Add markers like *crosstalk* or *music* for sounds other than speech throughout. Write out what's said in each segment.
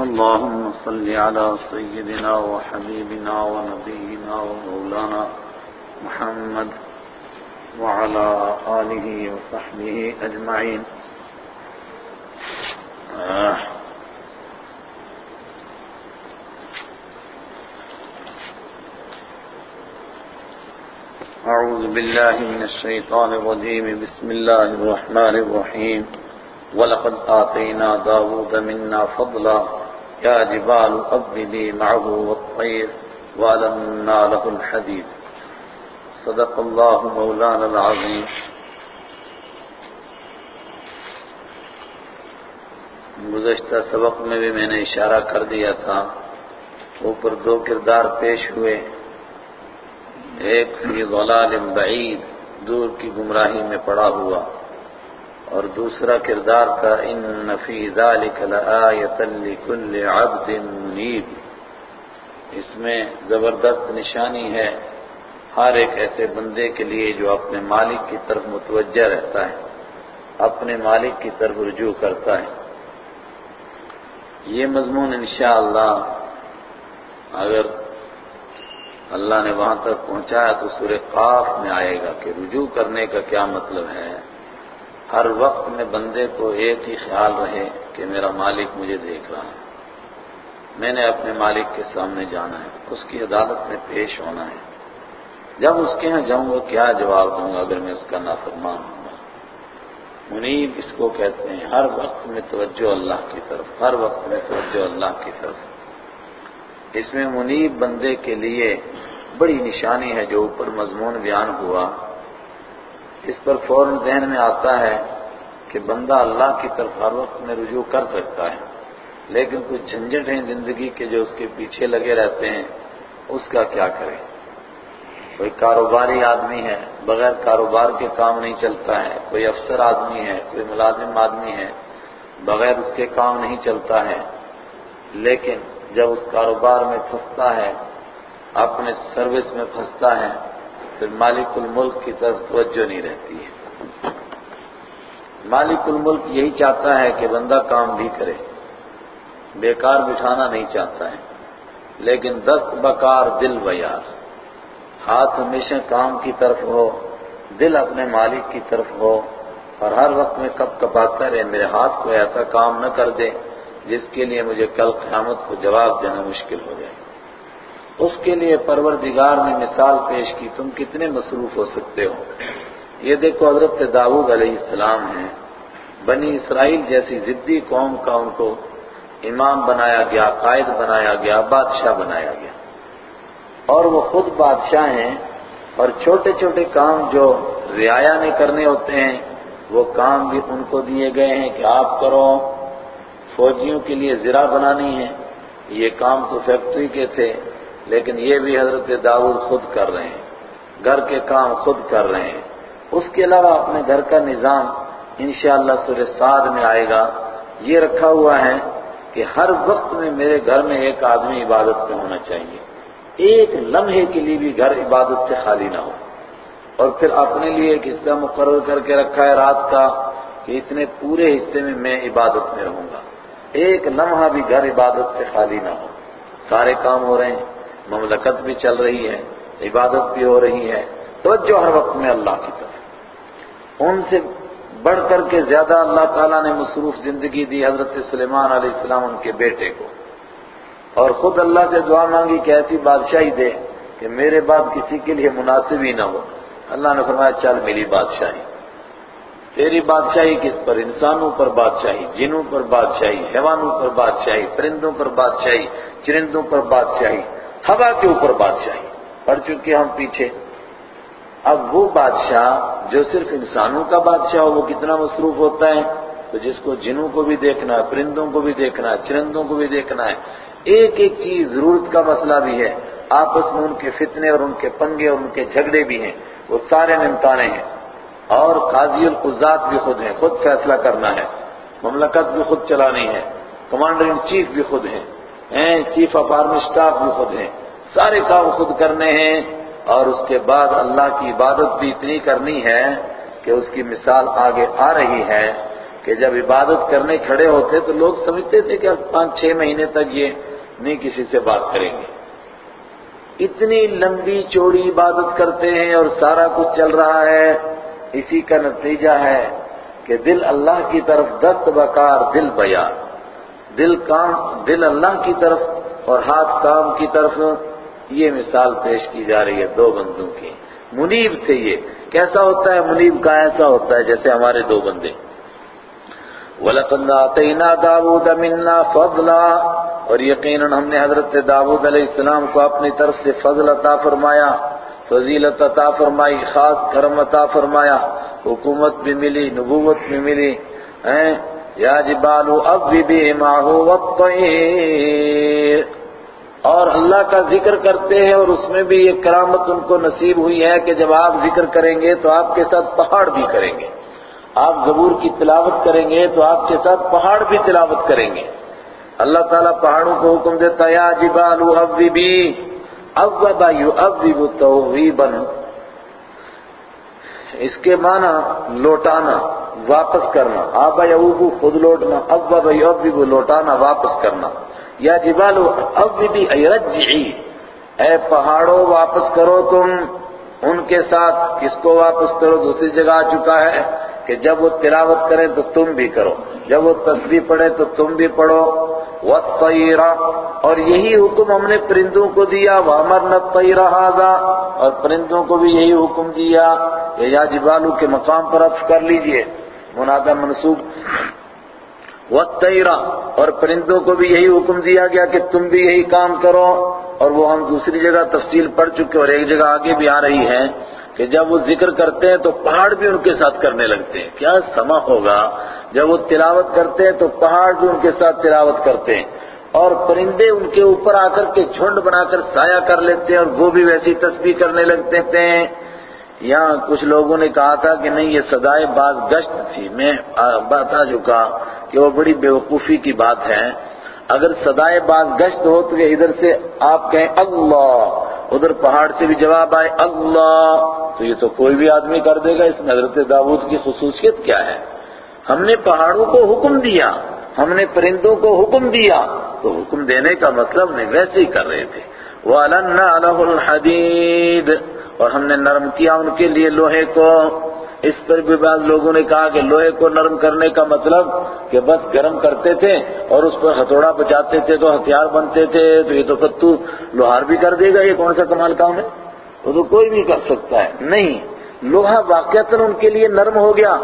اللهم صل على سيدنا وحبيبنا ونبينا ومولانا محمد وعلى آله وصحبه أجمعين. أعوذ بالله من الشيطان الرجيم. بسم الله الرحمن الرحيم. ولقد آتينا داود منا فضلا يا جبال أبدي معه والطير وألنا له الحديد. صدق الله مولانا العظيم. گزشتہ سبق میں بھی میں نے اشارہ کر دیا تھا، اوپر دو کردار پیش ہوئے۔ ایک فی ضلال بعید، دور کی گمراہی میں پڑا ہوا۔ اور دوسرا کردار کا ان فی ذلک لکل عبد منیب اس میں زبردست نشانی ہے ہر ایک ایسے بندے کے لیے جو اپنے مالک کی طرف متوجہ رہتا ہے، اپنے مالک کی طرف رجوع کرتا ہے۔ یہ مضمون انشاءاللہ اگر اللہ نے وہاں تک پہنچایا تو سورہ قاف میں آئے گا کہ رجوع کرنے کا کیا مطلب ہے۔ ہر وقت میں بندے کو ایک ہی خیال رہے کہ میرا مالک مجھے دیکھ رہا ہے۔ میں نے اپنے مالک کے سامنے جانا ہے، اس کی عدالت میں پیش ہونا ہے۔ جب اس کے ہاں جاؤں گا، کیا جواب دوں گا اگر میں اس کا نافرمان ہوں گا؟ منیب اس کو کہتے ہیں، ہر وقت میں توجہ اللہ کی طرف، ہر وقت میں توجہ اللہ کی طرف۔ اس میں منیب بندے کے لیے بڑی نشانی ہے جو اوپر مضمون بیان ہوا۔ اس پر فوراً ذہن میں آتا ہے کہ بندہ اللہ کی طرف ہر وقت میں رجوع کر سکتا ہے، لیکن کچھ جھنجٹ ہیں زندگی کے جو اس کے پیچھے لگے رہتے ہیں، اس کا کیا کرے کوئی کاروباری آدمی ہے، بغیر کاروبار کے کام نہیں چلتا ہے، کوئی افسر آدمی ہے، کوئی ملازم آدمی ہے، بغیر اس کے کام نہیں چلتا ہے۔ لیکن جب اس کاروبار میں پھنستا ہے، اپنے سروس میں پھنستا ہے پھر مالک الملک کی طرف توجہ نہیں رہتی ہے۔ مالک الملک یہی چاہتا ہے کہ بندہ کام بھی کرے، بیکار بٹھانا نہیں چاہتا ہے، لیکن دست بکار دل بیار ہاتھ ہمیشہ کام کی طرف ہو، دل اپنے مالک کی طرف ہو، اور ہر وقت میں کب کپاتا رہے، میرے ہاتھ کو ایسا کام نہ کر دے جس کے لیے مجھے کل قیامت کو جواب دینا مشکل ہو جائے۔ اس کے لیے پروردگار نے مثال پیش کی، تم کتنے مصروف ہو سکتے ہو۔ یہ دیکھو حضرت داؤد علیہ السلام ہیں۔ بنی اسرائیل جیسی ضدی قوم کا ان کو امام بنایا گیا، قائد بنایا گیا، بادشاہ بنایا گیا۔ اور وہ خود بادشاہ ہیں اور چھوٹے چھوٹے کام جو رعایا نے کرنے ہوتے ہیں، وہ کام بھی ان کو دیے گئے ہیں کہ آپ کرو، فوجیوں کے لیے زرا بنانی ہے۔ یہ کام تو فیکٹری کے تھے۔ لیکن یہ بھی حضرت داؤد خود کر رہے ہیں، گھر کے کام خود کر رہے ہیں۔ اس کے علاوہ اپنے گھر کا نظام انشاءاللہ سورہ سعد میں آئے گا۔ یہ رکھا ہوا ہے کہ ہر وقت میں میرے گھر میں ایک آدمی عبادت میں ہونا چاہیے۔ ایک لمحے کے لیے بھی گھر عبادت سے خالی نہ ہو۔ اور پھر اپنے لیے ایک حصہ مقرر کر کے رکھا ہے رات کا کہ اتنے پورے حصے میں میں عبادت میں رہوں گا۔ ایک لمحہ بھی گھر عبادت سے خالی نہ ہو۔ سارے کام ہو رہے ہیں۔ مملکت بھی چل رہی ہے، عبادت بھی ہو رہی ہے۔ توجہ ہر وقت میں اللہ کی طرف۔ ان سے بڑھ کر کے زیادہ اللہ تعالیٰ نے مصروف زندگی دی حضرت سلیمان علیہ السلام ان کے بیٹے کو۔ اور خود اللہ سے دعا مانگی کہ ایسی بادشاہی دے کہ میرے بعد کسی کے لیے مناسب ہی نہ ہو۔ اللہ نے فرمایا، چل میری بادشاہی۔ تیری بادشاہی کس پر؟ انسانوں پر بادشاہی، جنوں پر بادشاہی، حیوانوں پر بادشاہی، پرندوں پر بادشاہی، چرندوں پر بادشاہی۔ ہوا کے اوپر بادشاہی۔ پڑ چکے ہم پیچھے اب وہ بادشاہ جو صرف انسانوں کا بادشاہ ہو، وہ کتنا مصروف ہوتا ہے؟ تو جس کو جنوں کو بھی دیکھنا ہے، پرندوں کو بھی دیکھنا ہے، چرندوں کو بھی دیکھنا ہے، ایک ایک چیز ضرورت کا مسئلہ بھی ہے۔ آپس میں ان کے فتنے اور ان کے پنگے اور ان کے جھگڑے بھی ہیں۔ وہ سارے نمٹانے ہیں۔ اور قاضی القزات بھی خود ہیں۔ خود فیصلہ کرنا ہے۔ مملکت بھی خود چلانی ہے۔ کمانڈر ان چیف بھی خود ہیں۔ چیف آف آرمی اسٹاف بھی خود ہیں۔ سارے کام خود کرنے ہیں اور اس کے بعد اللہ کی عبادت بھی اتنی کرنی ہے کہ اس کی مثال آگے آ رہی ہے کہ جب عبادت کرنے کھڑے ہوتے تو لوگ سمجھتے تھے کہ پانچ چھ مہینے تک یہ نہیں کسی سے بات کریں گے۔ اتنی لمبی چوڑی عبادت کرتے ہیں اور سارا کچھ چل رہا ہے۔ اسی کا نتیجہ ہے کہ دل اللہ کی طرف دست بکار، دل بیا۔ دل کام، دل اللہ کی طرف اور ہاتھ کام کی طرف یہ مثال پیش کی جا رہی ہے دو بندوں کی۔ منیب تھے یہ۔ کیسا ہوتا ہے منیب؟ کا ایسا ہوتا ہے جیسے ہمارے دو بندے۔ وَلَقَدْ آتَيْنَا دَاوُودَ مِنَّا فَضْلًا۔ اور یقیناً ہم نے حضرت داود علیہ السلام کو اپنی طرف سے فضل عطا فرمایا، فضیلت عطا فرمائی، خاص کرم عطا فرمایا۔ حکومت بھی ملی، نبوت بھی ملی یا جبالو اب بھی ماہو والطیر اور اللہ کا ذکر کرتے ہیں اور اس میں بھی یہ کرامت ان کو نصیب ہوئی ہے کہ جب آپ ذکر کریں گے تو آپ کے ساتھ پہاڑ بھی کریں گے۔ آپ زبور کی تلاوت کریں گے تو آپ کے ساتھ پہاڑ بھی تلاوت کریں گے۔ اللہ تعالیٰ پہاڑوں کو حکم دیتا یا جبالو اب بھی اب یعذب توغیبا۔ اس کے معنی لوٹانا۔ واپس کرنا۔ آبا یعوبو خود لوٹنا اب یعذب لوٹانا واپس کرنا۔ یا جبالو اب بھی ایرجعی۔ اے پہاڑوں واپس کرو تم۔ ان کے ساتھ کس کو واپس کرو؟ دوسری جگہ آ چکا ہے کہ جب وہ تلاوت کریں تو تم بھی کرو۔ جب وہ تصویر پڑھے تو تم بھی پڑھو۔ وَالطَّيْرَ اور یہی حکم ہم نے پرندوں کو دیا۔ وَأَمَرْنَا الطَّيْرَ هَذَا۔ اور پرندوں کو بھی یہی حکم دیا کہ یا جبالو کے مقام پر اب کر لیجیے۔ منادہ منصوب. وَالطَّيْرَ، اور پرندوں کو بھی یہی حکم دیا گیا کہ تم بھی یہی کام کرو، اور وہ ہم دوسری جگہ تفصیل پڑھ چکے اور ایک جگہ آگے بھی آ رہی ہے کہ جب وہ ذکر کرتے ہیں تو پہاڑ بھی ان کے ساتھ کرنے لگتے ہیں۔ کیا سما ہوگا؟ جب وہ تلاوت کرتے ہیں تو پہاڑ بھی ان کے ساتھ تلاوت کرتے ہیں۔ اور پرندے ان کے اوپر آ کر کے جھنڈ بنا کر سایہ کر لیتے ہیں اور وہ بھی ویسی تسبیح کرنے لگتے ہیں۔ یہاں کچھ لوگوں نے کہا تھا کہ نہیں، یہ سدائے باز گشت تھی۔ میں بتا چکا کہ وہ بڑی بیوقوفی کی بات ہے۔ اگر سدائے باز گشت ہو تو ادھر سے آپ کہیں اللہ، ادھر پہاڑ سے بھی جواب آئے اللہ۔ تو یہ تو کوئی بھی آدمی کر دے گا۔ اس میں حضرت داود کی خصوصیت کیا ہے؟ ہم نے پہاڑوں کو حکم دیا، ہم نے پرندوں کو حکم دیا۔ تو حکم دینے کا مطلب نہیں، ویسے ہی کر رہے تھے۔ وَأَلَنَّا لَهُ الْحَدِيدِ۔ اور ہم نے نرم کیا ان کے لیے لوہے کو۔ اس پر بھی بعض لوگوں نے کہا کہ لوہے کو نرم کرنے کا مطلب کہ بس گرم کرتے تھے اور اس پر ہتھوڑا بچاتے تھے تو ہتھیار بنتے تھے، تو یہ تو پتو لوہار بھی کر دے گا، یہ کون سا کمال کام ہے؟ وہ تو کوئی بھی کر سکتا ہے۔ نہیں، لوہا واقعتاً ان کے لیے نرم ہو گیا۔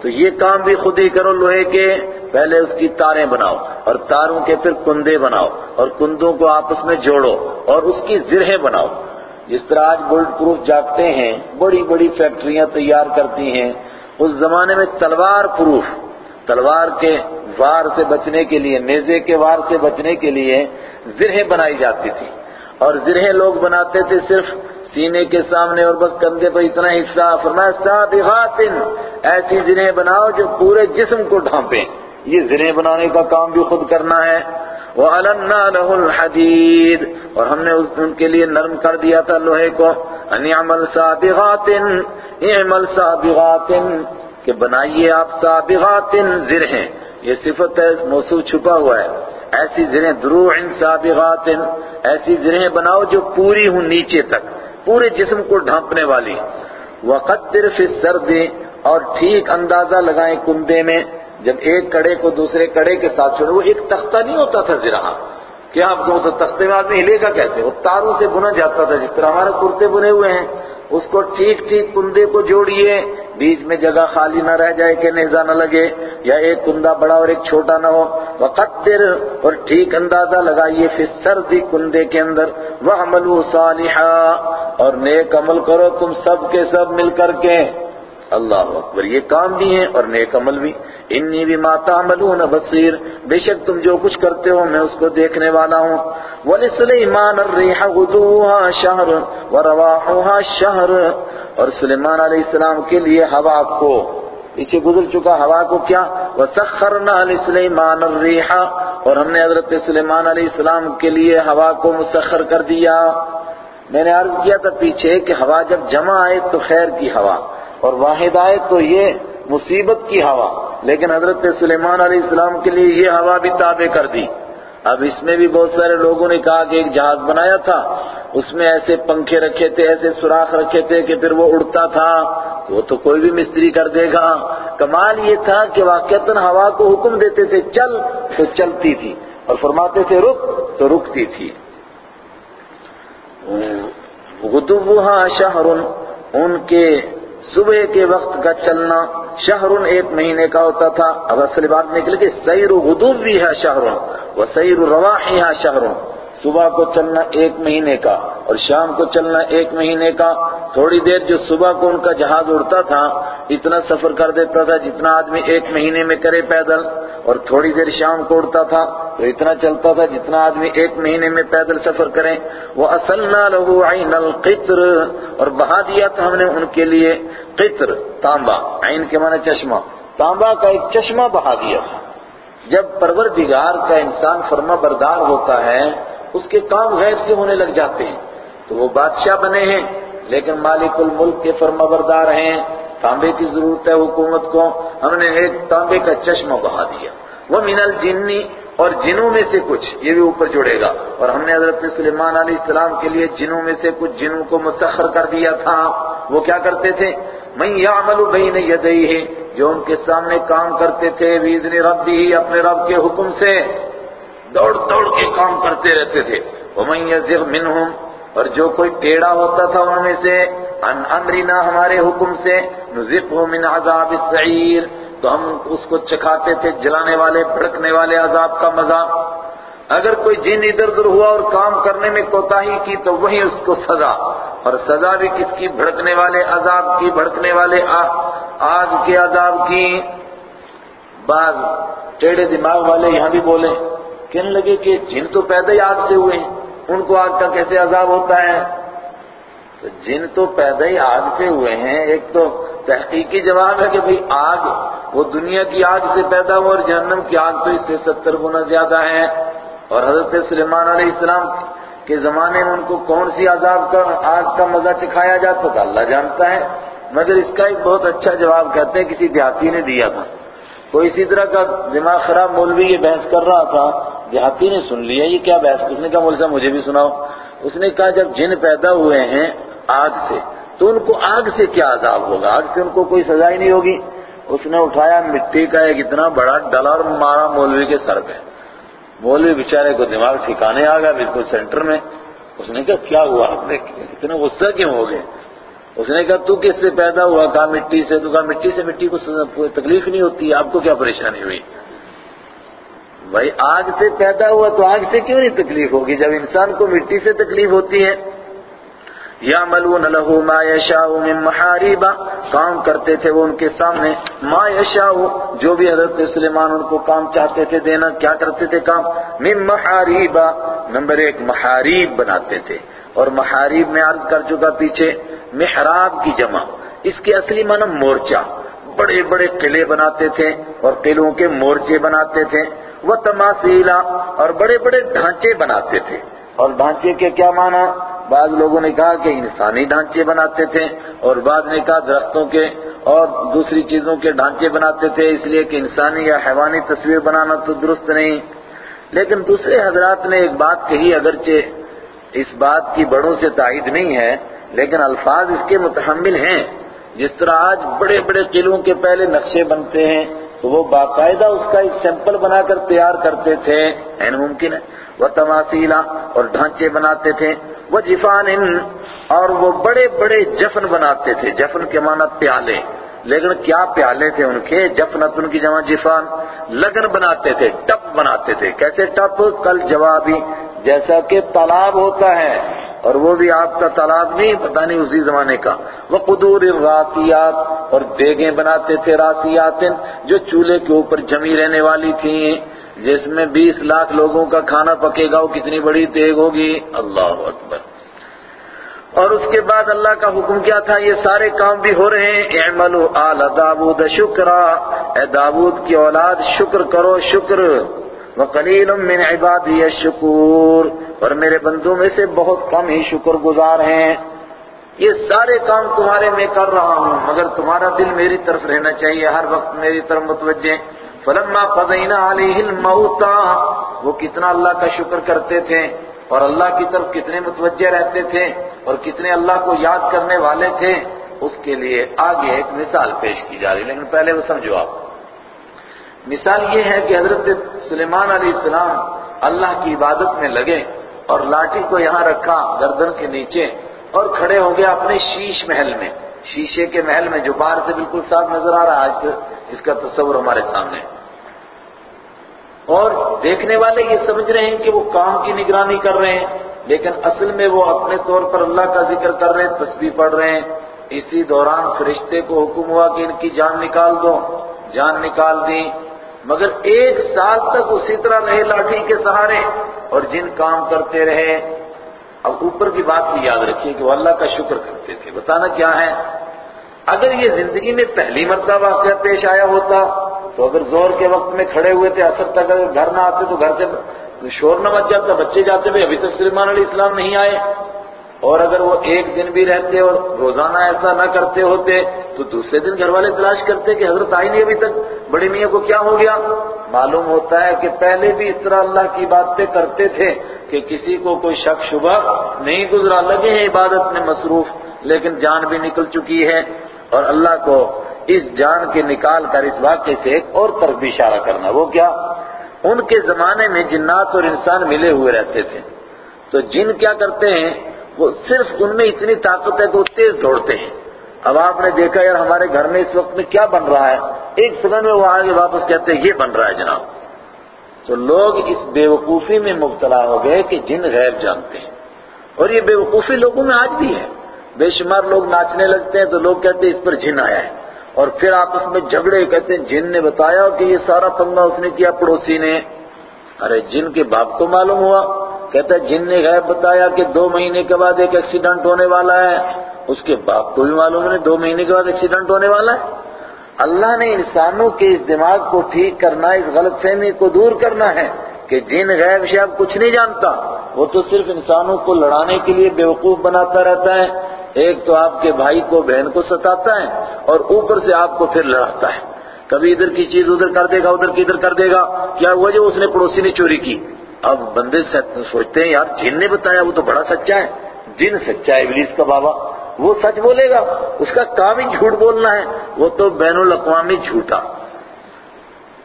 تو یہ کام بھی خود ہی کرو لوہے کے۔ پہلے اس کی تاریں بناؤ اور تاروں کے پھر کندے بناؤ اور کندوں کو آپس میں جوڑو اور اس کی زرہیں بناؤ۔ جس طرح آج بلٹ پروف جاگتے ہیں، بڑی بڑی فیکٹریاں تیار کرتی ہیں۔ اس زمانے میں تلوار پروف تلوار کے وار سے بچنے کے لیے، نیزے کے وار سے بچنے کے لیے زرہیں بنائی جاتی تھی۔ اور زرہیں لوگ بناتے تھے صرف سینے کے سامنے اور بس کندھے پر اتنا حصہ۔ فرمایا سابغات ایسی زرہیں بناؤ جو پورے جسم کو ڈھانپیں۔ یہ زرہیں بنانے کا کام بھی خود کرنا ہے۔ وَعَلَنَّا لَهُ الْحَدِيدِ اور ہم نے ان کے لیے نرم کر دیا تھا لوہے کو۔ ان اعمل سابغات اعمل سابغات۔ کہ بنائیے آپ سابغات زرہیں۔ یہ صفت ہے موصوف چھپا ہوا ہے۔ ایسی زرہیں، دروع سابغات، ایسی زرہیں بناؤ جو پوری ہوں نیچے تک، پورے جسم کو ڈھانپنے والی۔ وقدر فی السرد اور ٹھیک اندازہ لگائیں کندے میں۔ جب ایک کڑے کو دوسرے کڑے کے ساتھ چھوڑے، وہ ایک تختہ نہیں ہوتا تھا زرہ۔ کیا آپ کو تو تختے میں آدمی ہلے گا کہتے وہ تاروں سے بنا جاتا تھا، جس طرح ہمارے کرتے بنے ہوئے ہیں۔ اس کو ٹھیک ٹھیک کندے کو جوڑیے، بیچ میں جگہ خالی نہ رہ جائے کہ نیزہ نہ لگے یا ایک کندہ بڑا اور ایک چھوٹا نہ ہو۔ وقدر اور ٹھیک اندازہ لگائیے پھر سردی کندے کے اندر۔ وَعْمَلُوا صَالِحًا اور نیک عمل کرو تم سب کے سب مل کر کے۔ اللہ اکبر، یہ کام بھی ہیں اور نیک عمل بھی۔ انی بھی ماتا تعملون بصیر بے شک تم جو کچھ کرتے ہو میں اس کو دیکھنے والا ہوں۔ وَلِسُلَيْمَانَ الرِّيحَ غُدُوهَا شَهْرٌ وَرَوَاحُهَا شَهْرٌ اور سلیمان علیہ السلام کے لیے ہوا کو، پیچھے گزر چکا ہوا کو کیا؟ وَسَخَّرْنَا لِسُلَيْمَانَ الرِّيحَ اور ہم نے حضرت سلیمان علیہ السلام کے لیے ہوا کو مسخر کر دیا۔ میں نے عرض کیا تھا پیچھے کہ ہوا جب جمع آئے تو خیر کی ہوا۔ اور واحد آئے تو یہ مصیبت کی ہوا۔ لیکن حضرت سلیمان علیہ السلام کے لیے یہ ہوا بھی تابع کر دی۔ اب اس میں بھی بہت سارے لوگوں نے کہا کہ ایک جہاز بنایا تھا۔ اس میں ایسے پنکھے رکھے تھے، ایسے سوراخ رکھے تھے کہ پھر وہ اڑتا تھا۔ وہ تو کوئی بھی مستری کر دے گا۔ کمال یہ تھا کہ واقعتاً ہوا کو حکم دیتے تھے، چل تو چلتی تھی۔ اور فرماتے تھے، رک تو رکتی تھی۔ غدوہا شہر، ان کے صبح کے وقت کا چلنا شہر ایک مہینے کا ہوتا تھا۔ اب اصل بات نکل کے سیر غدوب بھی ہے شہروں و سیر رواحیہ شہروں صبح کو چلنا ایک مہینے کا اور شام کو چلنا ایک مہینے کا تھوڑی دیر جو صبح کو ان کا جہاز اڑتا تھا، اتنا سفر کر دیتا تھا جتنا آدمی ایک مہینے میں کرے پیدل، اور تھوڑی دیر شام کو اڑتا تھا تو اتنا چلتا تھا جتنا آدمی ایک مہینے میں پیدل سفر کرے۔ وہ اصل نہ لہو القطر، اور بہا دیا تھا ہم نے ان کے لیے قطر تانبا عین کے معنی چشمہ۔ تانبا کا ایک چشمہ بہا دیا تھا۔ جب پروردگار کا انسان فرما بردار ہوتا ہے اس کے کام غیر سے ہونے لگ جاتے ہیں۔ تو وہ بادشاہ بنے ہیں، لیکن مالک الملک کے فرما بردار ہیں۔ تانبے کی ضرورت ہے حکومت کو۔ ہم نے ایک تانبے کا چشمہ بہا دیا۔ وہ من الجنی اور جنوں میں سے کچھ، یہ بھی اوپر جڑے گا۔ اور ہم نے حضرت سلیمان علیہ السلام کے لیے جنوں میں سے کچھ جنوں کو مسخر کر دیا تھا۔ وہ کیا کرتے تھے؟ میں یعمل بین یدیہ، جو ان کے سامنے کام کرتے تھے بیزن ربی، اپنے رب کے حکم سے۔ دوڑ دوڑ کے کام کرتے رہتے تھے۔ وَمَن يَزِغْ مِنْهُمْ، اور جو کوئی ٹیڑا ہوتا تھا ان میں سے ان امرنا ہمارے حکم سے نذقه من عذاب السعیر تو ہم اس کو چکھاتے تھے، جلانے والے، بھڑکنے والے عذاب کا مزہ اگر کوئی جن ادھر ادھر ہوا اور کام کرنے میں کوتاہی کی، تو وہی اس کو سزا۔ اور سزا بھی کس کی؟ بھڑکنے والے عذاب کی، بھڑکنے والے آگ کے عذاب کی۔ بعض ٹیڑے دماغ والے یہاں بھی بولے کہنے لگے کہ جن تو پیدا ہی آگ سے ہوئے ہیں، ان کو آگ کا کیسے عذاب ہوتا ہے؟ تو جن تو پیدا ہی آگ سے ہوئے ہیں، ایک تو تحقیقی جواب ہے کہ بھئی آگ وہ دنیا کی آگ سے پیدا ہوا اور جہنم کی آگ تو اس سے ستر گنا زیادہ ہے اور حضرت سلیمان علیہ السلام کے زمانے میں ان کو کون سی عذاب کا، آگ کا مزہ چکھایا جاتا تھا اللہ جانتا ہے۔ مگر اس کا ایک بہت اچھا جواب کہتے ہیں، کسی دیہاتی نے دیا تھا۔ کوئی اسی طرح کا دماغ خراب مولوی یہ بحث کر رہا تھا دیہاتی نے سن لیا، یہ کیا بحث؟ اس نے کہا، مولوی صاحب، مجھے بھی سناؤ۔ اس نے کہا، جب جن پیدا ہوئے ہیں آگ سے، تو ان کو آگ سے کیا عذاب ہوگا؟ آگ سے ان کو کوئی سزا ہی نہیں ہوگی۔ اس نے اٹھایا، مٹی کا ایک اتنا بڑا ڈلا اور مارا مولوی کے سر پہ۔ مولوی بیچارے کو دماغ ٹھکانے آ گیا، بالکل سینٹر میں۔ اس نے کہا، کیا ہوا؟ آپ نے اتنے غصہ کیوں ہو گئے؟ اس نے کہا، تو کس سے پیدا ہوا؟ کہا، مٹی سے۔ تو کہا، مٹی سے مٹی کو تکلیف نہیں ہوتی، آپ کو کیا پریشانی ہوئی؟ بھائی، آگ سے پیدا ہوا تو آگ سے کیوں نہیں تکلیف ہوگی؟ جب انسان کو مٹی سے تکلیف ہوتی ہے۔ یا ملون لہو ما یشاء من محاریبا کام کرتے تھے وہ ان کے سامنے۔ ما یشاء، جو بھی حضرت سلیمان ان کو کام چاہتے تھے دینا، کیا کرتے تھے کام؟ من محاریبا نمبر ایک محاریب بناتے تھے۔ اور محاریب میں عرض کر چکا پیچھے، محراب کی جمع۔ اس کے اصلی معنی مورچہ۔ بڑے بڑے قلعے بناتے تھے اور قلعوں کے مورچے بناتے تھے۔ وہ تماثیلا اور بڑے بڑے ڈھانچے بناتے تھے۔ اور ڈھانچے کے کیا معنی؟ بعض لوگوں نے کہا کہ انسانی ڈھانچے بناتے تھے اور بعض نے کہا درختوں کے اور دوسری چیزوں کے ڈھانچے بناتے تھے، اس لیے کہ انسانی یا حیوانی تصویر بنانا تو درست نہیں۔ لیکن دوسرے حضرات نے ایک بات کہی، اگرچہ اس بات کی بڑوں سے تائید نہیں ہے، لیکن الفاظ اس کے متحمل ہیں۔ جس طرح آج بڑے بڑے قلعوں کے پہلے نقشے بنتے ہیں تو وہ باقاعدہ اس کا ایک سیمپل بنا کر تیار کرتے تھے، این ممکن ہے۔ وہ تماثیلا اور ڈھانچے بناتے تھے۔ وہ جفان اور وہ بڑے بڑے جفن بناتے تھے۔ جفن کے معنی پیالے۔ لیکن کیا پیالے تھے ان کے؟ جفنت ان کی جمع جفان۔ لگن بناتے تھے ٹپ بناتے تھے۔ کیسے ٹپ کل جوابی۔ جیسا کہ تالاب ہوتا ہے۔ اور وہ بھی آپ کا تالاب نہیں، پتہ نہیں اسی زمانے کا۔ وہ قدور الراسیات اور دیگیں بناتے تھے راسیات جو چولہے کے اوپر جمی رہنے والی تھیں۔ جس میں بیس لاکھ لوگوں کا کھانا پکے گا، وہ کتنی بڑی دیگ ہوگی؟ اللہ اکبر۔ اور اس کے بعد اللہ کا حکم کیا تھا؟ یہ سارے کام بھی ہو رہے ہیں۔ اعملوا آل داود شکرا۔ اے داود کی اولاد، شکر کرو، شکر۔ وقلیل من عبادی الشکور، اور میرے بندوں میں سے بہت کم ہی شکر گزار ہیں۔ یہ سارے کام تمہارے میں کر رہا ہوں، مگر تمہارا دل میری طرف رہنا چاہیے، ہر وقت میری طرف متوجہ۔ فلما قضینا علیہ الموت، وہ کتنا اللہ کا شکر کرتے تھے، اور اللہ کی طرف کتنے متوجہ رہتے تھے، اور کتنے اللہ کو یاد کرنے والے تھے۔ اس کے لیے آگے ایک مثال پیش کی جا رہی لیکن پہلے وہ سمجھو آپ۔ مثال یہ ہے کہ حضرت سلیمان علیہ السلام اللہ کی عبادت میں لگے اور لاٹھی کو یہاں رکھا گردن کے نیچے اور کھڑے ہو گیا اپنے شیش محل میں۔ شیشے کے محل میں جو باہر سے بالکل صاف نظر آ رہا ہے، آج اس کا تصور ہمارے سامنے۔ اور دیکھنے والے یہ سمجھ رہے ہیں کہ وہ کام کی نگرانی کر رہے ہیں، لیکن اصل میں وہ اپنے طور پر اللہ کا ذکر کر رہے ہیں، تسبیح پڑھ رہے ہیں۔ اسی دوران فرشتے کو حکم ہوا کہ ان کی جان نکال دو۔ جان نکال دی مگر ایک سال تک اسی طرح رہے لاٹھی کے سہارے اور جن کام کرتے رہے۔ اب اوپر کی بات بھی یاد رکھیے کہ وہ اللہ کا شکر کرتے تھے۔ بتانا کیا ہے؟ اگر یہ زندگی میں پہلی مرتبہ واقعہ پیش آیا ہوتا، تو اگر زور کے وقت میں کھڑے ہوئے تھے، اثر تک اگر گھر نہ آتے تو گھر سے شور نہ مچ جاتا، بچے جاتے بھی ابھی تک سلیمان علیہ السلام نہیں آئے۔ اور اگر وہ ایک دن بھی رہتے اور روزانہ ایسا نہ کرتے ہوتے، تو دوسرے دن گھر والے تلاش کرتے کہ حضرت آئی نہیں ابھی تک بڑی میاں کو کیا ہو گیا؟ معلوم ہوتا ہے کہ پہلے بھی اس طرح اللہ کی باتیں کرتے تھے کہ کسی کو کوئی شک، شبہ نہیں گزرا، لگے ہیں عبادت میں مصروف، لیکن جان بھی نکل چکی ہے اور اللہ کو اس جان کے نکال کر اس واقعے سے ایک اور طرف بھی اشارہ کرنا۔ وہ کیا؟ ان کے زمانے میں جنات اور انسان ملے ہوئے رہتے تھے۔ تو جن کیا کرتے ہیں؟ وہ صرف ان میں اتنی طاقت ہے کہ وہ تیز دوڑتے ہیں۔ اب آپ نے دیکھا یار ہمارے گھر میں اس وقت میں کیا بن رہا ہے۔ ایک سیکنڈ میں وہ آگے واپس کہتے ہیں، یہ بن رہا ہے جناب۔ تو لوگ اس بے وقوفی میں مبتلا ہو گئے کہ جن غیب جانتے ہیں۔ اور یہ بے وقوفی لوگوں میں آج بھی ہے۔ بے شمار لوگ ناچنے لگتے ہیں تو لوگ کہتے ہیں اس پر جن آیا ہے۔ اور پھر آپس میں جھگڑے کہتے ہیں، جن نے بتایا کہ یہ سارا پنگا اس نے کیا، پڑوسی نے۔ ارے جن کے باپ کو معلوم ہوا۔ کہتا ہے، جن نے غیب بتایا کہ دو مہینے کے بعد ایک ایکسیڈنٹ ہونے والا ہے، اس کے باپ کو بھی معلوم ہے، دو مہینے کے بعد ایکسیڈنٹ ہونے والا ہے۔ اللہ نے انسانوں کے اس دماغ کو ٹھیک کرنا، اس غلط فہمی کو دور کرنا ہے کہ جن غیب سے اب کچھ نہیں جانتا، وہ تو صرف انسانوں کو لڑانے کے لیے بیوقوف بناتا رہتا ہے۔ ایک تو آپ کے بھائی کو، بہن کو ستاتا ہے اور اوپر سے آپ کو پھر لڑاتا ہے۔ کبھی ادھر کی چیز ادھر کر دے گا، ادھر کی ادھر کر دے گا، کیا ہوا جو اس نے پڑوسی نے چوری کی؟ اب بندے سوچتے ہیں، یار جن نے بتایا وہ تو بڑا سچا ہے۔ جن سچا ہے، ابلیس کا بابا۔ وہ سچ بولے گا۔ اس کا کام ہی جھوٹ بولنا ہے۔ وہ تو بین الاقوامی جھوٹا۔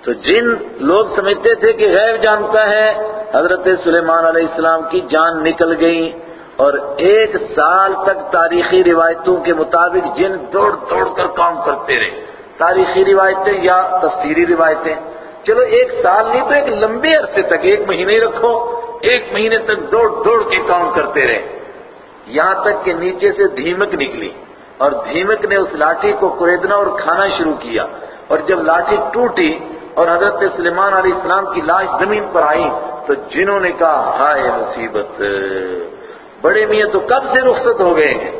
تو جن لوگ سمجھتے تھے کہ غیر جانتا ہے، حضرت سلیمان علیہ السلام کی جان نکل گئی۔ اور ایک سال تک تاریخی روایتوں کے مطابق جن دوڑ دوڑ کر کام کرتے رہے۔ تاریخی روایتیں یا تفسیری روایتیں۔ چلو ایک سال نہیں تو ایک لمبے عرصے تک، ایک مہینے ہی رکھو، ایک مہینے تک دوڑ دوڑ کے کام کرتے رہے۔ یہاں تک کہ نیچے سے دھیمک نکلی، اور دھیمک نے اس لاٹھی کو کریدنا اور کھانا شروع کیا۔ اور جب لاٹھی ٹوٹی اور حضرت سلیمان علیہ السلام کی لاش زمین پر آئی تو جنہوں نے کہا، ہائے مصیبت، بڑے میاں تو کب سے رخصت ہو گئے ہیں؟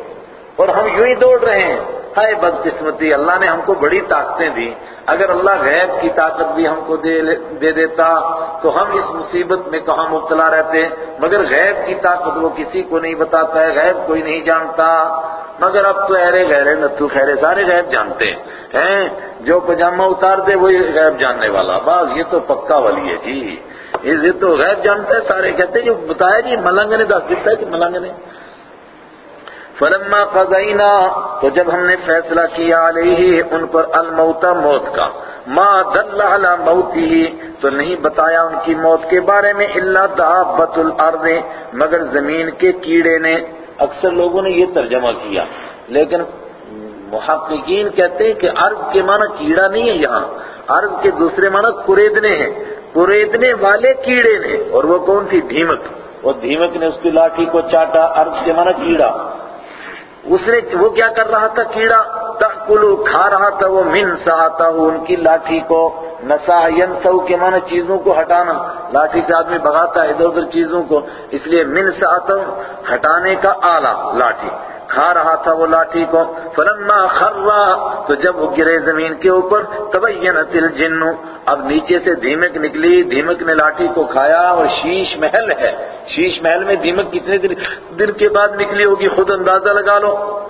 اور ہم یوں ہی دوڑ رہے ہیں۔ ہائے بدقسمتی، اللہ نے ہم کو بڑی طاقتیں دی اگر اللہ غیب کی طاقت بھی ہم کو دے دیتا، تو ہم اس مصیبت میں کہاں مبتلا رہتے۔ مگر غیب کی طاقت وہ کسی کو نہیں بتاتا ہے، غیب کوئی نہیں جانتا۔ مگر اب تو ایرے غیرے نتو خیرے سارے غیب جانتے ہیں۔ جو پجامہ اتار دے، وہی غیب جاننے والا۔ باز یہ تو پکا والی ہے جی۔ یہ تو غیب جانتا ہے، سارے کہتے ہیں، جو بتایا جی ملنگ نے دس دیتا ہے کہ ملنگ نے۔ فلما قضینا، تو جب ہم نے فیصلہ کیا علیہ ان پر الموت، موت کا، ما دل علی موتی، تو نہیں بتایا ان کی موت کے بارے میں الا دابت الارض، مگر زمین کے کیڑے نے۔ اکثر لوگوں نے یہ ترجمہ کیا، لیکن محققین کہتے ہیں کہ عرض کے معنی کیڑا نہیں ہے یہاں، عرض کے دوسرے معنی قریدنے ہیں قریدنے والے کیڑے نے، اور وہ کون تھی دھیمک۔ وہ دھیمک نے اس کی لاٹھی کو چاٹا، عرض کے معنی کیڑا۔ اس نے وہ کیا کر رہا تھا؟ کیڑا تاکلو، کھا رہا تھا وہ، من سہاتا ہو ان کی لاٹھی کو نسا ینسو کے معنی چیزوں کو ہٹانا۔ لاٹھی سے آدمی بھگاتا ہے، ادھر ادھر چیزوں کو۔ اس لیے من سہاتا ہٹانے کا آلہ، لاٹھی۔ کھا رہا تھا وہ لاٹھی کو۔ فلما خرا، تو جب وہ گرے زمین کے اوپر، تبینت الجن۔ اب نیچے سے دھیمک نکلی، دھیمک نے لاٹھی کو کھایا اور شیش محل ہے۔ شیش محل میں دھیمک کتنے دن دن کے بعد نکلی ہوگی، خود اندازہ لگا لو۔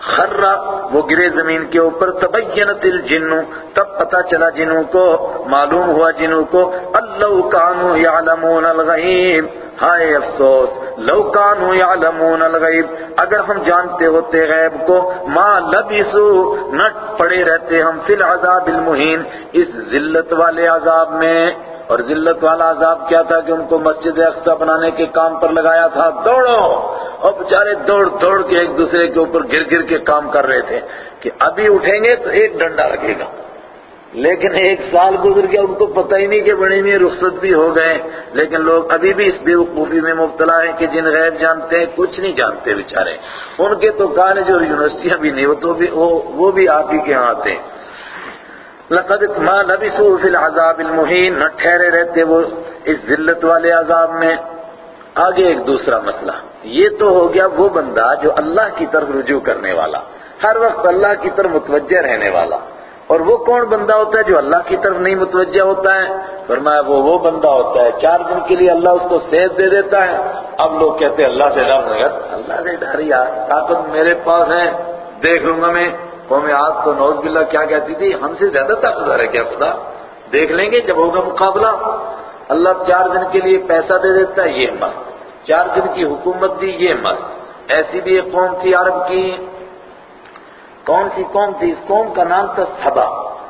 خرا، وہ گرے زمین کے اوپر، تبینت الجن۔ تب پتا چلا جنوں کو، معلوم ہوا جنوں کو، اللہ کانو یعلمون الغیب۔ ہائے افسوس، لو کانو یعلمون الغیب، اگر ہم جانتے ہوتے غیب کو، ما لبسو نہ پڑے رہتے ہم فی العذاب المہین، اس ذلت والے عذاب میں۔ اور ذلت والا عذاب کیا تھا کہ ان کو مسجد اقصا بنانے کے کام پر لگایا تھا؟ دوڑو۔ اور بچارے دوڑ دوڑ کے ایک دوسرے کے اوپر گر گر کے کام کر رہے تھے کہ ابھی اٹھیں گے تو ایک ڈنڈا لگے گا۔ لیکن ایک سال گزر گیا، ان کو پتہ ہی نہیں کہ بڑی میں رخصت بھی ہو گئے۔ لیکن لوگ ابھی بھی اس بیوقوفی میں مبتلا ہیں کہ جن غیب جانتے ہیں، کچھ نہیں جانتے بےچارے ان کے تو کالج اور یونیورسٹیاں بھی نہیں، وہ تو بھی، وہ بھی آپ ہی کے آتے ہیں۔ لقد ما لبسوا فی العذاب المہین نہ ٹھہرے رہتے وہ اس ذلت والے عذاب میں۔ آگے ایک دوسرا مسئلہ۔ یہ تو ہو گیا وہ بندہ جو اللہ کی طرف رجوع کرنے والا، ہر وقت اللہ کی طرف متوجہ رہنے والا۔ اور وہ کون بندہ ہوتا ہے جو اللہ کی طرف نہیں متوجہ ہوتا ہے؟ فرمایا، وہ وہ بندہ ہوتا ہے۔ چار دن کے لیے اللہ اس کو صحت دے دیتا ہے۔ اب لوگ کہتے ہیں، اللہ سے ڈر۔ اللہ سے ڈر یار، طاقت میرے پاس ہے، دیکھ لوں گا میں۔ قوم عاد تو نوز باللہ کیا کہتی تھی؟ ہم سے زیادہ طاقتور ہے کیا خدا؟ دیکھ لیں گے جب ہوگا مقابلہ۔ اللہ چار دن کے لیے پیسہ دے دیتا ہے، یہ مست۔ چار دن کی حکومت دی، یہ مست۔ ایسی بھی ایک قوم تھی عرب کی۔ کون سی قوم تھی؟ اس قوم کا نام تھا سبا۔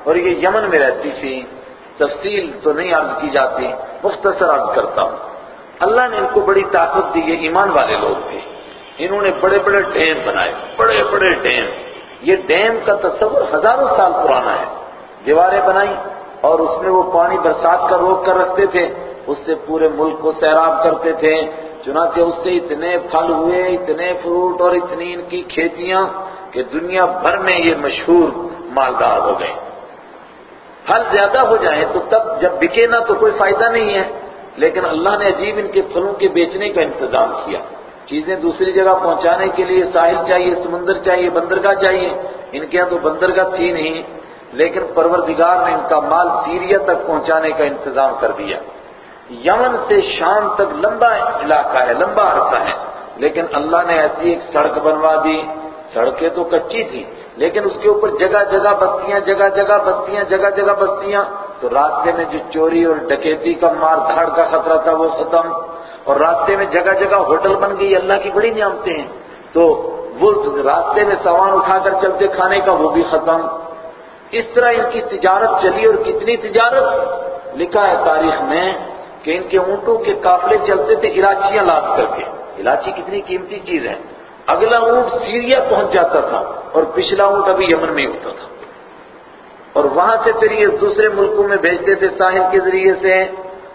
اور یہ یمن میں رہتی تھی۔ تفصیل تو نہیں عرض کی جاتی، مختصر عرض کرتا ہوں۔ اللہ نے ان کو بڑی طاقت دی، یہ ایمان والے لوگ تھے۔ انہوں نے بڑے بڑے ڈیم بنائے، بڑے بڑے ڈیم۔ یہ ڈیم کا تصور ہزاروں سال پرانا ہے۔ دیواریں بنائی اور اس میں وہ پانی برسات کا روک کر رکھتے تھے۔ اس سے پورے ملک کو سیراب کرتے تھے۔ چنانچہ اس سے اتنے پھل ہوئے، اتنے فروٹ اور اتنی ان کی کھیتیاں کہ دنیا بھر میں یہ مشہور مالدار ہو گئے۔ پھل زیادہ ہو جائیں تو تب جب بکے نہ تو کوئی فائدہ نہیں ہے۔ لیکن اللہ نے عجیب ان کے پھلوں کے بیچنے کا انتظام کیا۔ چیزیں دوسری جگہ پہنچانے کے لیے ساحل چاہیے، سمندر چاہیے، بندرگاہ چاہیے۔ ان کے یہاں تو بندرگاہ تھی نہیں، لیکن پروردگار نے ان کا مال سیریا تک پہنچانے کا انتظام کر دیا۔ یمن سے شام تک لمبا علاقہ ہے، لمبا عرصہ ہے۔ لیکن اللہ نے ایسی ایک سڑک بنوا دی۔ سڑکیں تو کچی تھی لیکن اس کے اوپر جگہ جگہ بستیاں، جگہ جگہ بستیاں، جگہ جگہ بستیاں۔ تو راستے میں جو چوری اور ڈکیتی کا مار دھاڑ کا خطرہ تھا، وہ ختم۔ اور راستے میں جگہ جگہ ہوٹل بن گئی، اللہ کی بڑی نعمتیں ہیں۔ تو وہ راستے میں سامان اٹھا کر چلتے کھانے کا، وہ بھی ختم۔ اس طرح ان کی تجارت چلی اور کتنی تجارت؟ لکھا ہے تاریخ میں کہ ان کے اونٹوں کے قافلے چلتے تھے الاچیاں لاد کر کے۔ الاچی کتنی قیمتی چیز ہے۔ اگلا اونٹ سیریا پہنچ جاتا تھا اور پچھلا اونٹ ابھی یمن میں ہوتا تھا۔ اور وہاں سے پھر یہ دوسرے ملکوں میں بھیجتے تھے ساحل کے ذریعے سے۔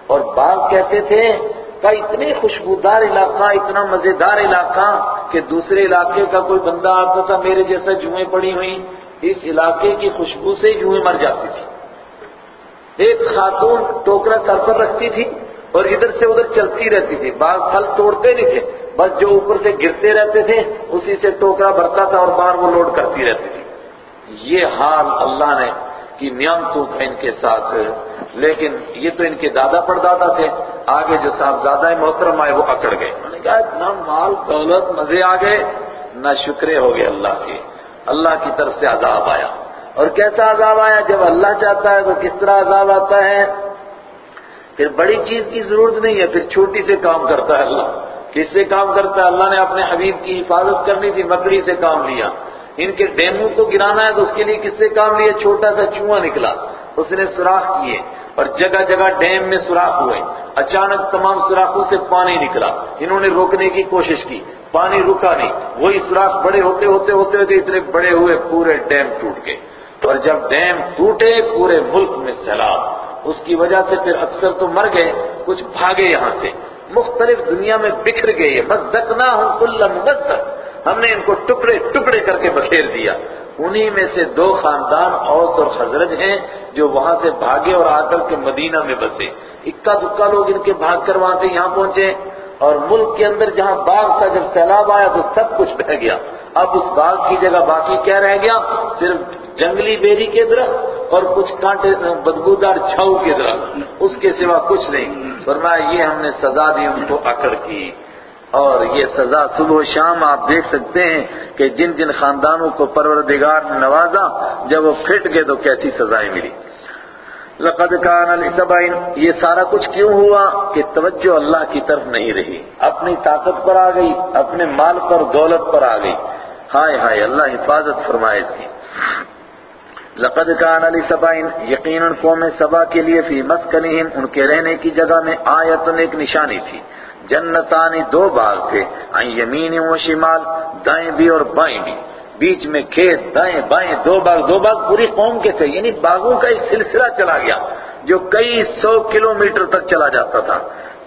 اور بعض کہتے تھے، کا اتنے خوشبودار علاقہ، اتنا مزیدار علاقہ کہ دوسرے علاقے کا کوئی بندہ آتا تھا، میرے جیسا جوئیں پڑی ہوئی اس علاقے کی خوشبو سے ہی جوئیں مر جاتی تھی۔ ایک خاتون ٹوکرا کر پر رکھتی تھی اور ادھر سے ادھر چلتی رہتی تھی۔ بعض پھل توڑتے نہیں تھے، بس جو اوپر سے گرتے رہتے تھے، اسی سے ٹوکرا بھرتا تھا اور باہر وہ لوڈ کرتی رہتی تھی۔ یہ حال اللہ نے کی نعمتوں کا ان کے ساتھ۔ لیکن یہ تو ان کے دادا پر دادا تھے۔ آگے جو صاحب زیادہ محترم آئے، وہ اکڑ گئے۔ انہوں نے کہا، اتنا مال، دولت، مزے آ گئے۔ نہ شکرے ہو گئے اللہ کے۔ اللہ کی طرف سے عذاب آیا۔ اور کیسا عذاب آیا؟ جب اللہ چاہتا ہے تو کس طرح عذاب آتا ہے؟ پھر بڑی چیز کی ضرورت نہیں ہے، پھر چھوٹی سے کام کرتا ہے اللہ۔ کس سے کام کرتا ہے؟ اللہ نے اپنے حبیب کی حفاظت کرنی تھی مکڑی سے کام لیا۔ ان کے ڈیموں کو گرانا ہے تو اس کے لیے کس سے کام لیا؟ چھوٹا سا چوہا نکلا۔ اس نے سوراخ کیے اور جگہ جگہ ڈیم میں سوراخ ہوئے۔ اچانک تمام سوراخوں سے پانی نکلا۔ انہوں نے روکنے کی کوشش کی، پانی رکا نہیں۔ وہی سوراخ بڑے ہوتے ہوتے ہوتے ہوتے اتنے بڑے ہوئے، پورے ڈیم ٹوٹ گئے۔ اور جب ڈیم ٹوٹے پورے ملک میں سیلاب، اس کی وجہ سے پھر اکثر تو مر گئے، کچھ بھاگے یہاں سے۔ مختلف دنیا میں بکھر گئے مزدکنا ہوں کل مزدک۔ ہم نے ان کو ٹکڑے ٹکڑے کر کے بکھیر دیا۔ انہی میں سے دو خاندان اوس اور خزرج ہیں جو وہاں سے بھاگے اور آ کر کے مدینہ میں بسے۔ اکا دکا لوگ ان کے بھاگ کر وہاں سے یہاں پہنچے۔ اور ملک کے اندر جہاں باغ تھا، جب سیلاب آیا تو سب کچھ بہ گیا۔ اب اس باغ کی جگہ باقی کیا رہ گیا؟ صرف جنگلی بیری کے درخت اور کچھ کانٹے، بدبودار چھاؤ کے درخت، اس کے سوا کچھ نہیں۔ فرمایا، یہ ہم نے سزا دی ان کو اکڑ کی۔ اور یہ سزا صبح و شام آپ دیکھ سکتے ہیں کہ جن جن خاندانوں کو پروردگار نے نوازا، جب وہ پھٹ گئے تو کیسی سزائیں ملی۔ لقد كان لسبعين یہ سارا کچھ کیوں ہوا کہ توجہ اللہ کی طرف نہیں رہی؟ اپنی طاقت پر آ گئی، اپنے مال پر، دولت پر آ گئی۔ ہائے ہائے، اللہ حفاظت فرمائے اس کی۔ لقد كان لسبعين یقیناً قوم سبا کے لیے فی مسکنہم، ان کے رہنے کی جگہ میں آیت ایک نشانی تھی۔ جنتانی دو باغ تھے یمین و شمال، دائیں بھی اور بائیں بھی۔ بیچ میں کھیت، دائیں بائیں، دو باغ دو باغ پوری قوم کے تھے۔ یعنی باغوں کا ایک سلسلہ چلا گیا، جو کئی سو کلومیٹر تک چلا جاتا تھا۔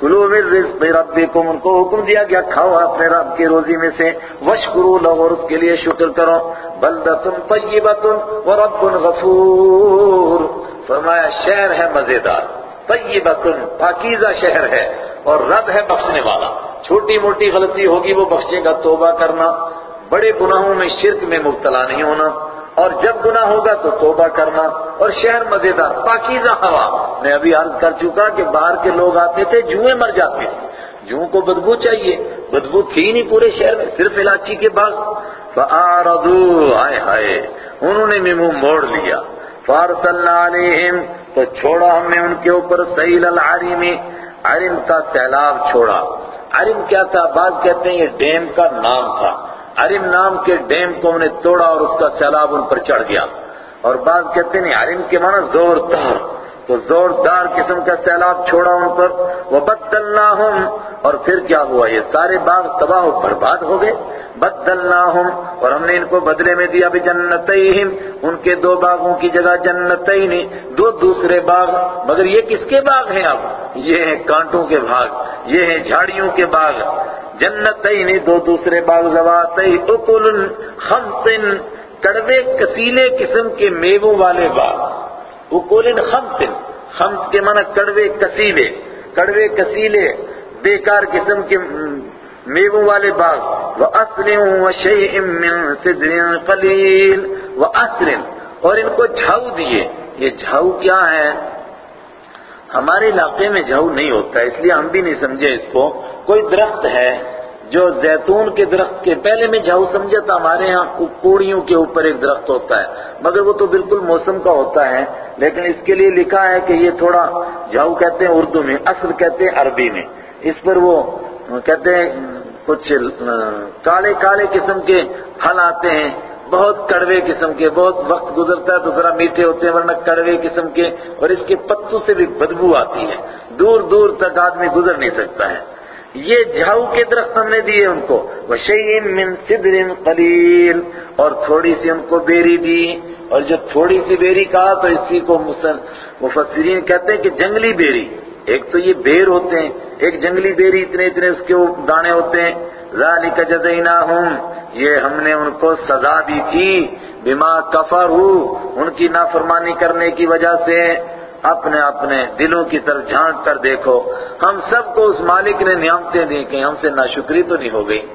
کلو من رزق ربکم، ان کو حکم دیا گیا، کھاؤ اپنے رب کی روزی میں سے، وشکرو لو اور اس کے لیے شکر کرو۔ بلدتن طیبتن ورب غفور۔ فرمایا، شہر ہے مزیدار، طیبتن پاکیزہ شہر ہے، اور رب ہے بخشنے والا۔ چھوٹی موٹی غلطی ہوگی، وہ بخشے گا توبہ کرنا۔ بڑے گناہوں میں، شرک میں مبتلا نہیں ہونا۔ اور جب گناہ ہوگا تو توبہ کرنا اور شہر مزیدار پاکیزہ ہوا۔ میں ابھی عرض کر چکا کہ باہر کے لوگ آتے تھے، جوئیں مر جاتے تھے۔ جوں کو بدبو چاہیے۔ بدبو تھی نہیں پورے شہر میں، صرف علاچی کے باغ۔ فَآرَضُوا آئے ہائے، انہوں نے بھی منہ موڑ لیا۔ فَارْسَلْنَا عَلَيْهِمْ، تو چھوڑا ہم نے ان کے اوپر سیل العریم عرم کا سیلاب چھوڑا۔ عرم کیا تھا؟ بعض کہتے ہیں یہ ڈیم کا نام تھا۔ عرم نام کے ڈیم کو ہم نے توڑا اور اس کا سیلاب ان پر چڑھ گیا۔ اور بعض کہتے ہیں عرم کے معنی زوردار۔ تو زوردار قسم کا سیلاب چھوڑا ان پر۔ وَبَدَّلْنَاهُمْ۔ اور پھر کیا ہوا؟ یہ سارے باغ تباہ و برباد ہو گئے۔ بدلناہم اور ہم نے ان کو بدلے میں دیا بھی جنتیہم ان کے دو باغوں کی جگہ جنتین۔ دو دوسرے باغ۔ مگر یہ کس کے باغ ہیں اب؟ یہ ہیں کانٹوں کے باغ۔ یہ ہیں جھاڑیوں کے باغ۔ جنتین دو دوسرے باغ زواتی اکل خمط کڑوے کسیلے قسم کے میووں والے باغ۔ اکل خمط خمط کے معنی کڑوے کسیلے۔ کڑوے کسیلے بیکار قسم کے میووں والے باغ۔ وَأَصْلٍ وَشَيْءٍ مِّن صِدْرٍ قَلِيلٍ۔ وَأَصْلٍ اور ان کو جھاؤ دیے۔ یہ جھاؤ کیا ہے؟ ہمارے علاقے میں جھاؤ نہیں ہوتا، اس لیے ہم بھی نہیں سمجھے اس کو۔ کوئی درخت ہے جو زیتون کے درخت کے پہلے میں جھاؤ سمجھا تھا ہمارے ہاں کوڑیوں کے اوپر ایک درخت ہوتا ہے، مگر وہ تو بالکل موسم کا ہوتا ہے۔ لیکن اس کے لیے لکھا ہے کہ یہ تھوڑا جھاؤ کہتے ہیں اردو میں، اصل کہتے ہیں عربی میں۔ اس پر وہ کہتے ہیں، کچھ کالے کالے قسم کے پھل آتے ہیں۔ بہت کڑوے قسم کے، بہت وقت گزرتا ہے تو ذرا میٹھے ہوتے ہیں، ورنہ کڑوے قسم کے، اور اس کے پتوں سے بھی بدبو آتی ہے۔ دور دور تک آدمی گزر نہیں سکتا ہے۔ یہ جھاؤ کے درخت ہم نے دیے ان کو۔ وَشَيْءٍ مِّن صِدْرٍ قَلِيلٍ اور تھوڑی سی ان کو بیری دی۔ اور جو تھوڑی سی بیری کہا تو اسی کو مفسرین کہتے ہیں کہ جنگلی بیری۔ ایک تو یہ بیر ہوتے ہیں، ایک جنگلی بیری اتنے اتنے اس کے دانے ہوتے ہیں۔ ذَلِكَ جَزَيْنَاهُمْ یہ ہم نے ان کو سزا دی تھی، بما کفروا، ان کی نافرمانی کرنے کی وجہ سے۔ اپنے اپنے دلوں کی طرف جھانک کر دیکھو۔ ہم سب کو اس مالک نے نعمتیں دی کہ ہم سے ناشکری تو نہیں ہو گئی۔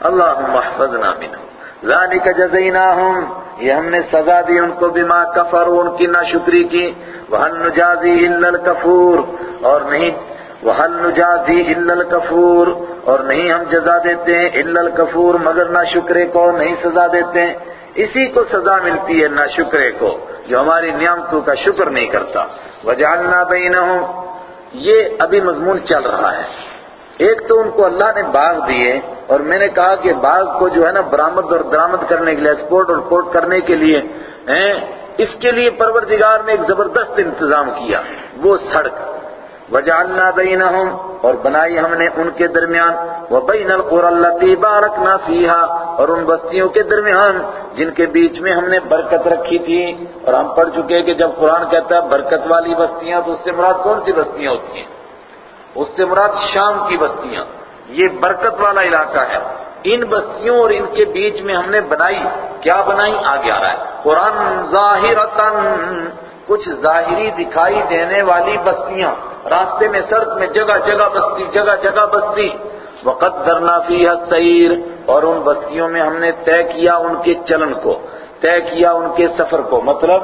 اللہم احفظنا منہم۔ ذالک جزیناہم، یہ ہم نے سزا دی ان کو، بما کفر ان کی ناشکری کی۔ وحل نجازی الا الکفور اور نہیں وحل نجازی الا الکفور اور نہیں ہم جزا دیتے ہیں الا الکفور مگر ناشکرے کو، نہیں سزا دیتے۔ ہیں اسی کو سزا ملتی ہے ناشکرے کو، جو ہماری نعمتوں کا شکر نہیں کرتا۔ وجعلنا بینہم یہ ابھی مضمون چل رہا ہے۔ ایک تو ان کو اللہ نے باغ دیے اور میں نے کہا کہ باغ کو جو ہے نا برامد اور درامد کرنے کے لیے ایکسپورٹ اور پورٹ کرنے کے لیے اس کے لیے پروردگار نے ایک زبردست انتظام کیا۔ وہ سڑک۔ وجعلنا بینہم، اور بنائی ہم نے ان کے درمیان، وبین القرى التي باركنا فيها اور ان بستیوں کے درمیان، جن کے بیچ میں ہم نے برکت رکھی تھی۔ اور ہم پڑھ چکے کہ جب قرآن کہتا ہے برکت والی بستیاں، تو اس سے مراد کون سی بستیاں ہوتی ہیں؟ اس سے مراد شام کی بستیاں۔ یہ برکت والا علاقہ ہے۔ ان بستیوں اور ان کے بیچ میں ہم نے بنائی، کیا بنائی؟ آگے آ رہا ہے۔ قرآن ظاہرتن کچھ ظاہری دکھائی دینے والی بستیاں، راستے میں سڑک میں جگہ جگہ بستی، جگہ جگہ بستی۔ وقت درنا فی سعیر اور ان بستیوں میں ہم نے طے کیا ان کے چلن کو، طے کیا ان کے سفر کو۔ مطلب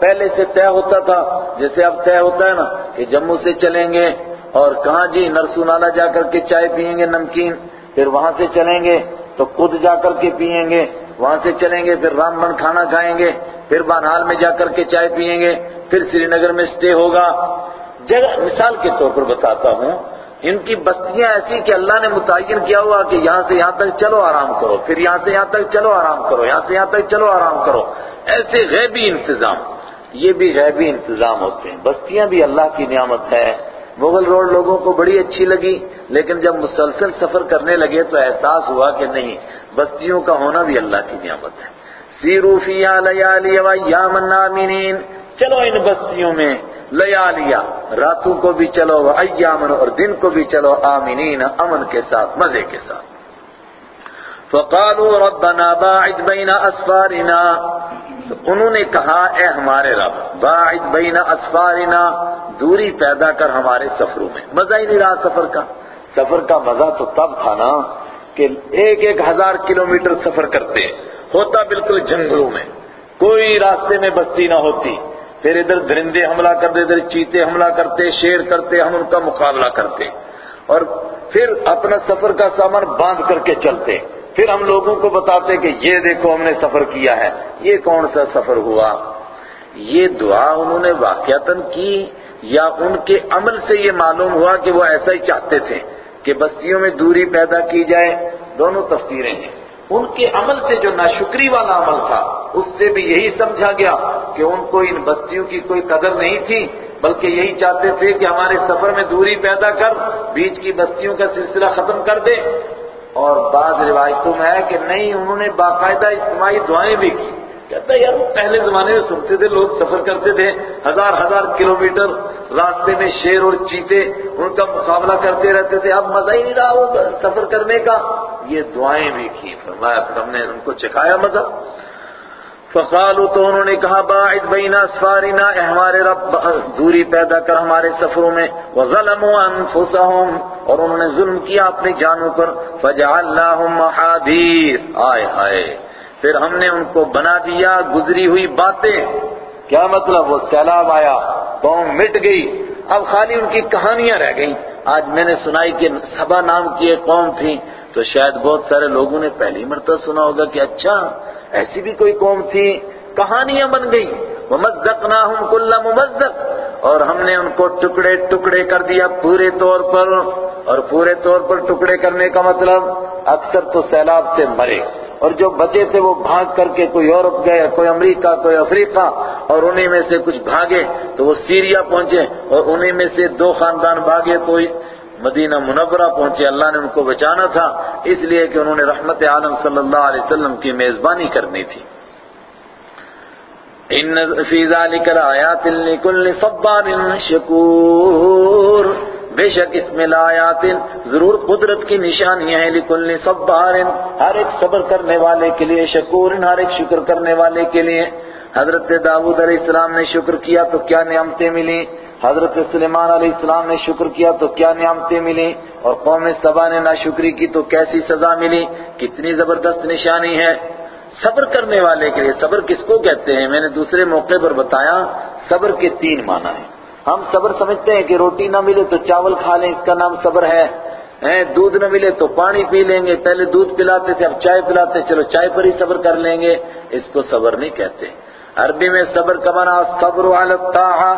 پہلے سے طے ہوتا تھا، جیسے اب طے ہوتا ہے نا، کہ جموں سے چلیں گے اور کہاں جی نرسو نالا جا کر کے چائے پیئیں گے نمکین، پھر وہاں سے چلیں گے تو خود جا کر کے پیئیں گے۔ وہاں سے چلیں گے، پھر رام بن کھانا کھائیں گے، پھر بانحال میں جا کر کے چائے پیئیں گے، پھر سری نگر میں سٹے ہوگا۔ جگہ مثال کے طور پر بتاتا ہوں، ان کی بستیاں ایسی کہ اللہ نے متعین کیا ہوا کہ یہاں سے یہاں تک چلو آرام کرو، پھر یہاں سے یہاں تک چلو آرام کرو، یہاں سے یہاں تک چلو آرام کرو۔ ایسے غیبی انتظام، یہ بھی غیبی انتظام ہوتے ہیں۔ بستیاں بھی اللہ کی نعمت ہے۔ مغل روڈ لوگوں کو بڑی اچھی لگی، لیکن جب مسلسل سفر کرنے لگے تو احساس ہوا کہ نہیں، بستیوں کا ہونا بھی اللہ کی نعمت ہے۔ سیرو فیہ لیالی و ایام النامنین۔ چلو ان بستیوں میں لیالیا، راتوں کو بھی چلو و ایامن اور دن کو بھی چلو آمنین، امن کے ساتھ، مزے کے ساتھ۔ فقالوا ربنا باعد بین اسفارنا۔ انہوں نے کہا، اے ہمارے رب، باعد بین اسفارنا، دوری پیدا کر ہمارے سفروں میں. مزہ ہی نہیں رہا سفر کا. سفر کا مزہ تو تب تھا نا کہ ایک ایک ہزار کلومیٹر سفر کرتے ہوتا بالکل جنگلوں میں. کوئی راستے میں بستی نہ ہوتی. پھر ادھر درندے حملہ کرتے، ادھر چیتے حملہ کرتے، شیر کرتے، ہم ان کا مقابلہ کرتے. اور پھر اپنا سفر کا سامان باندھ کر کے چلتے. پھر ہم لوگوں کو بتاتے کہ یہ دیکھو ہم نے سفر کیا ہے، یہ کون سا سفر ہوا؟ یہ دعا انہوں نے واقعتاً کی، یا ان کے عمل سے یہ معلوم ہوا کہ وہ ایسا ہی چاہتے تھے کہ بستیوں میں دوری پیدا کی جائے۔ دونوں تفسیریں ہیں۔ ان کے عمل سے جو ناشکری والا عمل تھا، اس سے بھی یہی سمجھا گیا کہ ان کو ان بستیوں کی کوئی قدر نہیں تھی، بلکہ یہی چاہتے تھے کہ ہمارے سفر میں دوری پیدا کر، بیچ کی بستیوں کا سلسلہ ختم کر دے۔ اور بعض روایتوں میں ہے کہ نہیں، انہوں نے باقاعدہ اجتماعی دعائیں بھی کی۔ کہتا ہے، یار، وہ پہلے زمانے میں سنتے تھے، لوگ سفر کرتے تھے، ہزار ہزار کلومیٹر راستے میں شیر اور چیتے ان کا مقابلہ کرتے رہتے تھے۔ اب مزہ ہی نہیں رہا وہ سفر کرنے کا۔ یہ دعائیں بھی کی، فرمایا، پھر ہم نے ان کو چکھایا مزہ۔ فقالو تو انہوں نے کہا باعد بین اسفارنا، اے ہمارے رب، دوری پیدا کر ہمارے سفروں میں۔ وظلموا انفسهم اور انہوں نے ظلم کیا اپنی جانوں پر۔ فجعلناهم محاذير۔ آئے ہائے پھر ہم نے ان کو بنا دیا، گزری ہوئی باتیں۔ کیا مطلب؟ وہ سیلاب آیا، قوم مٹ گئی۔ اب خالی ان کی کہانیاں رہ گئیں۔ آج میں نے سنائی کہ سبا نام کی ایک قوم تھی۔ تو شاید بہت سارے لوگوں نے پہلی مرتبہ سنا ہوگا کہ اچھا ایسی بھی کوئی قوم تھی، کہانیاں بن گئی۔ وَمَزَّقْنَاهُمْ كُلَّ مُمَزَّقْ۔ اور ہم نے ان کو ٹکڑے ٹکڑے کر دیا پورے طور پر۔ اور پورے طور پر ٹکڑے کرنے کا مطلب اکثر تو سیلاب سے مرے۔ اور جو بچے تھے وہ بھاگ کر کے کوئی یورپ گئے، کوئی امریکہ، کوئی افریقہ، اور انہیں میں سے کچھ بھاگے تو وہ سیریا پہنچے۔ اور انہیں میں سے دو خاندان بھاگے تو مدینہ منورہ پہنچے، اللہ نے ان کو بچانا تھا، اس لیے کہ انہوں نے رحمت عالم صلی اللہ علیہ وسلم کی میزبانی کرنی تھی۔ ان فی ذالک لآیات لکل صبار شکور۔ بے شک اس میں لآیات ضرور قدرت کی نشانیاں ہیں، لکل صبار۔ ہر ایک صبر کرنے والے کے لیے، شکور، ہر ایک شکر کرنے والے کے لیے۔ حضرت داؤد علیہ السلام نے شکر کیا تو کیا نعمتیں ملی حضرت سلیمان علیہ السلام نے شکر کیا تو کیا نعمتیں ملی اور قوم سبا نے ناشکری کی تو کیسی سزا ملی؟ کتنی زبردست نشانی ہے۔ صبر کرنے والے کے لیے، صبر کس کو کہتے ہیں؟ میں نے دوسرے موقع پر بتایا، صبر کے تین معنی ہیں۔ ہم صبر سمجھتے ہیں کہ روٹی نہ ملے تو چاول کھا لیں، اس کا نام صبر ہے۔ دودھ نہ ملے تو پانی پی لیں گے۔ پہلے دودھ پلاتے تھے، اب چائے پلاتے چلو چائے پر ہی صبر کر لیں گے۔ اس کو صبر نہیں کہتے۔ عربی میں صبر کا معنی صبر علی الطاعہ،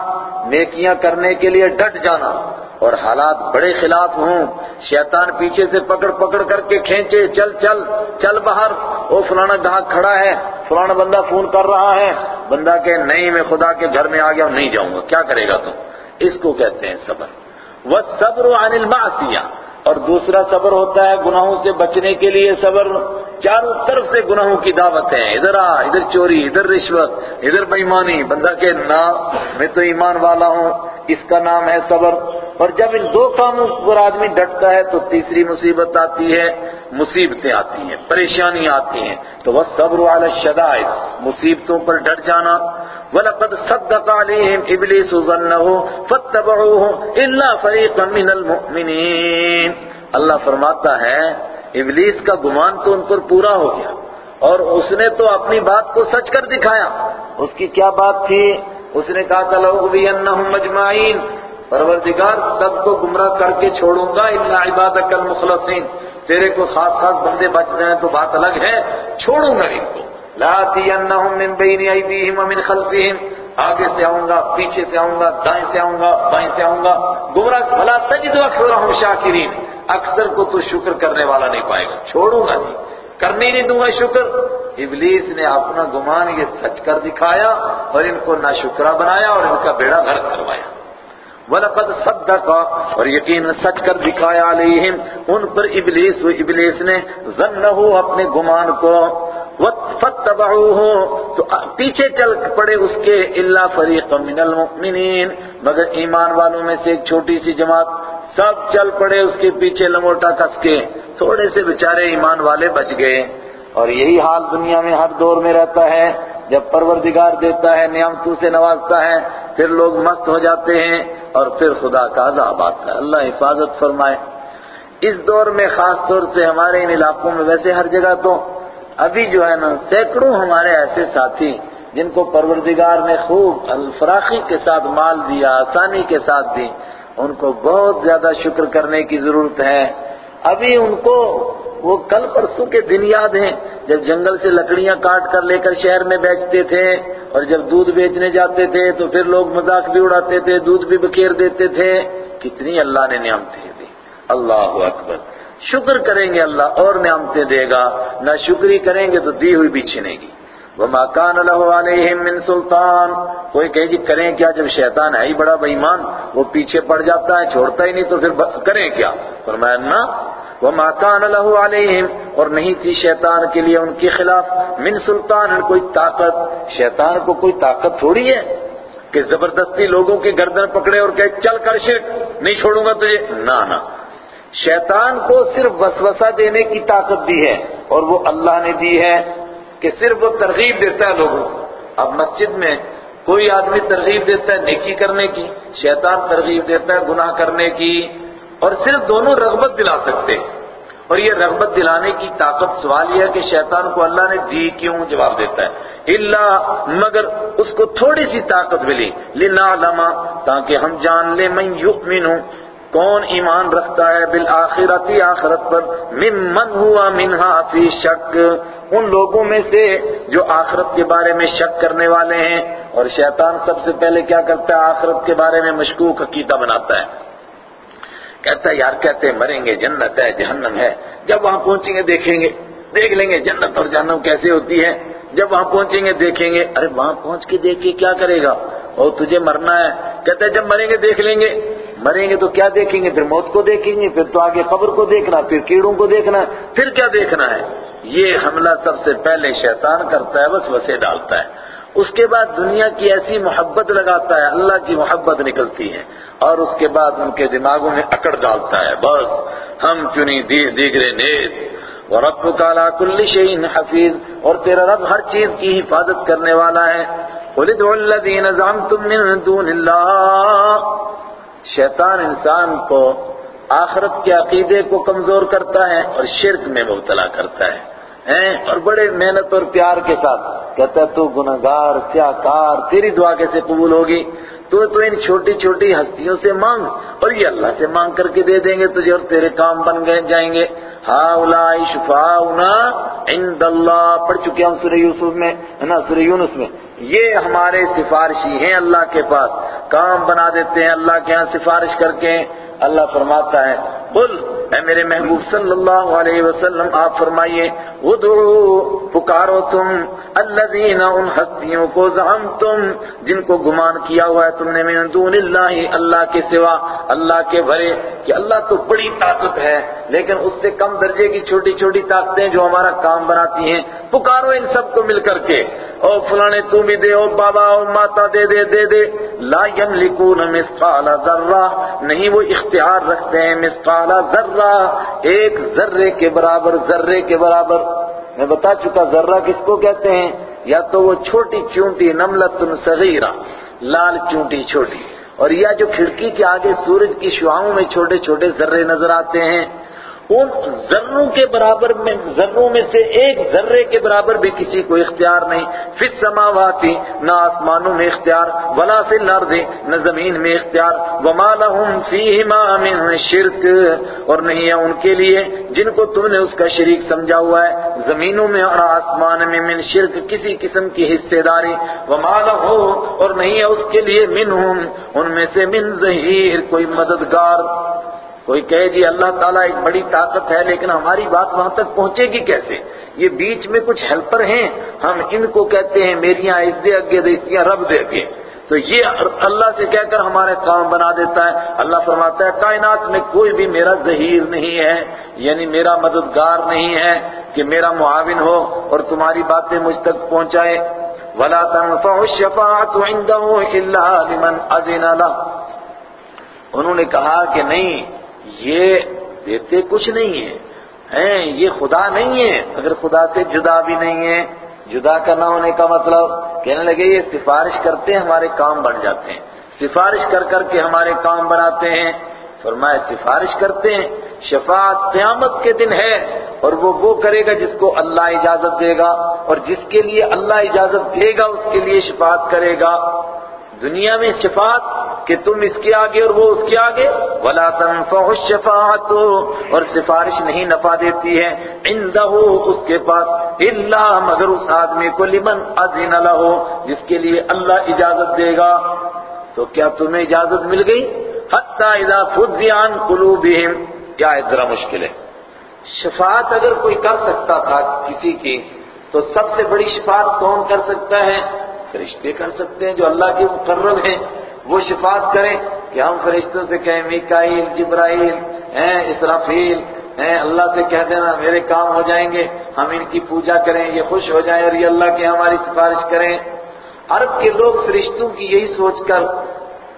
نیکیاں کرنے کے لیے ڈٹ جانا۔ اور حالات بڑے خلاف ہوں۔ شیطان پیچھے سے پکڑ پکڑ کر کے کھینچے، چل چل چل باہر وہ فلانا گاہک کھڑا ہے۔ فلانا بندہ فون کر رہا ہے۔ بندہ کہ نہیں، میں خدا کے گھر میں آ گیا نہیں جاؤں گا۔ کیا کرے گا تم اس کو کہتے ہیں صبر۔ وہ صبر عن المعصیہ اور دوسرا صبر ہوتا ہے گناہوں سے بچنے کے لیے صبر۔ چاروں طرف سے گناہوں کی دعوت ہے۔ ادھر آ، ادھر چوری، ادھر رشوت، ادھر بےمانی بندہ کہ نہ، میں تو ایمان والا ہوں، اس کا نام ہے صبر۔ اور جب ان دو کاموں پر آدمی ڈٹتا ہے تو تیسری مصیبت آتی ہے، مصیبتیں آتی ہیں پریشانیاں آتی ہیں۔ تو وہ صبر والا الشدائد، مصیبتوں پر ڈٹ جانا۔ وَلَقَدْ صَدَّقَ عَلَيْهِمْ إِبْلِيسُ ظَنَّهُ فَاتَّبَعُوهُ إِلَّا فَرِيقًا مِّنَ الْمُؤْمِنِينَ۔ اللہ فرماتا ہے ابلیس کا گمان تو ان پر پورا ہو گیا۔ اور اس نے تو اپنی بات کو سچ کر دکھایا۔ اس کی کیا بات تھی؟ اس نے کہا تھا لوگ بھی مجمعین پروردگار سب کو گمراہ کر کے چھوڑوں گا۔ الا عبادک المخلصین، تیرے کو خاص خاص بندے بچ جائیں تو بات الگ ہے۔ چھوڑوں گا ان کو۔ لاتینہم من بین ایدیہم ومن خلفہم۔ آگے سے آؤں گا، پیچھے سے آؤں گا، دائیں سے آؤں گا، بائیں سے آؤں گا۔ گمراہ، بھلا تجد اکثرہم شاکرین۔ اکثر کو تو شکر کرنے والا نہیں پائے گا۔ چھوڑوں گا نہیں۔ کرنے نہیں دوں گا شکر۔ ابلیس نے اپنا گمان یہ سچ کر دکھایا اور ان کو ناشکرا بنایا اور ان کا بیڑا غرق کروایا۔ وَلَقَدْ صَدَّقَ اور یقین سچ کر دکھایا علیہم، ان پر ابلیس و ابلیس نے ظنہو اپنے گمان کو فَاتَّبَعُوهُ تو پیچھے چل پڑے اس کے، الا فریق من المؤمنین مگر ایمان والوں میں سے ایک چھوٹی سی جماعت سب چل پڑے اس کے پیچھے لموٹا کس کے۔ تھوڑے سے بچارے ایمان والے بچ گئے۔ اور یہی حال دنیا میں ہر دور میں رہتا ہے، جب پروردگار دیتا ہے، نعمتوں سے نوازتا ہے پھر لوگ مست ہو جاتے ہیں اور پھر خدا کا عذاب آتا ہے۔ اللہ حفاظت فرمائے۔ اس دور میں خاص طور سے ہمارے ان علاقوں میں ویسے ہر جگہ تو ابھی جو ہے نا سینکڑوں ہمارے ایسے ساتھی جن کو پروردگار نے خوب الفراخی کے ساتھ مال دیا، آسانی کے ساتھ دی، ان کو بہت زیادہ شکر کرنے کی ضرورت ہے۔ ابھی ان کو وہ کل پرسوں کے دن یاد ہیں، جب جنگل سے لکڑیاں کاٹ کر لے کر شہر میں بیچتے تھے، اور جب دودھ بیچنے جاتے تھے، تو پھر لوگ مذاق بھی اڑاتے تھے، دودھ بھی بکھیر دیتے تھے۔ کتنی اللہ نے نعمتیں دی۔ اللہ اکبر۔ شکر کریں گے اللہ اور نعمتیں دے گا۔ نہ شکری کریں گے تو دی ہوئی بھی چھنے گی۔ وما كان له عليهم من سلطان۔ کوئی کہے جی کریں کیا؟ جب شیطان ہے ہی بڑا بےمان وہ پیچھے پڑ جاتا ہے، چھوڑتا ہی نہیں تو پھر کریں کیا؟ فرمایا نا وما كان له عليهم، اور نہیں تھی شیطان کے لیے ان کے خلاف۔ من سلطان، کوئی طاقت۔ شیطان کو کوئی طاقت تھوڑی ہے کہ زبردستی لوگوں کی گردن پکڑے اور کہے، چل کر شرک، نہیں چھوڑوں گا تجھے۔ نہ نہ۔ شیطان کو صرف وسوسہ دینے کی طاقت دی ہے، اور وہ اللہ نے دی ہے کہ صرف وہ ترغیب دیتا ہے لوگوں کو۔ اب مسجد میں کوئی آدمی ترغیب دیتا ہے نیکی کرنے کی، شیطان ترغیب دیتا ہے گناہ کرنے کی۔ اور صرف دونوں رغبت دلا سکتے ہیں۔ اور یہ رغبت دلانے کی طاقت سوال یہ ہے کہ شیطان کو اللہ نے دی کیوں جواب دیتا ہے؟ اللہ مگر اس کو تھوڑی سی طاقت ملی۔ لنعلم، تاکہ ہم جان لیں، من یؤمن، کون ایمان رکھتا ہے بالآخرتی، آخرت پر۔ ممن ہوا منہا فی شک ان لوگوں میں سے جو آخرت کے بارے میں شک کرنے والے ہیں۔ اور شیطان سب سے پہلے کیا کرتا ہے؟ آخرت کے بارے میں مشکوک عقیدہ بناتا ہے۔ کہتا ہے، یار کہتے ہیں، مریں گے، جنت ہے، جہنم ہے۔ جب وہاں پہنچیں گے، دیکھیں گے۔ دیکھ لیں گے جنت اور جہنم کیسے ہوتی ہے۔ جب وہاں پہنچیں گے، دیکھیں گے، ارے وہاں پہنچ کے دیکھ کے کیا کرے گا؟ اور تجھے مرنا ہے۔ کہتا ہے، جب مریں گے، دیکھ لیں گے۔ مریں گے تو کیا دیکھیں گے؟ پھر موت کو دیکھیں گے، پھر تو آگے قبر کو دیکھنا، پھر کیڑوں کو دیکھنا، پھر کیا دیکھنا ہے؟ یہ حملہ سب سے پہلے شیطان کرتا ہے، بس وسے ڈالتا ہے۔ اس کے بعد دنیا کی ایسی محبت لگاتا ہے، اللہ کی محبت نکلتی ہے، اور اس کے بعد ان کے دماغوں میں اکڑ ڈالتا ہے، بس ہم چنی دیگرے نیز اور رب کالا کل شعین حفیظ۔ اور تیرا رب ہر چیز کی حفاظت کرنے والا ہے۔ من دون اللہ شیطان انسان کو آخرت کے عقیدے کو کمزور کرتا ہے اور شرک میں مبتلا کرتا ہے۔ اور بڑے محنت اور پیار کے ساتھ کہتا ہے، تو گناہگار کیا کار، تیری دعا کیسے قبول ہوگی؟ تو تو ان چھوٹی چھوٹی ہستیوں سے مانگ اور یہ اللہ سے مانگ کر کے دے دیں گے تجھے اور تیرے کام بن گئے جائیں گے۔ ہاں اولائی شفاؤنا عند اللہ. پڑھ چکے ہم سورہ یوسف میں، ہے نا، سورہ یونس میں۔ یہ ہمارے سفارشی ہیں اللہ کے پاس۔ کام بنا دیتے ہیں اللہ کے ہاں سفارش کر کے۔ اللہ فرماتا ہے بول اے میرے محبوب صلی اللہ علیہ وسلم، آپ فرمائیے، ادعو پکارو تم الذین ان ہستیوں کو، زعمتم جن کو گمان کیا ہوا ہے تم نے من دون اللہ اللہ کے سوا، اللہ کے بھرے، کہ اللہ تو بڑی طاقت ہے، لیکن اس سے کم درجے کی چھوٹی چھوٹی طاقتیں جو ہمارا کام بناتی ہیں، پکارو ان سب کو مل کر کے۔ او فلانے، تو بھی دے، او بابا، او ماتا، دے دے دے دے۔ لا یملکون مثقال ذرہ، نہیں وہ اختیار رکھتے ہیں مثقال ذرہ، ایک ذرے کے برابر، ذرے کے برابر۔ میں بتا چکا ذرہ کس کو کہتے ہیں؟ یا تو وہ چھوٹی چونٹی نملت صغیرہ، لال چونٹی چھوٹی۔ اور یا جو کھڑکی کے آگے سورج کی شعاؤں میں چھوٹے چھوٹے ذرے نظر آتے ہیں۔ ان ذروں کے برابر میں ذروں میں سے ایک ذرے کے برابر بھی کسی کو اختیار نہیں۔ فی السماواتی نہ آسمانوں میں اختیار، ولا فی الارض، نہ زمین میں اختیار۔ وما لهم فیہما من شرک۔ اور نہیں ہے ان کے لیے، جن کو تم نے اس کا شریک سمجھا ہوا ہے۔ زمینوں میں اور آسمان میں من شرک، کسی قسم کی حصے داری۔ وما له اور نہیں ہے اس کے لیے منہم۔ ان میں سے من ظہیر کوئی مددگار۔ کوئی کہے جی اللہ تعالیٰ ایک بڑی طاقت ہے لیکن ہماری بات وہاں تک پہنچے گی کیسے؟ یہ بیچ میں کچھ ہیلپر ہیں، ہم ان کو کہتے ہیں میریاں اس دے اگے دستیاں رب دے اگے۔ تو یہ اللہ سے کہہ کر ہمارے کام بنا دیتا ہے۔ اللہ فرماتا ہے، کائنات میں کوئی بھی میرا ظہیر نہیں ہے یعنی میرا مددگار نہیں ہے کہ میرا معاون ہو اور تمہاری باتیں مجھ تک پہنچائے۔ ولا تنفع الشفاعة عنده الا لمن اذن له۔ انہوں نے کہا کہ نہیں یہ دیتے کچھ نہیں ہے ہیں، یہ خدا نہیں ہے اگر خدا سے جدا بھی نہیں ہے جدا کا نہ ہونے کا مطلب کہنے لگے، یہ سفارش کرتے ہیں ہمارے کام بن جاتے ہیں۔ سفارش کر کر کے ہمارے کام بناتے ہیں۔ فرمایا، سفارش کرتے ہیں۔ شفاعت قیامت کے دن ہے اور وہ وہ کرے گا جس کو اللہ اجازت دے گا اور جس کے لیے اللہ اجازت دے گا، اس کے لیے شفاعت کرے گا۔ دنیا میں شفاعت کہ تم اس کے آگے اور وہ اس کے آگے۔ ولا تنفع الشفاعت اور سفارش نہیں نفع دیتی ہے۔ عندہ اس کے پاس۔ الا مگر اس آدمی کو لمن اذن له، جس کے لیے اللہ اجازت دے گا۔ تو کیا تمہیں اجازت مل گئی؟ حتی اذا فزع عن قلوبهم۔ کیا اتنا مشکل ہے۔ شفاعت اگر کوئی کر سکتا تھا کسی کی، تو سب سے بڑی شفاعت کون کر سکتا ہے؟ فرشتے کر سکتے ہیں جو اللہ کے مقرب ہیں، وہ شفاعت کریں۔ کہ ہم فرشتوں سے کہیں، میکائیل، جبرائیل ہیں اسرافیل ہیں اللہ سے کہہ دینا، میرے کام ہو جائیں گے، ہم ان کی پوجا کریں، یہ خوش ہو جائیں اور یہ اللہ کے ہماری سفارش کریں۔ عرب کے لوگ فرشتوں کی یہی سوچ کر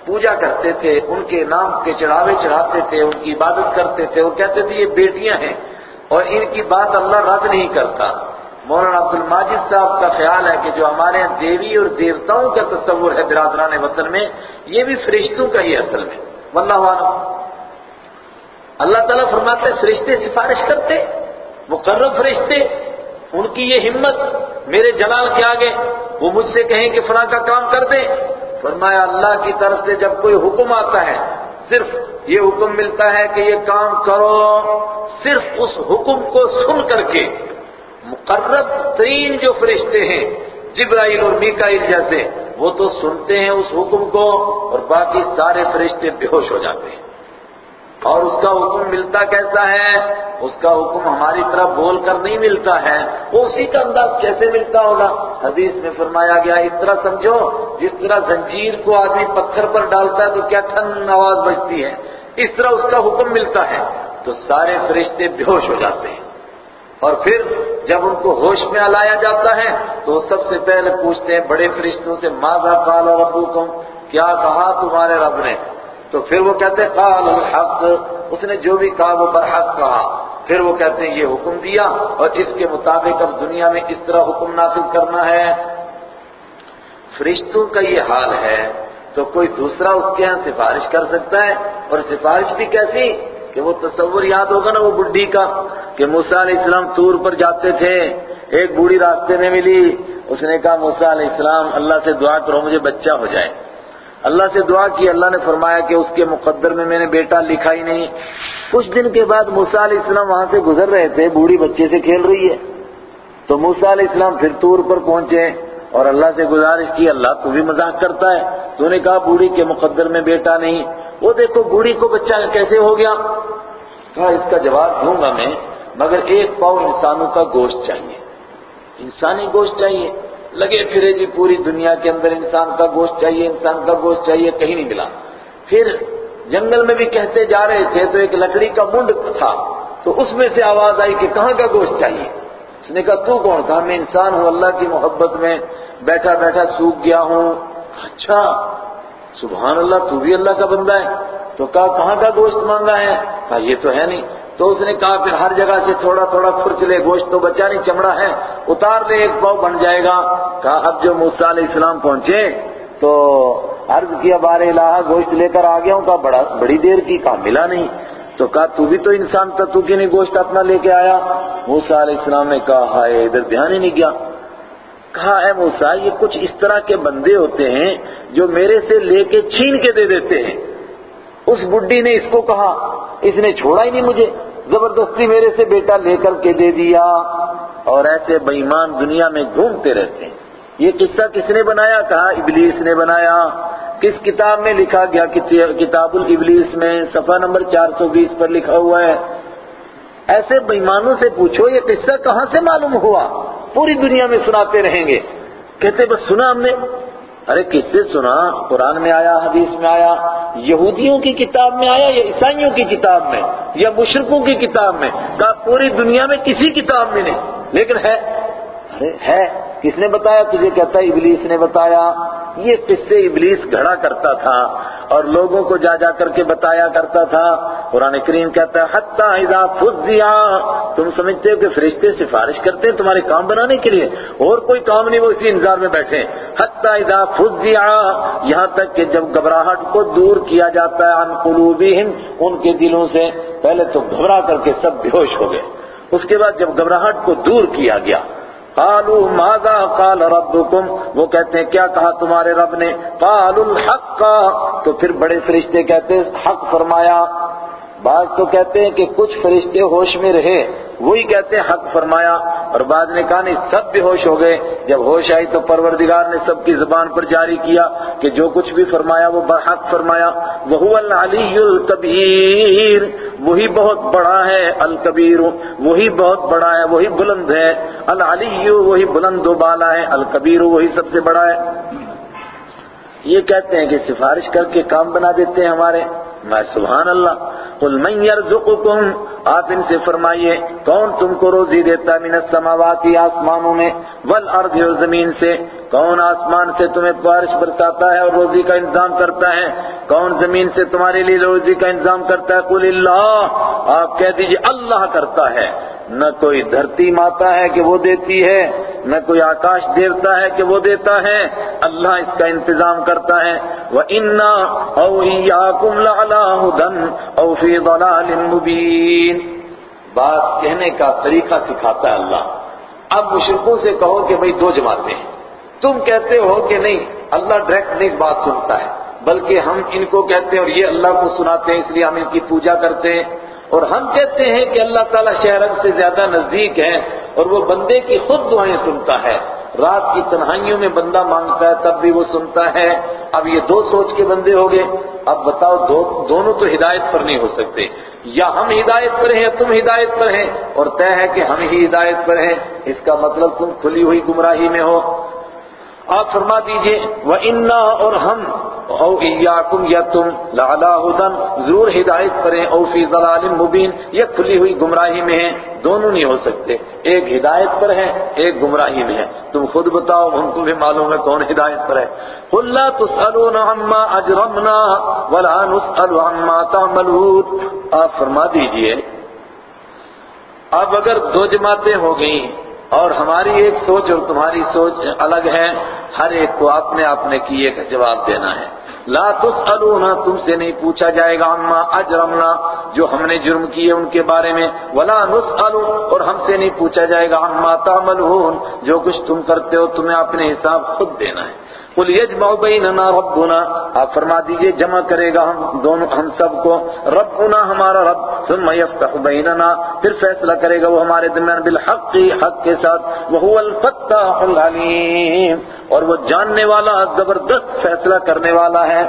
پوجا کرتے تھے، ان کے نام کے چڑھاوے چڑھاتے تھے، ان کی عبادت کرتے تھے، وہ کہتے تھے یہ بیٹیاں ہیں اور ان کی بات اللہ رد نہیں کرتا۔ مولانا عبد الماجد صاحب کا خیال ہے کہ جو ہمارے دیوی اور دیوتاؤں کا تصور ہے برادران وطن میں، یہ بھی فرشتوں کا ہی اصل میں۔ واللہ عالم اللہ تعالیٰ فرماتے ہیں، فرشتے سفارش کرتے مقرر فرشتے، ان کی یہ ہمت میرے جلال کے آگے، وہ مجھ سے کہیں کہ فلاں کا کام کر دیں۔ فرمایا، اللہ کی طرف سے جب کوئی حکم آتا ہے، صرف یہ حکم ملتا ہے کہ یہ کام کرو، صرف اس حکم کو سن کر کے۔ مقرب ترین جو فرشتے ہیں، جبرائیل اور میکائیل جیسے، وہ تو سنتے ہیں اس حکم کو اور باقی سارے فرشتے بے ہوش ہو جاتے ہیں۔ اور اس کا حکم ملتا کیسا ہے؟ اس کا حکم ہماری طرح بول کر نہیں ملتا ہے۔ وہ اسی کا انداز کیسے ملتا ہوگا؟ حدیث میں فرمایا گیا، اس طرح سمجھو، جس طرح زنجیر کو آدمی پتھر پر ڈالتا ہے تو کیا ٹھن آواز بجتی ہے؟ اس طرح اس کا حکم ملتا ہے۔ تو سارے فرشتے بے ہوش ہو جاتے ہیں۔ اور پھر جب ان کو ہوش میں لایا جاتا ہے تو سب سے پہلے پوچھتے ہیں بڑے فرشتوں سے، ماذا قال ربکم؟ کیا کہا تمہارے رب نے؟ تو پھر وہ کہتے ہیں، قال الحق. اس نے جو بھی کہا وہ برحق کہا۔ پھر وہ کہتے ہیں، یہ حکم دیا اور اس کے مطابق اب دنیا میں اس طرح حکم نافذ کرنا ہے۔ فرشتوں کا یہ حال ہے تو کوئی دوسرا اس کے ہاں سفارش کر سکتا ہے اور سفارش بھی کیسی؟ کہ وہ تصور یاد ہوگا نا وہ بڈھی کا، کہ موسیٰ علیہ السلام تور پر جاتے تھے، ایک بوڑھی راستے میں ملی، اس نے کہا، موسیٰ علیہ السلام، اللہ سے دعا کرو، مجھے بچہ ہو جائے۔ اللہ سے دعا کی، اللہ نے فرمایا کہ اس کے مقدر میں میں نے بیٹا لکھا ہی نہیں۔ کچھ دن کے بعد موسیٰ علیہ السلام وہاں سے گزر رہے تھے، بوڑھی بچے سے کھیل رہی ہے۔ تو موسیٰ علیہ السلام پھر تور پر پہنچے۔ اور اللہ سے گزارش کی، اللہ تو بھی مذاق کرتا ہے۔ تو نے کہا، بوڑھی کے مقدر میں بیٹا نہیں۔ وہ دیکھو، بوڑھی کو بچہ کیسے ہو گیا؟ کہا، اس کا جواب دوں گا میں، مگر ایک پاؤ انسانوں کا گوشت چاہیے۔ انسانی گوشت چاہیے۔ لگے پھرے جی پوری دنیا کے اندر انسان کا گوشت چاہیے، انسان کا گوشت چاہیے، کہیں نہیں ملا۔ پھر جنگل میں بھی کہتے جا رہے تھے، تو ایک لکڑی کا منڈ تھا۔ تو اس میں سے آواز آئی کہ کہاں کا گوشت چاہیے؟ اس نے کہا، تو کون کہا میں انسان ہوں، اللہ کی محبت میں بیٹھا بیٹھا سوکھ گیا ہوں۔ اچھا سبحان اللہ، تو بھی اللہ کا بندہ ہے۔ تو کہا، کہاں کا گوشت مانگا ہے؟ کہا، یہ تو ہے نہیں۔ تو اس نے کہا، پھر ہر جگہ سے تھوڑا تھوڑا کھرچ لے، گوشت تو بچا نہیں، چمڑا ہے، اتار لے ایک پاؤ بن جائے گا۔ کہا، اب جو موسیٰ علیہ السلام پہنچے، تو عرض کیا بار الہ گوشت لے کر آ گیا ہوں۔ کہا، بڑا، بڑی دیر کی، کہا، ملا نہیں۔ تو کہا، تو بھی تو انسان تھا، تو کیوں نہیں گوشت اپنا لے کے آیا؟ موسیٰ علیہ السلام نے کہا، ہائے، ادھر دھیان ہی نہیں گیا۔ کہا، اے موسیٰ، یہ کچھ اس طرح کے بندے ہوتے ہیں جو میرے سے لے کے چھین کے دے دیتے ہیں۔ اس بڈی نے اس کو کہا، اس نے چھوڑا ہی نہیں مجھے۔ زبردستی میرے سے بیٹا لے کر کے دے دیا۔ اور ایسے بےمان دنیا میں گھومتے رہتے ہیں۔ یہ قصہ کس نے بنایا؟ کہا، ابلیس نے بنایا۔ کس کتاب میں لکھا گیا کتاب الابلیس میں صفحہ نمبر چار سو بیس پر لکھا ہوا ہے؟ ایسے بےمانوں سے پوچھو، یہ قصہ کہاں سے معلوم ہوا؟ پوری دنیا میں سناتے رہیں گے۔ کہتے بس سنا ہم نے۔ ارے کس سے سنا۔ قرآن میں آیا، حدیث میں آیا۔ یہودیوں کی کتاب میں آیا یا عیسائیوں کی کتاب میں؟ یا مشرقوں کی کتاب میں؟ کہا پوری دنیا میں کسی کتاب میں نہیں۔ لیکن ہے۔ ارے، ہے۔ کس نے بتایا تجھے؟ کہتا ہے، ابلیس نے بتایا۔ یہ قصے ابلیس گھڑا کرتا تھا اور لوگوں کو جا جا کر کے بتایا کرتا تھا۔ قرآن کریم کہتا ہے، حتی اذا فزیا تم سمجھتے ہو کہ فرشتے سفارش کرتے ہیں تمہارے کام بنانے کے لیے، اور کوئی کام نہیں، وہ اسی انتظار میں بیٹھے حتی اذا فزیا یہاں تک کہ جب گھبراہٹ کو دور کیا جاتا ہے، عن قلوبہم، ان کے دلوں سے پہلے تو گھبرا کر کے سب بیہوش ہو گئے۔ اس کے بعد جب گھبراہٹ کو دور کیا گیا قالوا ماذا قال ربكم؟ وہ کہتے ہیں، کیا کہا تمہارے رب نے؟ قال الحق. تو پھر بڑے فرشتے کہتے ہیں، حق فرمایا۔ بعض تو کہتے ہیں کہ کچھ فرشتے ہوش میں رہے، وہی کہتے ہیں حق فرمایا، اور بعض نے کہا، نہیں، سب بھی ہوش ہو گئے۔ جب ہوش آئی تو پروردگار نے سب کی زبان پر جاری کیا کہ جو کچھ بھی فرمایا، وہ برحق فرمایا۔ وہ العلی الکبیر وہی بہت بڑا ہے الکبیر وہی بہت بڑا ہے، وہی بلند ہے۔ العلی وہی بلند و بالا ہے۔ الکبیر وہی سب سے بڑا ہے۔ یہ کہتے ہیں کہ سفارش کر کے کام بنا دیتے ہیں ہمارے۔ میں سبحان اللہ قل من یرزقکم، آپ ان سے فرمائیے، کون تم کو روزی دیتا من السماوات آسمانوں میں، والارض اور زمین سے؟ کون آسمان سے تمہیں بارش برساتا ہے اور روزی کا انتظام کرتا ہے؟ کون زمین سے تمہارے لیے روزی کا انتظام کرتا ہے؟ قل اللہ، آپ کہہ دیجیے اللہ کرتا ہے۔ نہ کوئی دھرتی ماتا ہے کہ وہ دیتی ہے، نہ کوئی آکاش دیوتا ہے کہ وہ دیتا ہے۔ اللہ اس کا انتظام کرتا ہے۔ وَإِنَّا أَوْ إِيَّاكُمْ لَعَلَىٰ هُدًى أَوْ فِي ضَلَالٍ مُبِينٍ۔ بات کہنے کا طریقہ سکھاتا ہے اللہ۔ اب مشرقوں سے کہو کہ بھئی دو جماعتیں ہیں۔ تم کہتے ہو کہ نہیں، اللہ ڈائریکٹ نہیں بات سنتا ہے، بلکہ ہم ان کو کہتے ہیں اور یہ اللہ کو سناتے ہیں، اس لیے ہم ان کی پوجا کرتے ہیں۔ اور ہم کہتے ہیں کہ اللہ تعالیٰ شہرم سے زیادہ نزدیک ہے اور وہ بندے کی خود دعائیں سنتا ہے۔ رات کی تنہائیوں میں بندہ مانگتا ہے، تب بھی وہ سنتا ہے۔ اب یہ دو سوچ کے بندے ہو گئے۔ اب بتاؤ، دو دونوں تو ہدایت پر نہیں ہو سکتے۔ یا ہم ہدایت پر ہیں یا تم ہدایت پر ہیں۔ اور طے ہے کہ ہم ہی ہدایت پر ہیں۔ اس کا مطلب تم کھلی ہوئی گمراہی میں ہو۔ آپ فرما دیجیے وہ انا اور ہم او ایاکم یا تم لالا ہدن ضرور ہدایت کریں او فی ضلال مبین یا کھلی ہوئی گمراہی میں ہیں، دونوں نہیں ہو سکتے۔ ایک ہدایت پر ہے ایک گمراہی میں ہے تم خود بتاؤ، ہم کو بھی معلوم ہے کون ہدایت پر ہے۔ قل لا تسألون عما اجرمنا ولا نسأل عما تعملون۔ آپ فرما دیجیے، اب اگر دو جماعتیں ہو گئیں اور ہماری ایک سوچ اور تمہاری سوچ الگ ہے، ہر ایک کو اپنے اپنے کیے کا جواب دینا ہے۔ لا تسألونا، تم سے نہیں پوچھا جائے گا اما اجرمنا، جو ہم نے جرم کیے ان کے بارے میں۔ ولا نسألو، اور ہم سے نہیں پوچھا جائے گا اما تعملون، جو کچھ تم کرتے ہو تمہیں اپنے حساب خود دینا ہے۔ قل یجمع بیننا ربنا۔ آپ فرما دیجیے، جمع کرے گا ہم دونوں، ہم سب کو۔ ربنا ہمارا رب، ثم یفتح بیننا۔ پھر فیصلہ کرے گا وہ ہمارے درمیان بالحق، حق کے ساتھ۔ وہ الفتاح العلیم۔ اور وہ جاننے والا، زبردست فیصلہ کرنے والا ہے۔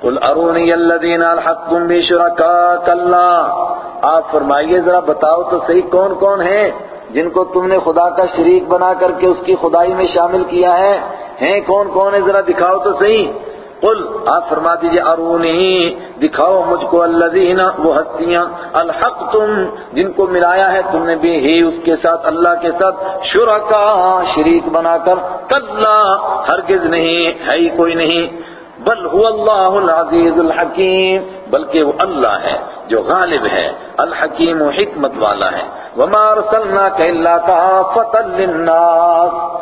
قل ارونی الذین الحقتم بشرکاء اللہ آپ فرمائیے، ذرا بتاؤ تو صحیح، کون کون ہیں جن کو تم نے خدا کا شریک بنا کر کے اس کی خدائی میں شامل کیا ہے؟ ہیں کون کون ہے ذرا دکھاؤ تو صحیح۔ قل، آپ فرما دیجیے، ارونی، دکھاؤ مجھ کو الذین، وہ ہستیاں۔ الحق تم جن کو ملایا ہے تم نے بھی ہی اس کے ساتھ، اللہ کے ساتھ۔ شرکا، شریک بنا کر۔ کلا، ہرگز نہیں، ہے ہی کوئی نہیں۔ بل هو اللہ العزیز الحکیم، بلکہ وہ اللہ ہے جو غالب ہے، الحکیم و حکمت والا ہے۔ وما ارسلناک الا کافتا للناس۔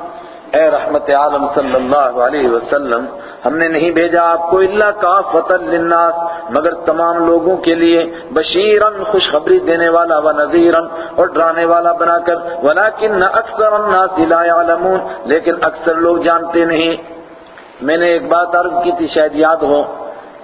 اے رحمت عالم صلی اللہ علیہ وسلم، ہم نے نہیں بھیجا آپ کو اللہ کافتا للناس، مگر تمام لوگوں کے لیے بشیرن خوشخبری دینے والا و نذیرن اور ڈرانے والا بنا کر، ولیکن اکثر الناس لا يعلمون لیکن اکثر لوگ جانتے نہیں۔ میں نے ایک بات عرض کی تھی، شاید یاد ہو،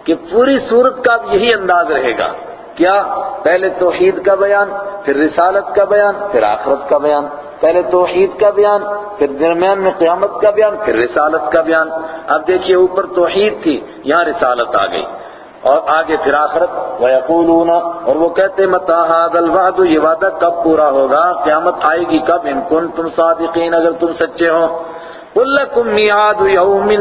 کہ پوری صورت کا اب یہی انداز رہے گا۔ کیا؟ پہلے توحید کا بیان، پھر رسالت کا بیان، پھر آخرت کا بیان۔ پہلے توحید کا بیان، پھر درمیان میں قیامت کا بیان، پھر رسالت کا بیان۔ اب دیکھیے اوپر توحید تھی، یہاں رسالت آ گئی۔ اور آگے پھر آخرت۔ وَيَقُولُونَ، اور وہ کہتے متا هَذَا الْوَعْدُ؟ یہ وعدہ کب پورا ہوگا؟ قیامت آئے گی کب؟ ان کن تم صادقین، اگر تم سچے ہو۔ قُلْ لَكُمْ مِعَادُ يَوْمٍ۔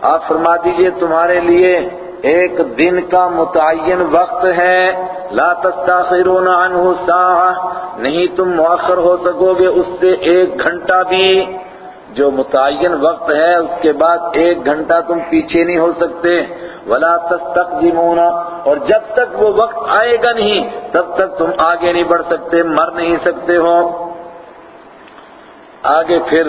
آپ فرما دیجیے تمہارے لیے ایک دن کا متعین وقت ہے۔ لا تستاخرون عنہ ساعہ۔ نہیں تم مؤخر ہو سکو گے اس سے ایک گھنٹہ بھی۔ جو متعین وقت ہے، اس کے بعد ایک گھنٹہ تم پیچھے نہیں ہو سکتے۔ ولا تستقدمون۔ اور جب تک وہ وقت آئے گا نہیں، تب تک تم آگے نہیں بڑھ سکتے، مر نہیں سکتے ہو۔ آگے پھر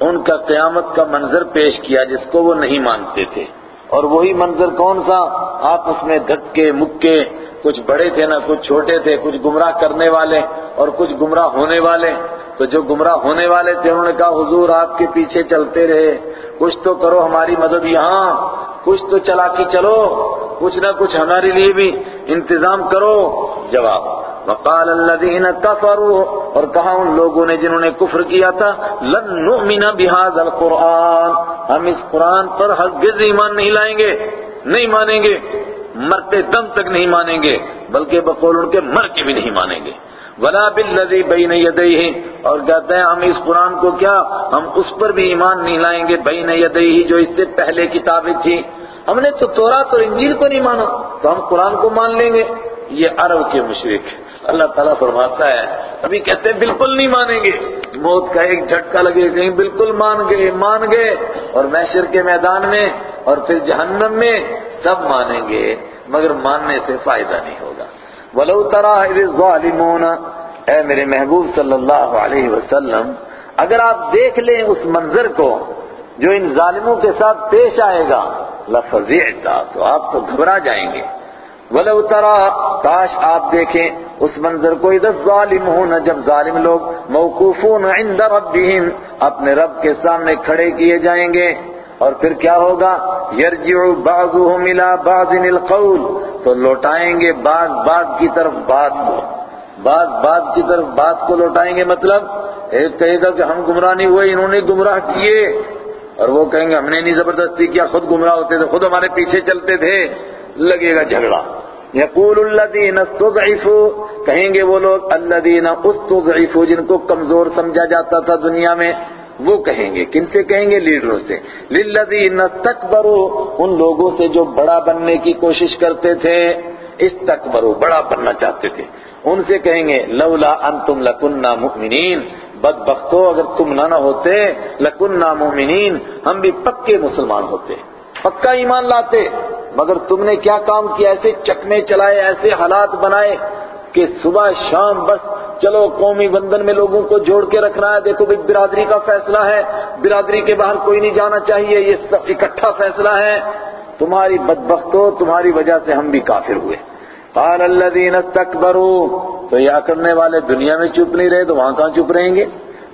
ان کا قیامت کا منظر پیش کیا جس کو وہ نہیں مانتے تھے۔ اور وہی منظر کون سا؟ آپس میں دھکے، مکے، کچھ بڑے تھے نا کچھ چھوٹے تھے، کچھ گمراہ کرنے والے اور کچھ گمراہ ہونے والے۔ تو جو گمراہ ہونے والے تھے، انہوں نے کہا، حضور آپ کے پیچھے چلتے رہے۔ کچھ تو کرو ہماری مدد یہاں، کچھ تو چلا کے چلو، کچھ نہ کچھ ہمارے لیے بھی انتظام کرو۔ جواب وقال الذين كفروا، اور کہا ان لوگوں نے جنہوں نے کفر کیا تھا، لن نؤمن بهذا القرآن۔ ہم اس قرآن پر ہرگز ایمان نہیں لائیں گے، نہیں مانیں گے، مرتے دم تک نہیں مانیں گے، بلکہ بقول ان کے مر کے بھی نہیں مانیں گے۔ ولا بالذي بين يديه اور کہتے ہیں ہم اس قرآن کو کیا، ہم اس پر بھی ایمان نہیں لائیں گے، بین یدیہ جو اس سے پہلے کتابیں تھی ہم نے تو تورات اور انجیل کو نہیں مانا، تو ہم قرآن کو مان لیں گے۔ یہ عرب کے مشرق اللہ تعالیٰ فرماتا ہے، ابھی کہتے ہیں بالکل نہیں مانیں گے۔ موت کا ایک جھٹکا لگے، کہیں بالکل مان گئے مان گئے۔ اور محشر کے میدان میں اور پھر جہنم میں سب مانیں گے، مگر ماننے سے فائدہ نہیں ہوگا۔ ولو ترى اذ الظالمون، اے میرے محبوب صلی اللہ علیہ وسلم، اگر آپ دیکھ لیں اس منظر کو، جو ان ظالموں کے ساتھ پیش آئے گا لفظعتا تو آپ تو گھبرا جائیں گے۔ ولو ترى کاش آپ دیکھیں، اس منظر کو اذا الظالمون جب ظالم لوگ موقوفون عند ربهم اپنے رب کے سامنے کھڑے کیے جائیں گے۔ اور پھر کیا ہوگا؟ یرجع بعضهم الى بعض القول، تو لوٹائیں گے بعض بعض کی طرف بات کو۔ بعض بعض کی طرف بات کو لوٹائیں گے مطلب ایک کہے گا کہ ہم گمراہ نہیں ہوئے، انہوں نے گمراہ کیے۔ اور وہ کہیں گے ہم نے نہیں زبردستی کیا، خود گمراہ ہوتے تھے، خود ہمارے پیچھے چلتے تھے۔ لگے گا جھگڑا۔ یقول الذین استضعفوا، کہیں گے وہ لوگ، الذین استضعفوا، جن کو کمزور سمجھا جاتا تھا دنیا میں، وہ کہیں گے، کن سے کہیں گے؟ لیڈروں سے۔ للذین استکبروا، ان لوگوں سے جو بڑا بننے کی کوشش کرتے تھے، استکبروا، بڑا بننا چاہتے تھے۔ ان سے کہیں گے، لولا انتم لکننا مؤمنین۔ بدبختو، اگر تم نہ نہ ہوتے، لکننا مؤمنین، ہم بھی پکے مسلمان ہوتے۔ پکا ایمان لاتے، مگر تم نے کیا کام کیا؟ ایسے چکمے چلائے، ایسے حالات بنائے کہ صبح شام بس چلو قومی بندن میں لوگوں کو جوڑ کے رکھنا ہے۔ دیکھو بھائی، برادری کا فیصلہ ہے۔ برادری کے باہر کوئی نہیں جانا چاہیے، یہ سب اکٹھا فیصلہ ہے۔ تمہاری بدبختو تمہاری وجہ سے ہم بھی کافر ہوئے۔ قال الذين استكبروا، تو یہ اکڑنے والے دنیا میں چپ نہیں رہے، تو وہاں کہاں چپ رہیں گے؟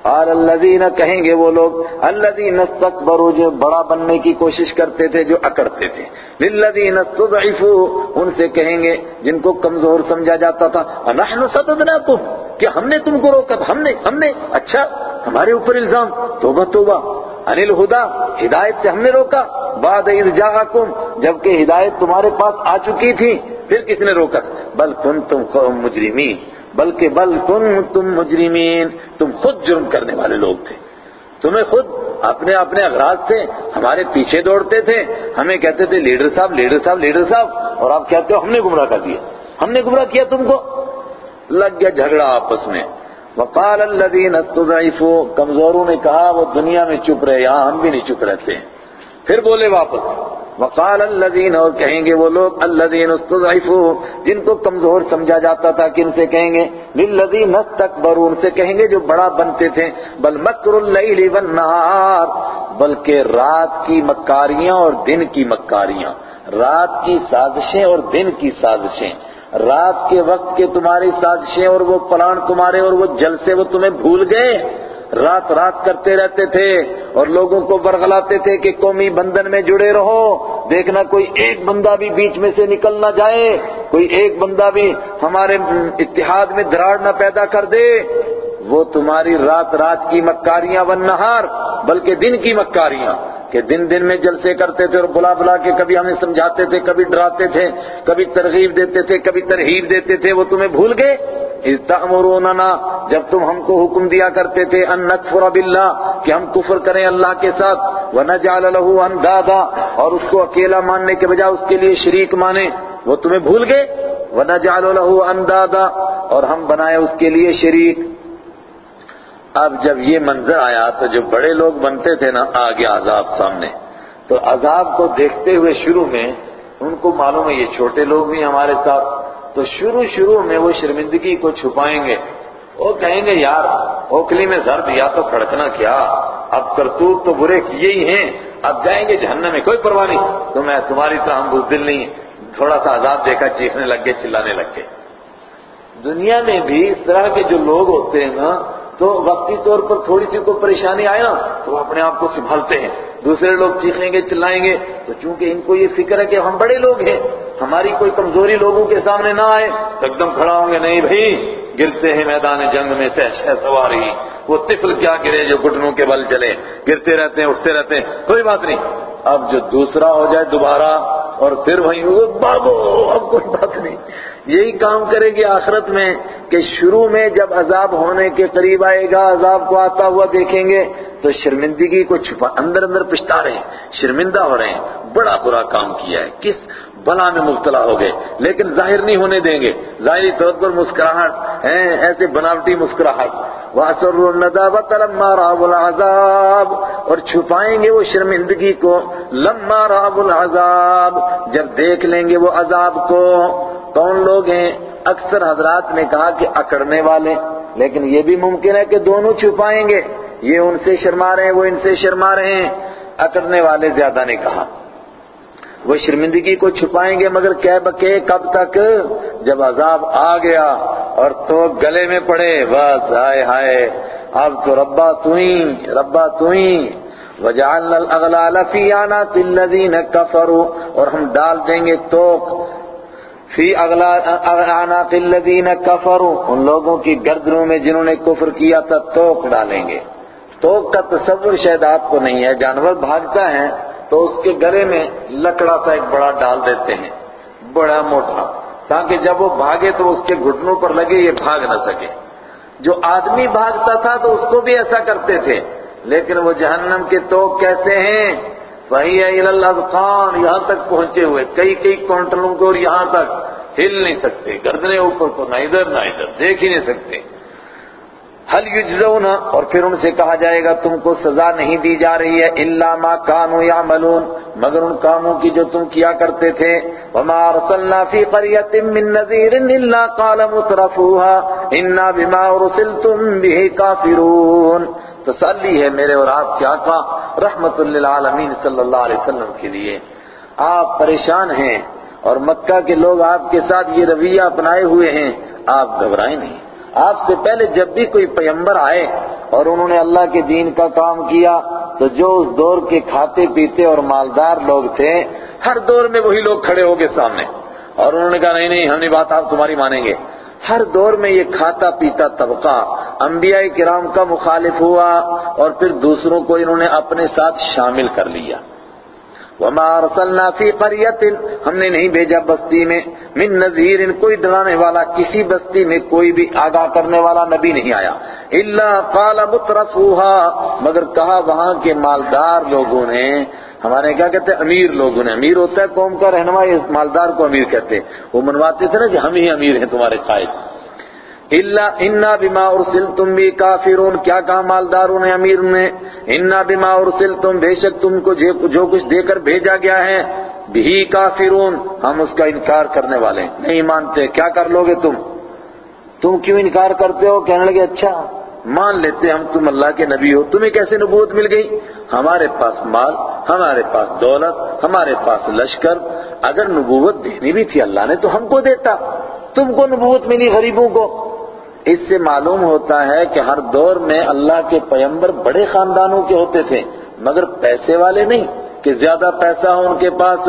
قال الذين کہیں گے وہ لوگ، الذين استكبروا جو بڑا بننے کی کوشش کرتے تھے، جو اکڑتے تھے۔ للذين استضعفوا، ان سے کہیں گے، جن کو کمزور سمجھا جاتا تھا نحن صددناكم کہ ہم نے تم کو روکا ہم نے ہم نے اچھا ہمارے اوپر الزام، توبہ توبہ۔ انل ہدا، ہدایت سے ہم نے روکا۔ بعد اذ جاءکم، جبکہ ہدایت تمہارے پاس آ چکی تھی، پھر کس نے روکا؟ بل کنتم قوم مجرمین۔ بلکہ بل کنتم مجرمین، تم خود جرم کرنے والے لوگ تھے۔ تمہیں خود اپنے اپنے اغراض سے ہمارے پیچھے دوڑتے تھے، ہمیں کہتے تھے، لیڈر صاحب لیڈر صاحب لیڈر صاحب، اور آپ کہتے ہو، ہم نے گمراہ کر دیا۔ ہم نے گمراہ کیا تم کو؟ لگ گیا جھگڑا آپس میں۔ وقال الذين استضعفوا، کمزوروں نے کہا، وہ دنیا میں چپ رہے، یہاں ہم بھی نہیں چپ رہتے۔ ہیں پھر بولے واپس، وقال الذین، اور کہیں گے وہ لوگ، الذین استضعفوا جن کو کمزور سمجھا جاتا تھا، کن سے کہیں گے؟ للذین استكبروا ان سے کہیں گے جو بڑا بنتے تھے، بل مکر اللیل والنہار، بلکہ رات کی مکاریاں اور دن کی مکاریاں۔ رات کی سازشیں اور دن کی سازشیں۔ رات کے وقت کے تمہاری سازشیں اور وہ پلان تمہارے اور وہ جلسے وہ تمہیں بھول گئے۔ رات رات کرتے رہتے تھے اور لوگوں کو برغلاتے تھے کہ قومی بندھن میں جڑے رہو۔ دیکھنا کوئی ایک بندہ بھی بیچ میں سے نکل نہ جائے، کوئی ایک بندہ بھی ہمارے اتحاد میں دراڑ نہ پیدا کر دے۔ وہ تمہاری رات رات کی مکاریاں ون نہار، بلکہ دن کی مکاریاں، کہ دن دن میں جلسے کرتے تھے اور بلا بلا کے کبھی ہمیں سمجھاتے تھے، کبھی ڈراتے تھے، کبھی ترغیب دیتے تھے، کبھی ترہیب دیتے تھے، وہ تمہیں بھول گئے؟ استعمروننا جب تم ہم کو حکم دیا کرتے تھے، ان نکفر باللہ، کہ ہم کفر کریں اللہ کے ساتھ، ونجعل له اندادا، اور اس کو اکیلا ماننے کے بجائے اس کے لیے شریک مانے، وہ تمہیں بھول گئے؟ ونجعل له اندادا، اور ہم بنائے اس کے لیے شریک۔ اب جب یہ منظر آیا تو جو بڑے لوگ بنتے تھے نا آ گیا عذاب سامنے۔ تو عذاب کو دیکھتے ہوئے شروع میں ان کو معلوم ہے یہ چھوٹے لوگ بھی ہمارے ساتھ۔ تو شروع شروع میں وہ شرمندگی کو چھپائیں گے۔ وہ کہیں گے، یار اوکلی میں زر دیا تو کھڑکنا کیا؟ اب کرتوت تو برے کیے ہی ہیں۔ اب جائیں گے جہنم میں، کوئی پرواہ نہیں۔ تو میں تمہاری طرح ہم بزدل نہیں تھوڑا سا عذاب دیکھا، چیخنے لگ گئے، چلانے لگ گئے۔ دنیا میں بھی اس طرح کے جو لوگ ہوتے ہیں نا تو وقتی طور پر تھوڑی سی کوئی پریشانی آئے نا، تو وہ اپنے آپ کو سنبھالتے ہیں۔ دوسرے لوگ چیخیں گے، چلائیں گے۔ تو چونکہ ان کو یہ فکر ہے کہ ہم بڑے لوگ ہیں، ہماری کوئی کمزوری لوگوں کے سامنے نہ آئے، تو ایک دم کھڑا ہوں گے، نہیں بھائی، گرتے ہیں میدان جنگ میں سے اچھا سواری۔ وہ طفل کیا گرے جو گھٹنوں کے بل چلے۔ گرتے رہتے ہیں، اٹھتے رہتے ہیں۔ کوئی بات نہیں۔ اب جو دوسرا ہو جائے دوبارہ اور پھر وہیں وہ بابو، اب کوئی بات نہیں۔ یہی کام کرے گی آخرت میں کہ شروع میں جب عذاب ہونے کے قریب آئے گا، عذاب کو آتا ہوا دیکھیں گے، تو شرمندگی کو چھپا، اندر اندر پچھتا رہے۔ ہیں شرمندہ ہو رہے ہیں۔ بڑا برا کام کیا ہے۔ کس بلا میں مبتلا ہو گئے؟ لیکن ظاہر نہیں ہونے دیں گے۔ ظاہری طور پر مسکراہٹ، ہیں، ایسے بناوٹی مسکراہٹ۔ وَأَسَرُّ النَّدَابَةَ لَمَّا رَأَوُا الْعَذَابَ اور چھپائیں گے وہ شرمندگی کو، لَمَّا رَأَوُا الْعَذَابَ، جب دیکھ لیں گے وہ عذاب کو۔ کون لوگ ہیں؟ اکثر حضرات نے کہا کہ اکڑنے والے، لیکن یہ بھی ممکن ہے کہ دونوں چھپائیں گے۔ یہ ان سے شرما رہے ہیں، وہ ان سے شرما رہے ہیں۔ اکڑنے والے زیادہ نے کہا۔ وہ شرمندگی کو چھپائیں گے مگر کہہ بکے کب تک؟ جب عذاب آ گیا اور تو گلے میں پڑے، بس، ہائے ہائے۔ اب تو ربا تو ہی ربا تو ہی وجعلنا الاغلال فی عناق الذین کفروا اور ہم ڈال دیں گے توک فی عناق الذین کفروا ان لوگوں کی گردنوں میں جنہوں نے کفر کیا تھا توک ڈالیں گے۔ توک کا تصور شاید آپ کو نہیں ہے، جانور بھاگتا ہے۔ تو اس کے گلے میں لکڑا سا ایک بڑا ڈال دیتے ہیں، بڑا موٹا۔ تاکہ جب وہ بھاگے تو اس کے گھٹنوں پر لگے، یہ بھاگ نہ سکے۔ جو آدمی بھاگتا تھا تو اس کو بھی ایسا کرتے تھے۔ لیکن وہ جہنم کے توق کیسے ہیں وہی الاذقان یہاں تک پہنچے ہوئے۔ کئی کئی کونٹلوں کو اور یہاں تک ہل نہیں سکتے گردنے اوپر کو نہ ادھر نہ ادھر، دیکھ ہی نہیں سکتے۔ حل یجزون اور پھر ان سے کہا جائے گا، تم کو سزا نہیں دی جا رہی ہے، الا ما كانوا يعملون۔ مگر ان کاموں کی جو تم کیا کرتے تھے۔ وما ارسلنا في قريه من نذير الا قال مترفوها۔ انا بما ارسلتم به كافرون۔ تسلی ہے میرے اور آپ کے آقا رحمت للعالمین صلی اللہ علیہ وسلم کے لیے۔ آپ پریشان ہیں اور مکہ کے لوگ آپ کے ساتھ یہ رویہ اپنائے ہوئے ہیں۔ آپ گھبرائیں نہیں۔ آپ سے پہلے جب بھی کوئی پیمبر آئے اور انہوں نے اللہ کے دین کا کام کیا، تو جو اس دور کے کھاتے پیتے اور مالدار لوگ تھے، ہر دور میں وہی لوگ کھڑے ہو گئے سامنے۔ اور انہوں نے کہا، نہیں نہیں، ہم نے بات آپ تمہاری مانیں گے۔ ہر دور میں یہ کھاتا پیتا طبقہ انبیاء کرام کا مخالف ہوا اور پھر دوسروں کو انہوں نے اپنے ساتھ شامل کر لیا۔ وما ارسلنا فی قریت، ہم نے نہیں بھیجا بستی میں۔ من نذیر، کوئی ڈرانے والا، کسی بستی میں کوئی بھی آگاہ کرنے والا نبی نہیں آیا۔ الا قال مترفوها مگر کہا وہاں کے مالدار لوگوں نے، ہمارے کیا کہتے ہیں، امیر لوگوں نے۔ امیر ہوتا ہے قوم کا رہنما، اس مالدار کو امیر کہتے ہیں۔ وہ منواتے تھے نا کہ ہم ہی امیر ہیں تمہارے قائد۔ اللہ انا بما ارسل تم بھی کافرون۔ کیا کہا مالداروں نے امیر نے؟ انا بما ارسل تم بے شک تم کو جو کچھ دے کر بھیجا گیا ہے بھی کافرون۔ ہم اس کا انکار کرنے والے ہیں۔ نہیں مانتے، کیا کر لو گے تم؟ تم کیوں انکار کرتے ہو؟ کہنے لگے اچھا مان لیتے، ہم تم اللہ کے نبی ہو۔ تمہیں کیسے نبوت مل گئی؟ ہمارے پاس مال، ہمارے پاس دولت، ہمارے پاس لشکر۔ اگر نبوت دینی بھی تھی اللہ نے تو ہم کو دیتا۔ تم کو نبوت ملی غریبوں کو۔ اس سے معلوم ہوتا ہے کہ ہر دور میں اللہ کے پیمبر بڑے خاندانوں کے ہوتے تھے، مگر پیسے والے نہیں، کہ زیادہ پیسہ ہو ان کے پاس۔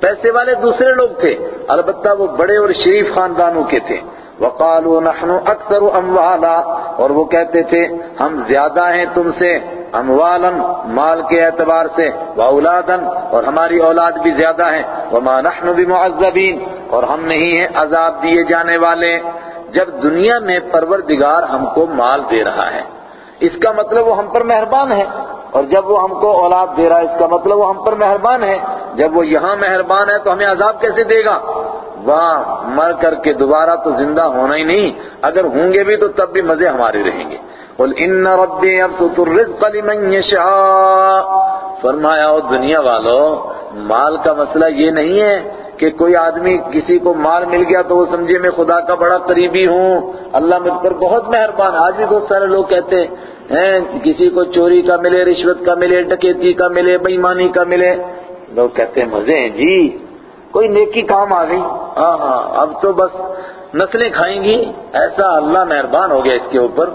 پیسے والے دوسرے لوگ تھے، البتہ وہ بڑے اور شریف خاندانوں کے تھے۔ وقالوا نحن اکثر اموالا اور وہ کہتے تھے، ہم زیادہ ہیں تم سے اموالا مال کے اعتبار سے، واولادا، اور ہماری اولاد بھی زیادہ ہیں۔ وما نحن بمعذبین اور ہم نہیں ہیں عذاب دیے جانے والے۔ جب دنیا میں پروردگار ہم کو مال دے رہا ہے، اس کا مطلب وہ ہم پر مہربان ہے۔ اور جب وہ ہم کو اولاد دے رہا ہے، اس کا مطلب وہ ہم پر مہربان ہے۔ جب وہ یہاں مہربان ہے تو ہمیں عذاب کیسے دے گا؟ وہاں مر کر کے دوبارہ تو زندہ ہونا ہی نہیں۔ اگر ہوں گے بھی تو تب بھی مزے ہمارے رہیں گے۔ قل ان ربی ابسط الرزق لمن یشاء۔ فرمایا، او دنیا والو، مال کا مسئلہ یہ نہیں ہے کہ کوئی آدمی کسی کو مال مل گیا تو وہ سمجھے میں خدا کا بڑا قریبی ہوں، اللہ مجھ پر بہت مہربان آج بھی بہت سارے لوگ کہتے ہیں کسی کو چوری کا ملے، رشوت کا ملے ڈکیتی کا ملے بےمانی کا ملے۔ لوگ کہتے ہیں، مزے ہیں جی کوئی نیکی کام آ گئی۔ ہاں ہاں اب تو بس نسلیں کھائیں گی۔ ایسا اللہ مہربان ہو گیا اس کے اوپر۔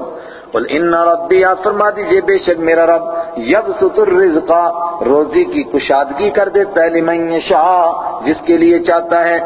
بول ان ربی آپ فرما دیجیے، بے شک میرا رب یب ستر رزقا روزی کی کشادگی کر دیتا ہے لمن شاہ جس کے لیے چاہتا ہے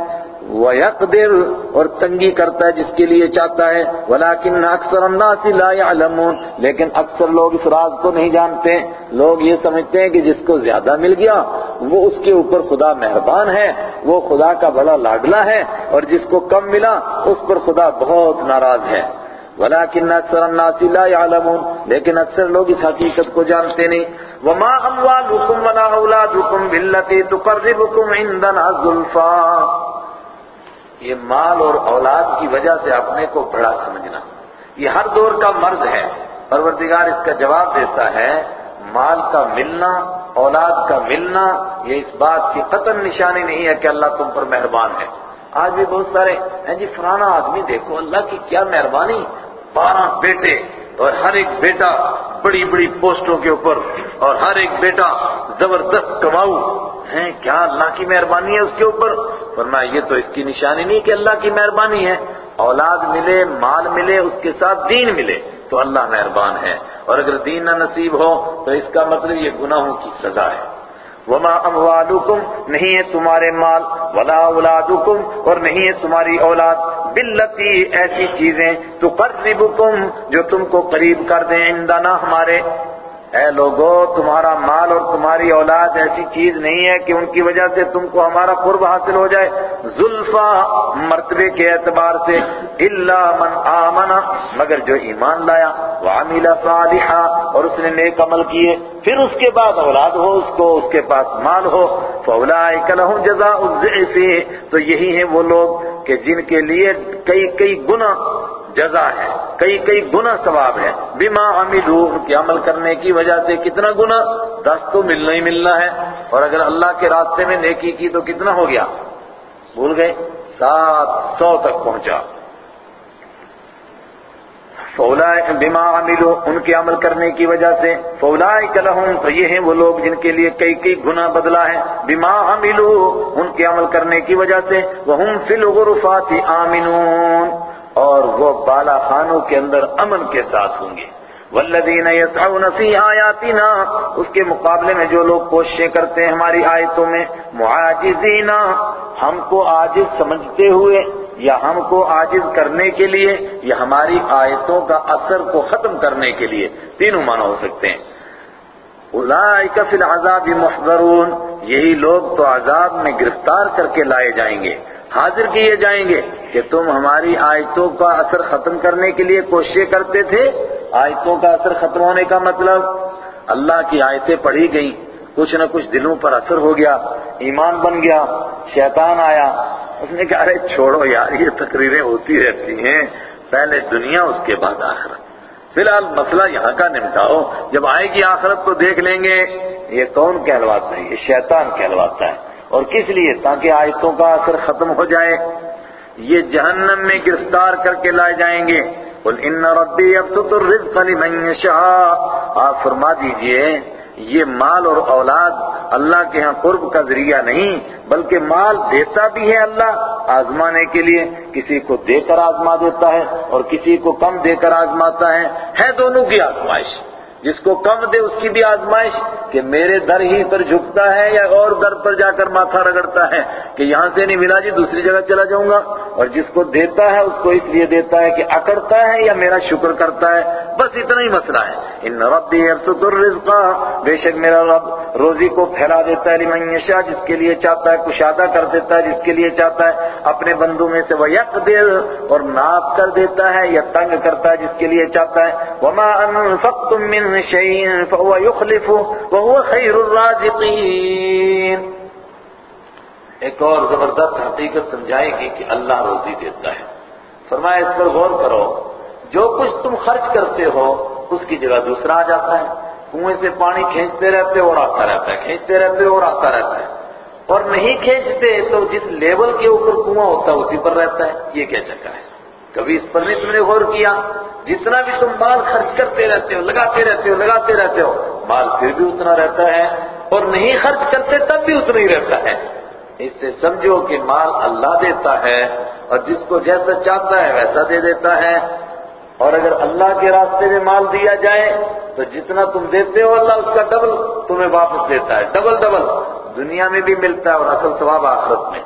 وَيَقْدِرْ اور تنگی کرتا ہے جس کے لیے چاہتا ہے وَلَكِنَّ أَكْثَرَ النَّاسِ لَا يَعْلَمُونَ لیکن اکثر لوگ اس راز کو نہیں جانتے۔ لوگ یہ سمجھتے ہیں کہ جس کو زیادہ مل گیا، وہ اس کے اوپر خدا مہربان ہے، وہ خدا کا بڑا لاڈلا ہے، اور جس کو کم ملا، اس پر خدا بہت ناراض ہے۔ وَلَكِنَّ أَكْثَرَ النَّاسِ لَا يَعْلَمُونَ لیکن اکثر لوگ اس حقیقت کو جانتے نہیں۔ وَمَا أَمْوَالُكُمْ وَلَا أَوْلَادُكُمْ بِالَّتِي تُقَرِّبُكُمْ عِنْدَنَا زُلْفَىٰ یہ مال اور اولاد کی وجہ سے اپنے کو بڑا سمجھنا۔ یہ ہر دور کا مرض ہے۔ پروردگار اس کا جواب دیتا ہے، مال کا ملنا، اولاد کا ملنا، یہ اس بات کی قطن نشانی نہیں ہے کہ اللہ تم پر مہربان ہے۔ آج بھی بہت سارے ہیں جی فرانا آدمی دیکھو، اللہ کی کیا مہربانی۔ بارہ بیٹے اور ہر ایک بیٹا بڑی بڑی پوسٹوں کے اوپر اور ہر ایک بیٹا زبردست کماؤ ہیں، کیا اللہ کی مہربانی ہے اس کے اوپر؟ فرمایا، یہ تو اس کی نشانی نہیں کہ اللہ کی مہربانی ہے۔ اولاد ملے، مال ملے، اس کے ساتھ دین ملے، تو اللہ مہربان ہے۔ اور اگر دین نہ نصیب ہو، تو اس کا مطلب یہ گناہوں کی سزا ہے۔ وما اموالکم، نہیں ہے تمہارے مال، ولا اولادکم، اور نہیں ہے تمہاری اولاد۔ بلتی ایسی چیزیں تو جو تم کو قریب کر دیں اندنا ہمارے۔ اے لوگو، تمہارا مال اور تمہاری اولاد ایسی چیز نہیں ہے کہ ان کی وجہ سے تم کو ہمارا قرب حاصل ہو جائے۔ زلفا، مرتبے کے اعتبار سے اللہ من آمنا مگر جو ایمان لایا، وعمل صالحا، اور اس نے نیک عمل کیے۔ پھر اس کے بعد اولاد ہو، اس کو، اس کے پاس مال ہو۔ فاولائک لهم جزاء الضعف، تو یہی ہیں وہ لوگ کہ جن کے لیے کئی کئی گنا جزا ہے، کئی کئی گنا ثواب ہے بما عملو ان کے عمل کرنے کی وجہ سے کتنا گنا دس تو ملنا ہی ملنا ہے۔ اور اگر اللہ کے راستے میں نیکی کی تو کتنا ہو گیا؟ بھول گئے؟ سات سو تک پہنچا۔ فولا بما عملو ان کے عمل کرنے کی وجہ سے فولا لهم، تو یہ ہیں وہ لوگ جن کے لیے کئی کئی گنا بدلا ہے بما عملو ان کے عمل کرنے کی وجہ سے وهم فی الغرفات آمنون۔ اور وہ بالا خانوں کے اندر امن کے ساتھ ہوں گے۔ والذین یسعون فی آیاتنا اس کے مقابلے میں جو لوگ کوششیں کرتے ہیں ہماری آیتوں میں معاجزین ہم کو عاجز سمجھتے ہوئے یا ہم کو عاجز کرنے کے لیے یا ہماری آیتوں کا اثر کو ختم کرنے کے لیے، تینوں معنی ہو سکتے ہیں۔ اولئک فی العذاب محضرون یہی لوگ تو عذاب میں گرفتار کر کے لائے جائیں گے۔ حاضر کیے جائیں گے کہ تم ہماری آیتوں کا اثر ختم کرنے کے لیے کوششیں کرتے تھے۔ آیتوں کا اثر ختم ہونے کا مطلب اللہ کی آیتیں پڑھی گئیں۔ کچھ نہ کچھ دلوں پر اثر ہو گیا، ایمان بن گیا، شیطان آیا۔ اس نے کہا، ارے چھوڑو یار، یہ تقریریں ہوتی رہتی ہیں۔ پہلے دنیا، اس کے بعد آخرت۔ فی الحال مسئلہ یہاں کا نمٹاؤ۔ جب آئے گی آخرت تو دیکھ لیں گے۔ یہ کون کہلواتا ہے؟ یہ شیطان کہلواتا ہے۔ اور کس لیے؟ تاکہ آیتوں کا اثر ختم ہو جائے۔ یہ جہنم میں گرفتار کر کے لائے جائیں گے۔ قل ان ربی یبسط الرزق لمن یشاء۔ آپ فرما دیجیے، یہ مال اور اولاد اللہ کے ہاں قرب کا ذریعہ نہیں، بلکہ مال دیتا بھی ہے اللہ آزمانے کے لیے۔ کسی کو دے کر آزما دیتا ہے اور کسی کو کم دے کر آزماتا ہے۔ ہے دونوں کی آزمائش۔ جس کو کم دے اس کی بھی آزمائش کہ میرے در ہی پر جھکتا ہے یا اور در پر جا کر ماتھا رگڑتا ہے کہ یہاں سے نہیں ملا جی دوسری جگہ چلا جاؤں گا۔ اور جس کو دیتا ہے، اس کو اس لیے دیتا ہے کہ اکڑتا ہے یا میرا شکر کرتا ہے۔ بس اتنا ہی مسئلہ ہے۔ ان ربی ابسط الرزق۔ بے شک میرا رب روزی کو پھیلا دیتا ہے لمن یشاء، جس کے لیے چاہتا ہے کشادہ کر دیتا ہے، جس کے لیے چاہتا ہے اپنے بندوں میں سے وہ یک اور ناپ کر دیتا ہے یا تنگ کرتا ہے، جس کے لیے چاہتا ہے۔ وما انفقتم من شيء فهو يخلفه وهو خير الرازقين. ایک اور زبردست حقیقت سمجھائے گی کہ اللہ روزی دیتا ہے۔ فرمایا، اس پر غور کرو، جو کچھ تم خرچ کرتے ہو، اس کی جگہ دوسرا آ جاتا ہے۔ کنویں سے پانی کھینچتے رہتے اور آتا رہتا ہے، کھینچتے رہتے اور آتا رہتا ہے۔ اور نہیں کھینچتے تو جس لیول کے اوپر کنواں ہوتا ہے، اسی پر رہتا ہے۔ یہ کیا چکا ہے؟ کبھی اس پر نہیں تم نے غور کیا؟ جتنا بھی تم مال خرچ کرتے رہتے ہو، لگاتے رہتے ہو، لگاتے رہتے ہو، مال پھر بھی اتنا رہتا ہے اور نہیں خرچ کرتے تب بھی اتنا ہی رہتا ہے۔ اس سے سمجھو کہ مال اللہ دیتا ہے اور جس کو جیسا چاہتا ہے ویسا دے دیتا ہے۔ اور اگر اللہ کے راستے میں مال دیا جائے تو جتنا تم دیتے ہو اللہ اس کا ڈبل تمہیں واپس دیتا ہے۔ ڈبل ڈبل دنیا میں بھی ملتا ہے اور اصل ثواب آخرت میں۔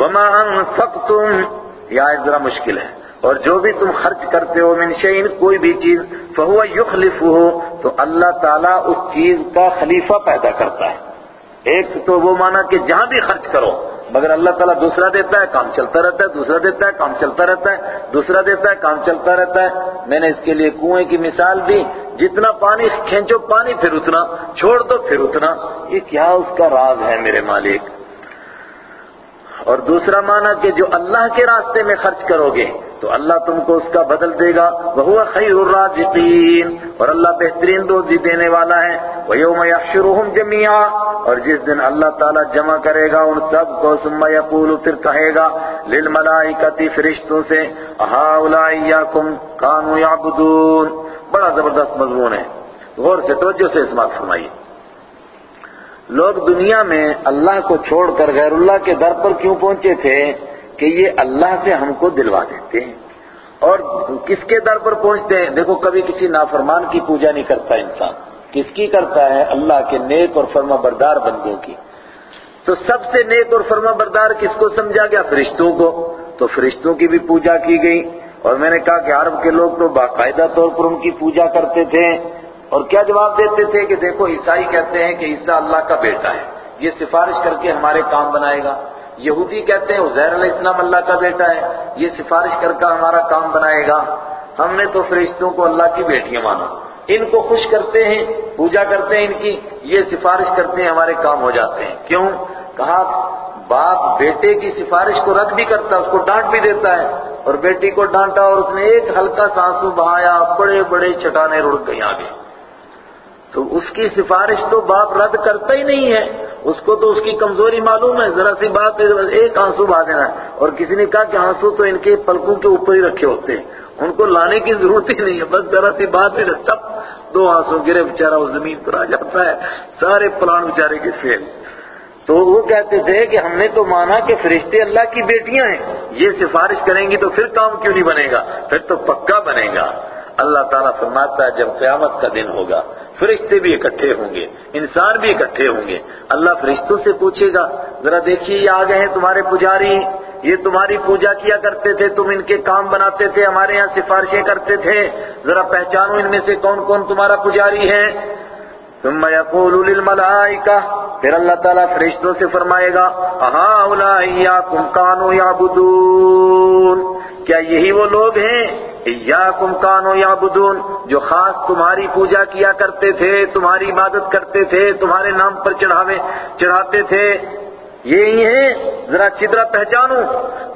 وما انفقتم یا ذرا مشکل ہے۔ اور جو بھی تم خرچ کرتے ہو من شئین، کوئی بھی چیز، فہو یخلف ہو تو اللہ تعالیٰ اس چیز کا خلیفہ پیدا کرتا ہے۔ ایک تو وہ مانا کہ جہاں بھی خرچ کرو، مگر اللہ تعالیٰ دوسرا دیتا ہے، کام چلتا رہتا ہے، دوسرا دیتا ہے، کام چلتا رہتا ہے، دوسرا دیتا ہے، کام چلتا رہتا ہے۔ میں نے اس کے لیے کنویں کی مثال دی، جتنا پانی کھینچو، پانی پھر اتنا، چھوڑ دو، پھر اتنا۔ یہ کیا اس کا راز ہے میرے مالک؟ اور دوسرا معنی کہ جو اللہ کے راستے میں خرچ کرو گے، تو اللہ تم کو اس کا بدل دے گا۔ وہ خیر الرازقین۔ اور اللہ بہترین روزی دینے والا ہے۔ وَيَوْمَ يَحْشُرُهُمْ جَمِيعًا۔ اور جس دن اللہ تعالیٰ جمع کرے گا، ان سب کو ثم یقول پھر کہے گا لِلْمَلَائِكَةِ فرشتوں سے هَؤُلَاءِ إِيَّاكُمْ كَانُوا يَعْبُدُونَ۔ بڑا زبردست مضمون ہے۔ غور سے توجہ سے اسمات فرمائیے۔ لوگ دنیا میں اللہ کو چھوڑ کر غیر اللہ کے در پر کیوں پہنچے تھے کہ یہ اللہ سے ہم کو دلوا دیتے ہیں؟ اور کس کے در پر پہنچتے ہیں؟ دیکھو، کبھی کسی نافرمان کی پوجا نہیں کرتا انسان۔ کس کی کرتا ہے؟ اللہ کے نیک اور فرما بردار بندوں کی۔ تو سب سے نیک اور فرما بردار کس کو سمجھا گیا؟ فرشتوں کو۔ تو فرشتوں کی بھی پوجا کی گئی۔ اور میں نے کہا کہ عرب کے لوگ تو باقاعدہ طور پر ان کی پوجا کرتے تھے۔ اور کیا جواب دیتے تھے کہ دیکھو عیسائی کہتے ہیں کہ عیسیٰ اللہ کا بیٹا ہے۔ یہ سفارش کر کے ہمارے کام بنائے گا۔ یہودی کہتے ہیں عزیر علیہ السلام اللہ کا بیٹا ہے۔ یہ سفارش کر کے ہمارا کام بنائے گا۔ ہم نے تو فرشتوں کو اللہ کی بیٹیاں مانا ان کو خوش کرتے ہیں، پوجا کرتے ہیں ان کی۔ یہ سفارش کرتے ہیں، ہمارے کام ہو جاتے ہیں۔ کیوں؟ کہا، باپ بیٹے کی سفارش کو رد بھی کرتا ہے، اس کو ڈانٹ بھی دیتا ہے۔ اور بیٹی کو ڈانٹا اور اس نے ایک ہلکا سانسو بہایا، بڑے بڑے چٹانے رڑ گئی آگے۔ تو اس کی سفارش تو باپ رد کرتا ہی نہیں ہے۔ اس کو تو اس کی کمزوری معلوم ہے۔ ذرا سی بات ایک آنسو بہا دینا ہے۔ اور کسی نے کہا کہ آنسو تو ان کے پلکوں کے اوپر ہی رکھے ہوتے ہیں۔ ان کو لانے کی ضرورت ہی نہیں ہے۔ بس ذرا سی بات ہے تب دو آنسو گرے۔ بیچارہ اس زمین پر آ جاتا ہے۔ سارے پلان بیچارے کے فیل۔ تو وہ کہتے تھے کہ ہم نے تو مانا کہ فرشتے اللہ کی بیٹیاں ہیں۔ یہ سفارش کریں گی تو پھر کام کیوں نہیں بنے گا؟ پھر تو پکا بنے گا۔ اللہ تعالیٰ فرماتا ہے جب قیامت کا دن ہوگا، فرشتے بھی اکٹھے ہوں گے، انسان بھی اکٹھے ہوں گے۔ اللہ فرشتوں سے پوچھے گا، ذرا دیکھیے یہ آ گئے ہیں تمہارے پجاری، یہ تمہاری پوجا کیا کرتے تھے؟ تم ان کے کام بناتے تھے، ہمارے یہاں سفارشیں کرتے تھے۔ ذرا پہچانو ان میں سے کون کون تمہارا پجاری ہے۔ ثم يقول للملائکہ پھر اللہ تعالیٰ فرشتوں سے فرمائے گا اولئیاکم کانو یعبدون کیا یہی وہ لوگ ہیں؟ یا کم کانو یا بدون جو خاص تمہاری پوجا کیا کرتے تھے، تمہاری عبادت کرتے تھے، تمہارے نام پر چڑھاوے، چڑھاتے تھے۔ یہی ہے ذرا چدرا پہچانو۔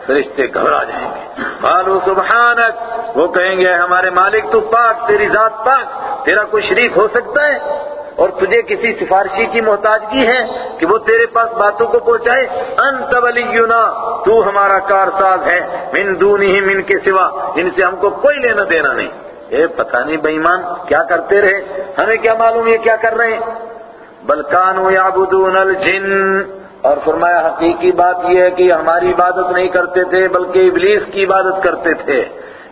فرشتے گھبرا جائیں گے۔ قالوا، سبحانک! وہ کہیں گے، ہمارے مالک تو پاک، تیری ذات پاک، تیرا کوئی شریک ہو سکتا ہے؟ اور تجھے کسی سفارشی کی محتاجگی ہے کہ وہ تیرے پاس باتوں کو پہنچائے؟ انت ولینا، تو ہمارا کارساز ہے۔ من دونہم، ان کے سوا۔ ان سے ہم کو کوئی لینا دینا نہیں۔ اے پتہ نہیں بےمان کیا کرتے رہے؟ ہمیں کیا معلوم یہ کیا کر رہے ہیں؟ بل کانوا یعبدون الجن۔ اور فرمایا، حقیقی بات یہ ہے کہ ہماری عبادت نہیں کرتے تھے، بلکہ ابلیس کی عبادت کرتے تھے۔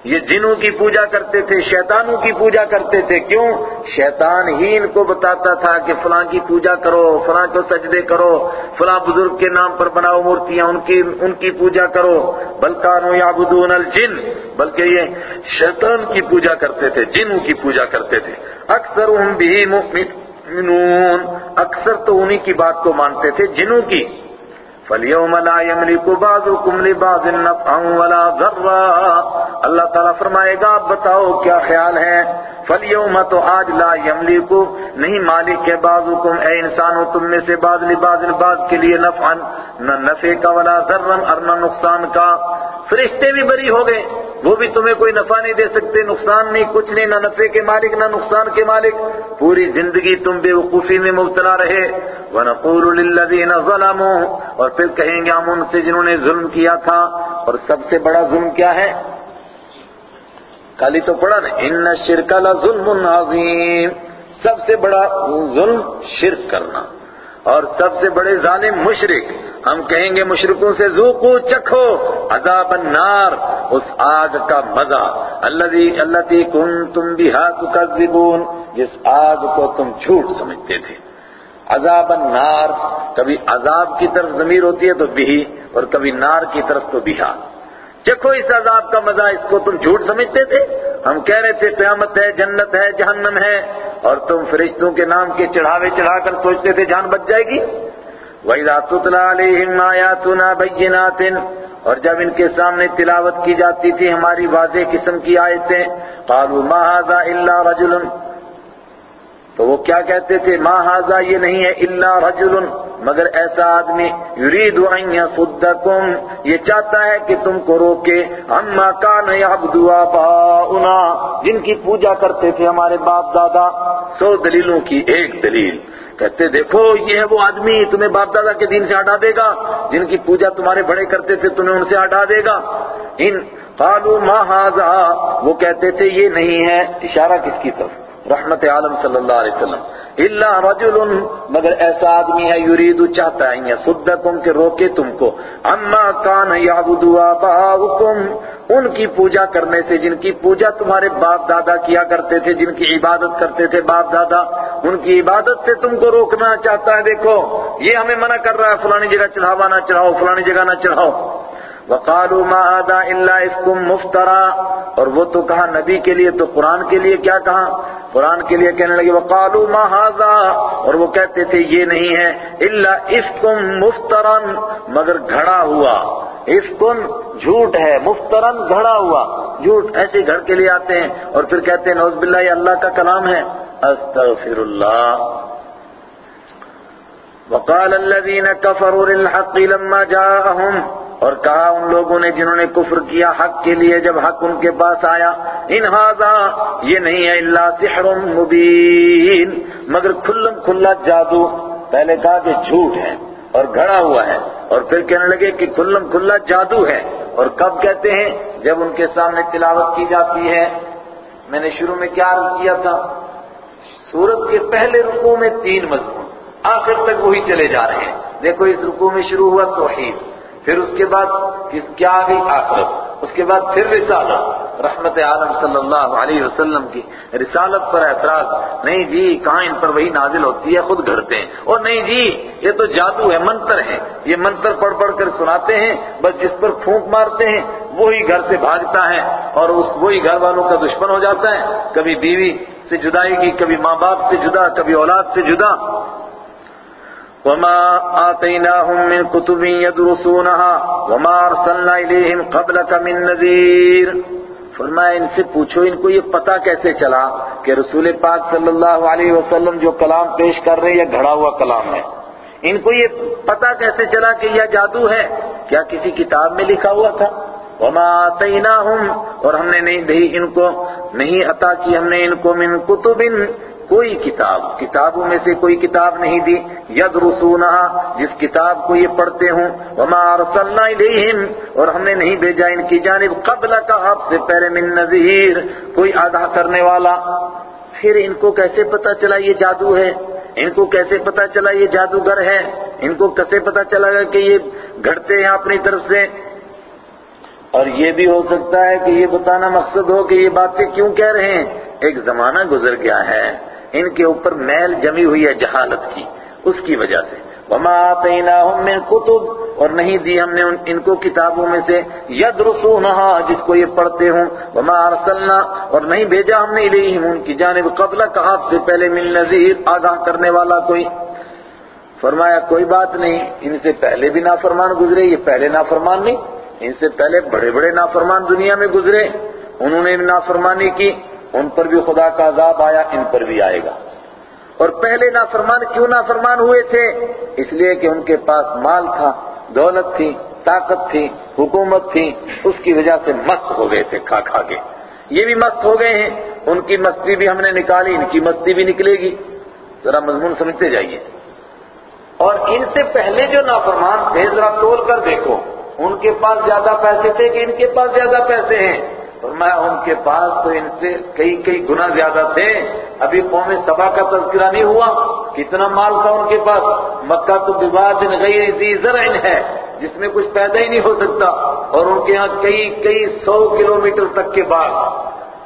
یہ جنوں کی پوجا کرتے تھے، شیطانوں کی پوجا کرتے تھے۔ کیوں؟ شیطان ہی ان کو بتاتا تھا کہ فلاں کی پوجا کرو، فلاں کو سجدے کرو، فلاں بزرگ کے نام پر بناؤ مورتیاں، ان کی ان کی پوجا کرو۔ بلکانو یعبدون الجن، بلکہ یہ شیطان کی پوجا کرتے تھے، جنوں کی پوجا کرتے تھے۔ اکثر ہم بھی مؤمنون، اکثر تو انہی کی بات کو مانتے تھے، جنوں کی۔ فَالْيَوْمَ لَا يَمْلِكُ بَعْضُكُمْ لِبَعْضٍ نَفْعًا وَلَا ضَرًّا۔ اللہ تعالیٰ فرمائے گا، آپ بتاؤ کیا خیال ہے؟ فَالْيَوْمَ تو آج لا يَمْلِكُ، نہیں مالک ہے بعضکم اے انسانوں تم میں سے بعض لباز بعض کے لیے نفعا، نہ نفع کا ولا ذرن اور نہ نقصان کا۔ فرشتے بھی بری ہو گئے۔ وہ بھی تمہیں کوئی نفع نہیں دے سکتے، نقصان نہیں، کچھ نہیں، نہ نفع کے مالک، نہ نقصان کے مالک۔ پوری زندگی تم بے وقوفی میں مبتلا رہے۔ وَنَقُولُ لِلَّذِينَ ظَلَمُوا۔ اور پھر کہیں گے ہم ان سے جنہوں نے ظلم کیا تھا۔ اور سب سے بڑا ظلم کیا ہے؟ کالی تو پڑھا نا ان شرک ظلم عظیم سب سے بڑا ظلم شرک کرنا۔ اور سب سے بڑے ظالم مشرک، ہم کہیں گے مشرکوں سے ذوقو چکھو عذاب النار، اس آگ کا مزہ۔ الذي التي كنتم بها تكذبون جس آگ کو تم جھوٹ سمجھتے تھے۔ عذاب النار، کبھی عذاب کی طرف ضمیر ہوتی ہے تو بھی اور کبھی نار کی طرف تو بہا۔ چکھو اس عذاب کا مزہ اس کو تم جھوٹ سمجھتے تھے؟ ہم کہہ رہے تھے قیامت ہے، جنت ہے، جہنم ہے، اور تم فرشتوں کے نام کے چڑھاوے چڑھا کر سوچتے تھے جان بچ جائے گی۔ وَإِذَا تُتْلَى عَلَيْهِمْ آيَاتُنَا بَيِّنَاتٍ، اور جب ان کے سامنے تلاوت کی جاتی تھی ہماری واضح قسم کی آیتیں، قالوا ما هذا الا رجل تو وہ کیا کہتے تھے؟ ما هذا، یہ نہیں ہے الا رجل۔ مگر ایسا آدمی یرید ان یصدکم یہ چاہتا ہے کہ تم کو روکے۔ اما کان یعبد آباؤنا۔ جن کی پوجا کرتے تھے ہمارے باپ دادا۔ سو دلیلوں کی ایک دلیل۔ کہتے، دیکھو، یہ ہے وہ آدمی، تمہیں باپ دادا کے دین سے ہٹا دے گا۔ جن کی پوجا تمہارے بڑے کرتے تھے، تمہیں ان سے ہٹا دے گا۔ ان قالوا ما هذا۔ وہ کہتے تھے، یہ نہیں ہے۔ اشارہ کس کی طرف؟ رحمت عالم صلی اللہ علیہ وسلم۔ اللہ رجل، مگر ایسا آدمی ہے، یرید چاہتا ہے یعنی صدقم کے روکے تم کو۔ اما کان یعبد آباؤکم، ان کی پوجا کرنے سے، جن کی پوجا تمہارے باپ دادا کیا کرتے تھے، جن کی عبادت کرتے تھے باپ دادا، ان کی عبادت سے تم کو روکنا چاہتا ہے۔ دیکھو، یہ ہمیں منع کر رہا ہے، فلانی جگہ چڑھاوا نہ چڑھاؤ، فلانی جگہ نہ چڑھاؤ۔ وقالوا ما هذا الا اسكم مفترا اور وہ تو کہا نبی کے لیے، تو قرآن کے لیے کیا کہا؟ قرآن کے لیے کہنے لگے، وقالوا ما هذا، اور وہ کہتے تھے یہ نہیں ہے الا اسکم مفترن، مگر گھڑا ہوا۔ اسکن جھوٹ ہے، مفترن گھڑا ہوا۔ جھوٹ ایسے گھر کے لیے آتے ہیں، اور پھر کہتے ہیں نوز باللہ، یہ اللہ کا کلام ہے۔ استغفر اللہ وقال الذين كفروا للحق لما جاءهم اور کہا ان لوگوں نے جنہوں نے کفر کیا حق کے لیے جب حق ان کے پاس آیا، ان ہاضا یہ نہیں ہے اللہ سحر مبین، مگر کھلم کھلا جادو۔ پہلے کہا کہ جھوٹ ہے اور گھڑا ہوا ہے، اور پھر کہنے لگے کہ کھلم کھلا جادو ہے۔ اور کب کہتے ہیں؟ جب ان کے سامنے تلاوت کی جاتی ہے۔ میں نے شروع میں کیا عرض کیا تھا؟ سورت کے پہلے رکوع میں تین مضمون، آخر تک وہی چلے جا رہے ہیں۔ دیکھو، اس رکوع میں شروع ہوا توحید۔ پھر اس کے بعد کیا آ گئی آخرت؟ اس کے بعد پھر رسالت رحمت عالم صلی اللہ علیہ وسلم کی رسالت پر اعتراض. نہیں جی کہاں ان پر وہی نازل ہوتی ہے، خود گھڑتے ہیں. اور نہیں جی یہ تو جادو ہے، منتر ہے یہ منتر پڑھ پڑھ کر سناتے ہیں، بس جس پر پھونک مارتے ہیں، وہی گھر سے بھاگتا ہے. اور اس وہی گھر والوں کا دشمن ہو جاتا ہے. کبھی بیوی سے جدائی کی، کبھی ماں باپ سے جدا، کبھی اولاد سے جدا. وما آتيناهم من كتب يدرسونها وما أرسلنا إليهم قبلك من نذير۔ فرمایا، ان سے پوچھو، ان کو یہ پتا کیسے چلا کہ رسول پاک صلی اللہ علیہ وسلم جو کلام پیش کر رہے ہیں، یہ گھڑا ہوا کلام ہے۔ ان کو یہ پتا کیسے چلا کہ یہ جادو ہے؟ کیا کسی کتاب میں لکھا ہوا تھا؟ وما آتیناہم اور ہم نے نہیں دی ان کو نہیں عطا کی۔ ہم نے ان کو من کتب کوئی کتاب، کتابوں میں سے کوئی کتاب نہیں دی۔ ید جس کتاب کو یہ پڑھتے ہوں۔ وما ارسلنا الیہم اور ہم نے نہیں بھیجا ان کی جانب۔ قبل کا آپ سے پہلے من نذیر کوئی آگاہ کرنے والا۔ پھر ان کو کیسے پتا چلا یہ جادو ہے؟ ان کو کیسے پتا چلا یہ جادوگر ہے؟ ان کو کیسے پتا چلا کہ یہ گھڑتے ہیں اپنی طرف سے؟ اور یہ بھی ہو سکتا ہے کہ یہ بتانا مقصد ہو کہ یہ باتیں کیوں کہہ رہے ہیں؟ ایک زمانہ گزر گیا ہے۔ ان کے اوپر میل جمی ہوئی ہے جہالت کی، اس کی وجہ سے۔ وما آتیناہم من کتب، اور نہیں دی ہم نے ان کو کتابوں میں سے۔ یدرسونہا جس کو یہ پڑھتے ہوں۔ وما ارسلنا اور نہیں بھیجا ہم نے الیہم ان کی جانب۔ قبل کہا سے پہلے من نذیر، آگاہ کرنے والا کوئی۔ فرمایا، کوئی بات نہیں، ان سے پہلے بھی نافرمان گزرے، یہ پہلے نافرمان نہیں۔ ان سے پہلے بڑے بڑے نافرمان دنیا میں گزرے۔ انہوں نے نافرمانی کی۔ ان پر بھی خدا کا عذاب آیا، ان پر بھی آئے گا۔ اور پہلے نافرمان کیوں نافرمان ہوئے تھے؟ اس لیے کہ ان کے پاس مال تھا، دولت تھی، طاقت تھی، حکومت تھی، اس کی وجہ سے مست ہو گئے تھے، کھا کھا کے۔ یہ بھی مست ہو گئے ہیں، ان کی مستی بھی ہم نے نکالی، ان کی مستی بھی نکلے گی۔ ذرا مضمون سمجھتے جائیے۔ اور ان سے پہلے جو نافرمان تھے، ذرا تول کر دیکھو، ان کے پاس زیادہ پیسے تھے کہ ان کے پاس زیادہ پیسے ہیں؟ میں ان کے پاس تو ان سے کئی کئی گنا زیادہ تھے۔ ابھی قوم سبا کا تذکرہ نہیں ہوا۔ کتنا مال تھا ان کے پاس؟ مکہ تو بواد غیر ذی زرع ہے، جس میں کچھ پیدا ہی نہیں ہو سکتا۔ اور ان کے ہاں کئی کئی سو کلومیٹر تک کے باغ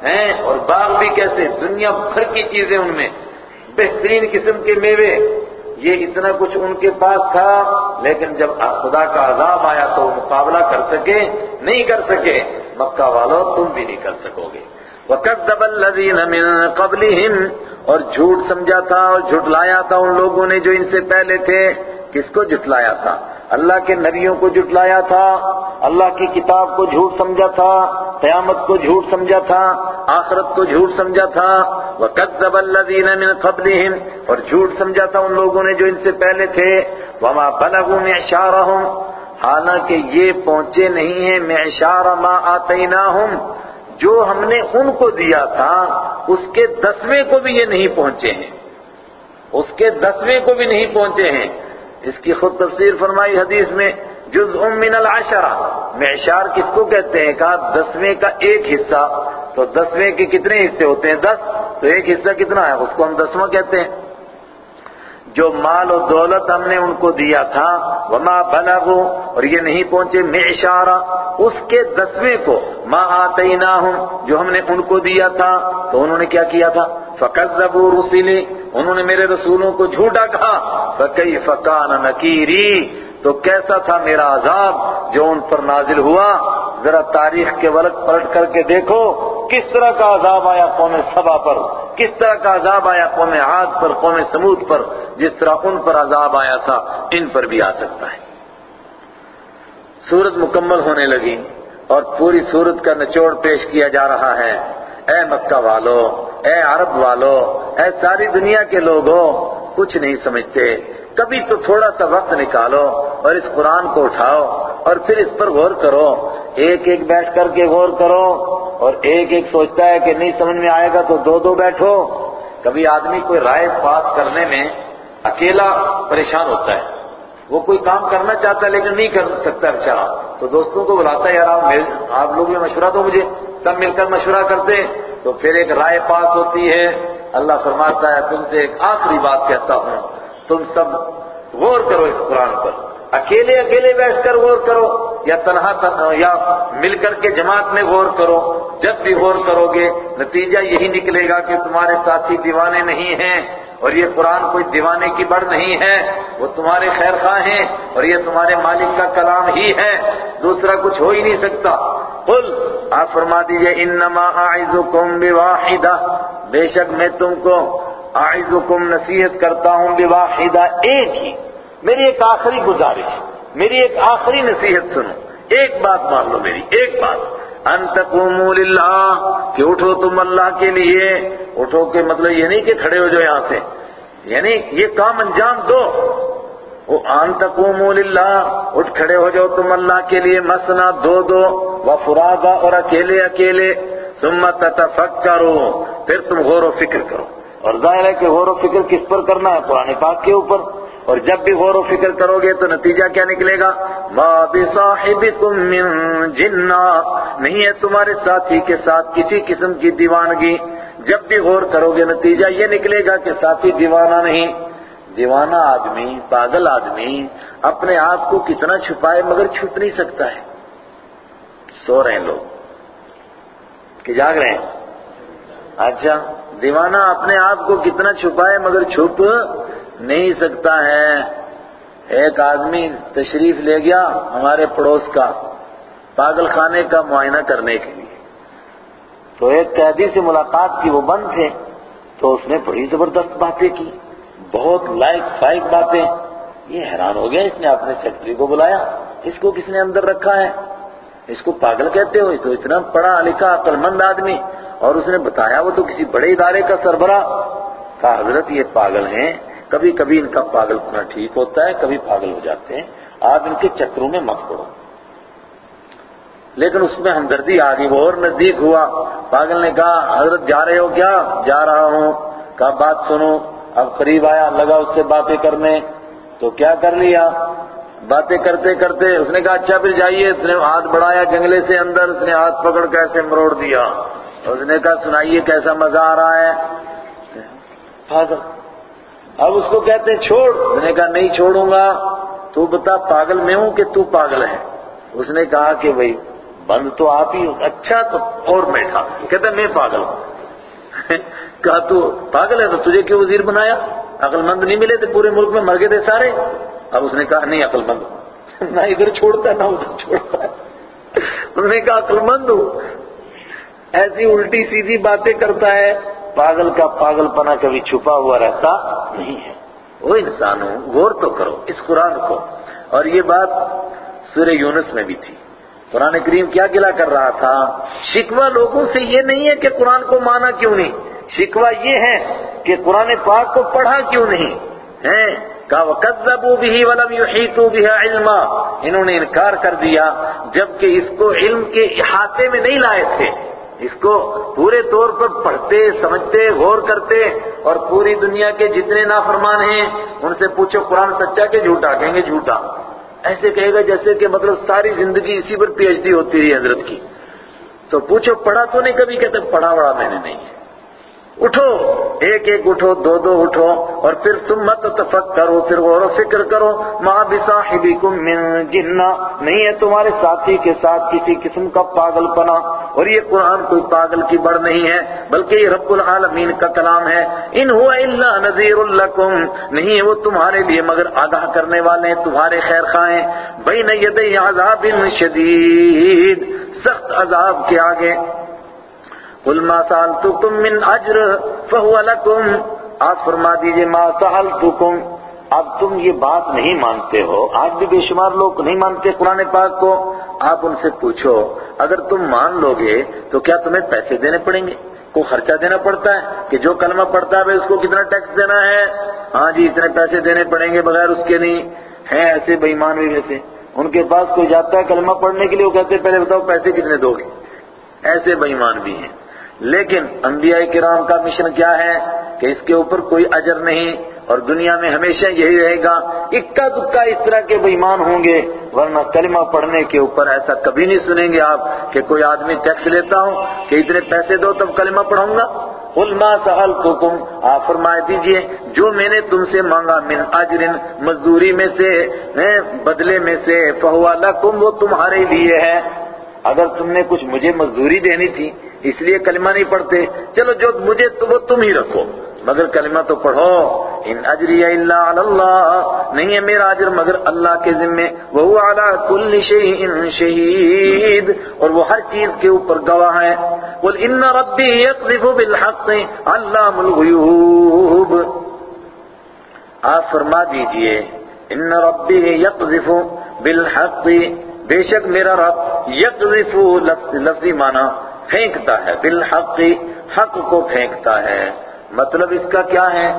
ہیں۔ اور باغ بھی کیسے؟ دنیا بھر کی چیزیں ان میں۔ بہترین قسم کے میوے۔ یہ اتنا کچھ ان کے پاس تھا، لیکن جب خدا کا عذاب آیا تو مقابلہ کر سکے، نہیں کر سکے۔ مکہ والوں تم بھی نہیں کر سکو گے۔ وَكَذَّبَ الَّذِينَ مِن قَبْلِهِمْ، اور جھوٹ سمجھا تھا اور جھٹلایا تھا ان لوگوں نے جو ان سے پہلے تھے۔ کس کو جھٹلایا تھا؟ اللہ کے نبیوں کو جھٹلایا تھا، اللہ کی کتاب کو جھوٹ سمجھا تھا، قیامت کو جھوٹ سمجھا تھا، آخرت کو جھوٹ سمجھا تھا۔ وَكَذَّبَ الَّذِينَ مِن قَبْلِهِمْ، اور جھوٹ سمجھا تھا ان لوگوں نے جو ان سے پہلے تھے۔ وَمَا بَلَغُوا مِعْشَارَهُمْ حالانکہ یہ پہنچے نہیں ہیں معشار ما آتیناہم جو ہم نے ان کو دیا تھا، اس کے دسویں کو بھی یہ نہیں پہنچے ہیں۔ اس کے دسویں کو بھی نہیں پہنچے ہیں۔ اس کی خود تفسیر فرمائی حدیث میں جز من العشرہ۔ معشار کس کو کہتے ہیں؟ کہا، دسویں کا ایک حصہ۔ تو دسویں کے کتنے حصے ہوتے ہیں؟ دس۔ تو ایک حصہ کتنا ہے؟ اس کو ہم دسواں کہتے ہیں۔ جو مال و دولت ہم نے ان کو دیا تھا، وما بلغو اور یہ نہیں پہنچے معشارہ اس کے دسویں کو، ما آتیناہم جو ہم نے ان کو دیا تھا، تو انہوں نے کیا کیا تھا؟ فَكَذَّبُوا رُسِلِ انہوں نے میرے رسولوں کو جھوٹا کہا، فَكَيْفَ كَانَ نکیری تو کیسا تھا میرا عذاب جو ان پر نازل ہوا؟ ذرا تاریخ کے ولد پلٹ کر کے دیکھو، کس طرح کا عذاب آیا قوم سبا پر؟ کس طرح کا عذاب آیا قوم عاد پر، قوم سمود پر؟ جس طرح ان پر عذاب آیا تھا، ان پر بھی آ سکتا ہے۔ سورت مکمل ہونے لگی اور پوری سورت کا نچوڑ پیش کیا جا رہا ہے۔ اے مکہ والو، اے عرب والو، اے ساری دنیا کے لوگوں، کچھ نہیں سمجھتے۔ کبھی تو تھوڑا سا وقت نکالو اور اس قرآن کو اٹھاؤ اور پھر اس پر غور کرو۔ ایک ایک بیٹھ کر کے غور کرو اور ایک ایک سوچتا ہے کہ نہیں سمجھ میں آئے گا تو دو دو بیٹھو۔ کبھی آدمی کوئی رائے پاس کرنے میں اکیلا پریشان ہوتا ہے۔ وہ کوئی کام کرنا چاہتا ہے لیکن نہیں کر سکتا بچارا تو دوستوں کو بلاتا ہے، یار آپ لوگ بھی مشورہ دو مجھے۔ سب مل کر مشورہ کرتے۔ تو پھر ایک رائے پاس ہوتی ہے۔ اللہ فرماتا ہے، تم سے ایک آخری بات کہتا ہوں۔ تم سب غور کرو اس قرآن پر۔ اکیلے اکیلے بیٹھ کر غور کرو، یا تنہا یا مل کر کے جماعت میں غور کرو۔ جب بھی غور کرو گے، نتیجہ یہی نکلے گا کہ تمہارے ساتھی دیوانے نہیں ہیں، اور یہ قرآن کوئی دیوانے کی بڑھ نہیں ہے۔ وہ تمہارے خیر خواہ ہیں، اور یہ تمہارے مالک کا کلام ہی ہے۔ دوسرا کچھ ہو ہی نہیں سکتا۔ قل، آپ فرما دیجیے، انما اعزکم بواحدہ۔ بے شک میں تم کو اعزکم نصیحت کرتا ہوں بواحدہ ایک ہی۔ میری ایک آخری گزارش میری ایک آخری نصیحت سنو۔ ایک بات مان لو میری، ایک بات۔ ان تقوموا للہ، کہ اٹھو تم اللہ کے لیے۔ اٹھو کے مطلب یہ نہیں کہ کھڑے ہو جو یہاں سے۔ یعنی یہ کام انجام دو۔ وہ آن تقوموا للہ، اٹھ کھڑے ہو جاؤ تم اللہ کے لیے۔ مسنا دو دو و فرادا اور اکیلے اکیلے۔ ثم تتفکروا، پھر تم غور و فکر کرو۔ اور ظاہر ہے کہ غور و فکر کس پر کرنا ہے؟ قرآن پاک کے اوپر۔ اور جب بھی غور و فکر کرو گے تو نتیجہ کیا نکلے گا؟ ما بصاحبکم من جنہ نہیں ہے تمہارے ساتھی کے ساتھ کسی قسم کی دیوانگی۔ جب بھی غور کرو گے، نتیجہ یہ نکلے گا کہ ساتھی دیوانہ نہیں۔ دیوانہ آدمی، پاگل آدمی، اپنے آپ کو کتنا چھپائے مگر چھپ نہیں سکتا ہے۔ سو رہے ہیں لوگ۔ کہ جاگ رہے ہیں؟ اچھا۔ دیوانہ اپنے آپ کو کتنا چھپائے مگر چھپ نہیں سکتا ہے۔ ایک آدمی تشریف لے گیا ہمارے پڑوس کا پاگل خانے کا معائنہ کرنے کے لیے۔ تو ایک قیدی سے ملاقات کی، وہ بند تھے تو اس نے بڑی زبردست باتیں کی، بہت لائق فائق باتیں۔ یہ حیران ہو گیا، اس نے اپنے سیکٹری کو بلایا، اس کو کس نے اندر رکھا ہے؟ اس کو پاگل کہتے ہوئے تو اتنا پڑھا لکھا عقل مند آدمی اور اس نے بتایا وہ تو کسی بڑے ادارے کا سربراہ کہا، حضرت یہ پاگل ہیں، کبھی کبھی ان کا پاگل ہونا ٹھیک ہوتا ہے، کبھی پاگل ہو جاتے ہیں۔ آپ ان کے چکروں میں مت پڑو۔ لیکن اس میں ہمدردی آ گئی وہ اور نزدیک ہوا۔ پاگل نے کہا، حضرت جا رہے ہو کیا؟ جا رہا ہوں۔ کہا، بات سنو۔ اب قریب آیا، لگا اس سے باتیں کرنے۔ تو کیا کر لیا؟ باتیں کرتے کرتے اس نے کہا اچھا پھر جائیے۔ اس نے ہاتھ بڑھایا جنگلے سے اندر، اس نے ہاتھ پکڑ کے ایسے مروڑ دیا۔ اس نے کہا سنائیے کیسا مزہ آ رہا ہے۔ اب اس کو کہتے ہیں چھوڑ۔ اس نے کہا نہیں چھوڑوں گا۔ تو بتا پاگل میں ہوں کہ تو پاگل ہے۔ اس نے کہا کہ بھائی بند تو آپ ہی اچھا تو اور بیٹھا کہتا میں پاگل ہوں۔ *laughs* کہا تو پاگل ہے تو تجھے کیوں وزیر بنایا؟ عقل مند نہیں ملے تھے پورے ملک میں مر گئے تھے سارے۔ اب اس نے کہا نہیں عقل مند *laughs* نہ ادھر چھوڑتا نہ ادھر چھوڑتا۔ *laughs* اس نے کہا عقل مند ہوں۔ ایسی الٹی سیدھی باتیں کرتا ہے، پاگل کا پاگل پنا کبھی چھپا ہوا رہتا نہیں ہے۔ وہ انسان ہوں غور تو کرو، اس قرآن کو۔ اور یہ بات سورہ یونس میں بھی تھی۔ قرآن کریم کیا گلا کر رہا تھا؟ شکوہ لوگوں سے یہ نہیں ہے کہ قرآن کو مانا کیوں نہیں۔ شکوہ یہ ہے کہ قرآن پاک کو پڑھا کیوں نہیں۔ ہے کہا وَكَذَّبُوا بِهِ وَلَمْ يُحِيطُوا بِهَا عِلْمًا۔ انہوں نے انکار کر دیا، جبکہ اس کو علم کے احاطے میں نہیں لائے تھے۔ اس کو پورے طور پر پڑھتے، سمجھتے، غور کرتے اور پوری دنیا کے جتنے نافرمان ہیں، ان سے پوچھو قرآن سچا کہ جھوٹا؟ کہیں گے جھوٹا۔ ایسے کہے گا جیسے کہ مطلب ساری زندگی اسی پر پی ایچ ڈی ہوتی رہی حضرت کی۔ تو پوچھو، پڑھا تو نہیں کبھی؟ کہتے، پڑھا وڑا میں نے نہیں۔ ہے اٹھو، ایک ایک اٹھو، دو دو اٹھو، اور پھر تم مت تفک کرو پھر غور و فکر کرو ماں بصاحبکم من جنہ نہیں ہے تمہارے ساتھی کے ساتھ کسی قسم کا پاگل پنا اور یہ قرآن کوئی پاگل کی بڑھ نہیں ہے، بلکہ یہ رب العالمین کا کلام ہے۔ ان ہوا الا نذیر لکم نہیں ہے وہ تمہارے لیے مگر آگاہ کرنے والے ہیں، تمہارے خیر خواہیں بین یدی عذاب شدید سخت عذاب کے آگے۔ قل ما سألتكم من اجر فهو لكم۔ آپ فرما دیجیے، ما سألتكم۔ اب تم یہ بات نہیں مانتے ہو۔ آج بھی بے شمار لوگ نہیں مانتے قرآن پاک کو۔ آپ ان سے پوچھو، اگر تم مان لو گے تو کیا تمہیں پیسے دینے پڑیں گے؟ کو خرچہ دینا پڑتا ہے کہ جو کلمہ پڑتا ہے اس کو کتنا ٹیکس دینا ہے؟ ہاں جی اتنے پیسے دینے پڑیں گے بغیر اس کے نہیں۔ ہیں ایسے بےمان بھی ویسے۔ ان کے پاس کوئی جاتا ہے کلمہ پڑھنے کے لیے، وہ کہتے ہیں، پہلے بتاؤ پیسے کتنے دو گے؟ ایسے بےمان بھی ہیں۔ لیکن انبیاء کرام کا مشن کیا ہے کہ اس کے اوپر کوئی اجر نہیں اور دنیا میں ہمیشہ یہی رہے گا، اکا دکا اس طرح کے بےمان ہوں گے، ورنہ کلمہ پڑھنے کے اوپر ایسا کبھی نہیں سنیں گے آپ کہ کوئی آدمی ٹیکس لیتا ہوں کہ اتنے پیسے دو تب کلمہ پڑھوں گا۔ علما سألتکم آپ فرمائے دیجیے، جو میں نے تم سے مانگا من اجر مزدوری میں سے بدلے میں سے فہو لکم، وہ تمہارے لیے ہے۔ اگر تم نے کچھ مجھے مزدوری دینی تھی اس لیے کلمہ نہیں پڑھتے۔ چلو جو مجھے تو وہ تم ہی رکھو۔ مگر کلمہ تو پڑھو۔ ان اجری الا علی اللہ۔ نہیں ہے میرا اجر مگر اللہ کے ذمے۔ وہ علی کل شیء شہید۔ اور وہ ہر چیز کے اوپر گواہ ہے قل ان ربی یقذف بالحق علام الغیوب۔ آپ فرما دیجیے، ان ربی یقذف بالحق۔ بے شک میرا رب یقذف لفظی معنی۔ پھینکتا ہے، بالحق حق کو پھینکتا ہے۔ مطلب اس کا کیا ہے؟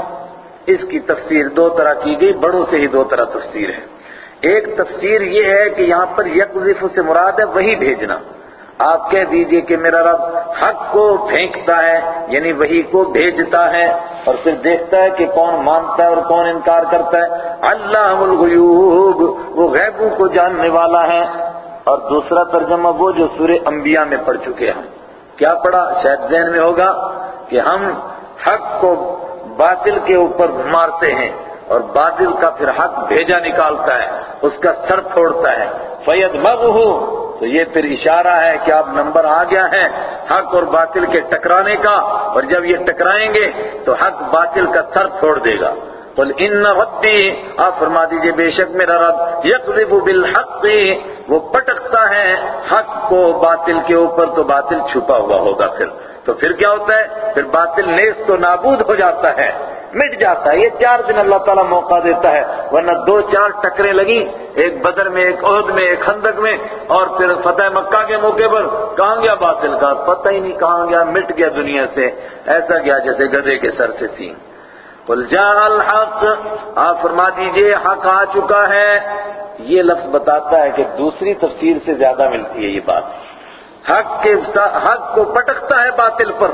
اس کی تفسیر دو طرح کی گئی، بڑوں سے ہی دو طرح تفسیر ہے۔ ایک تفسیر یہ ہے کہ یہاں پر یکذف سے مراد ہے وہی بھیجنا۔ آپ کہہ دیجیے کہ میرا رب حق کو پھینکتا ہے یعنی وہی کو بھیجتا ہے، اور پھر دیکھتا ہے کہ کون مانتا ہے اور کون انکار کرتا ہے۔ اللہ الغیوب، وہ غیبوں کو جاننے والا ہے۔ اور دوسرا ترجمہ وہ جو سورہ انبیاء میں پڑھ چکے ہم۔ کیا پڑھا؟ شاید ذہن میں ہوگا کہ ہم حق کو باطل کے اوپر مارتے ہیں اور باطل کا پھر حق بھیجا نکالتا ہے، اس کا سر پھوڑتا ہے۔ فید مغ تو یہ پھر اشارہ ہے کہ اب نمبر آ گیا ہے حق اور باطل کے ٹکرانے کا، اور جب یہ ٹکرائیں گے تو حق باطل کا سر پھوڑ دے گا۔ قل ان ربی، آپ فرما دیجیے بے شک میرا رب یقذب بالحق، وہ پٹکتا ہے حق کو باطل کے اوپر تو باطل چھپا ہوا ہوگا پھر۔ تو پھر کیا ہوتا ہے؟ پھر باطل نیز تو نابود ہو جاتا ہے، مٹ جاتا ہے، یہ چار دن اللہ تعالیٰ موقع دیتا ہے، ورنہ دو چار ٹکریں لگی ایک بدر میں، ایک عہد میں، ایک خندق میں، اور پھر فتح مکہ کے موقع پر کہاں گیا باطل کا؟ پتہ ہی نہیں کہاں گیا، مٹ گیا دنیا سے۔ ایسا گیا جیسے گدے کے سر سے سین قل جاء الحق، آپ فرما دیجیے، حق آ چکا ہے۔ یہ لفظ بتاتا ہے کہ دوسری تفسیر سے زیادہ ملتی ہے یہ بات۔ حق کے حق کو پٹکتا ہے باطل پر،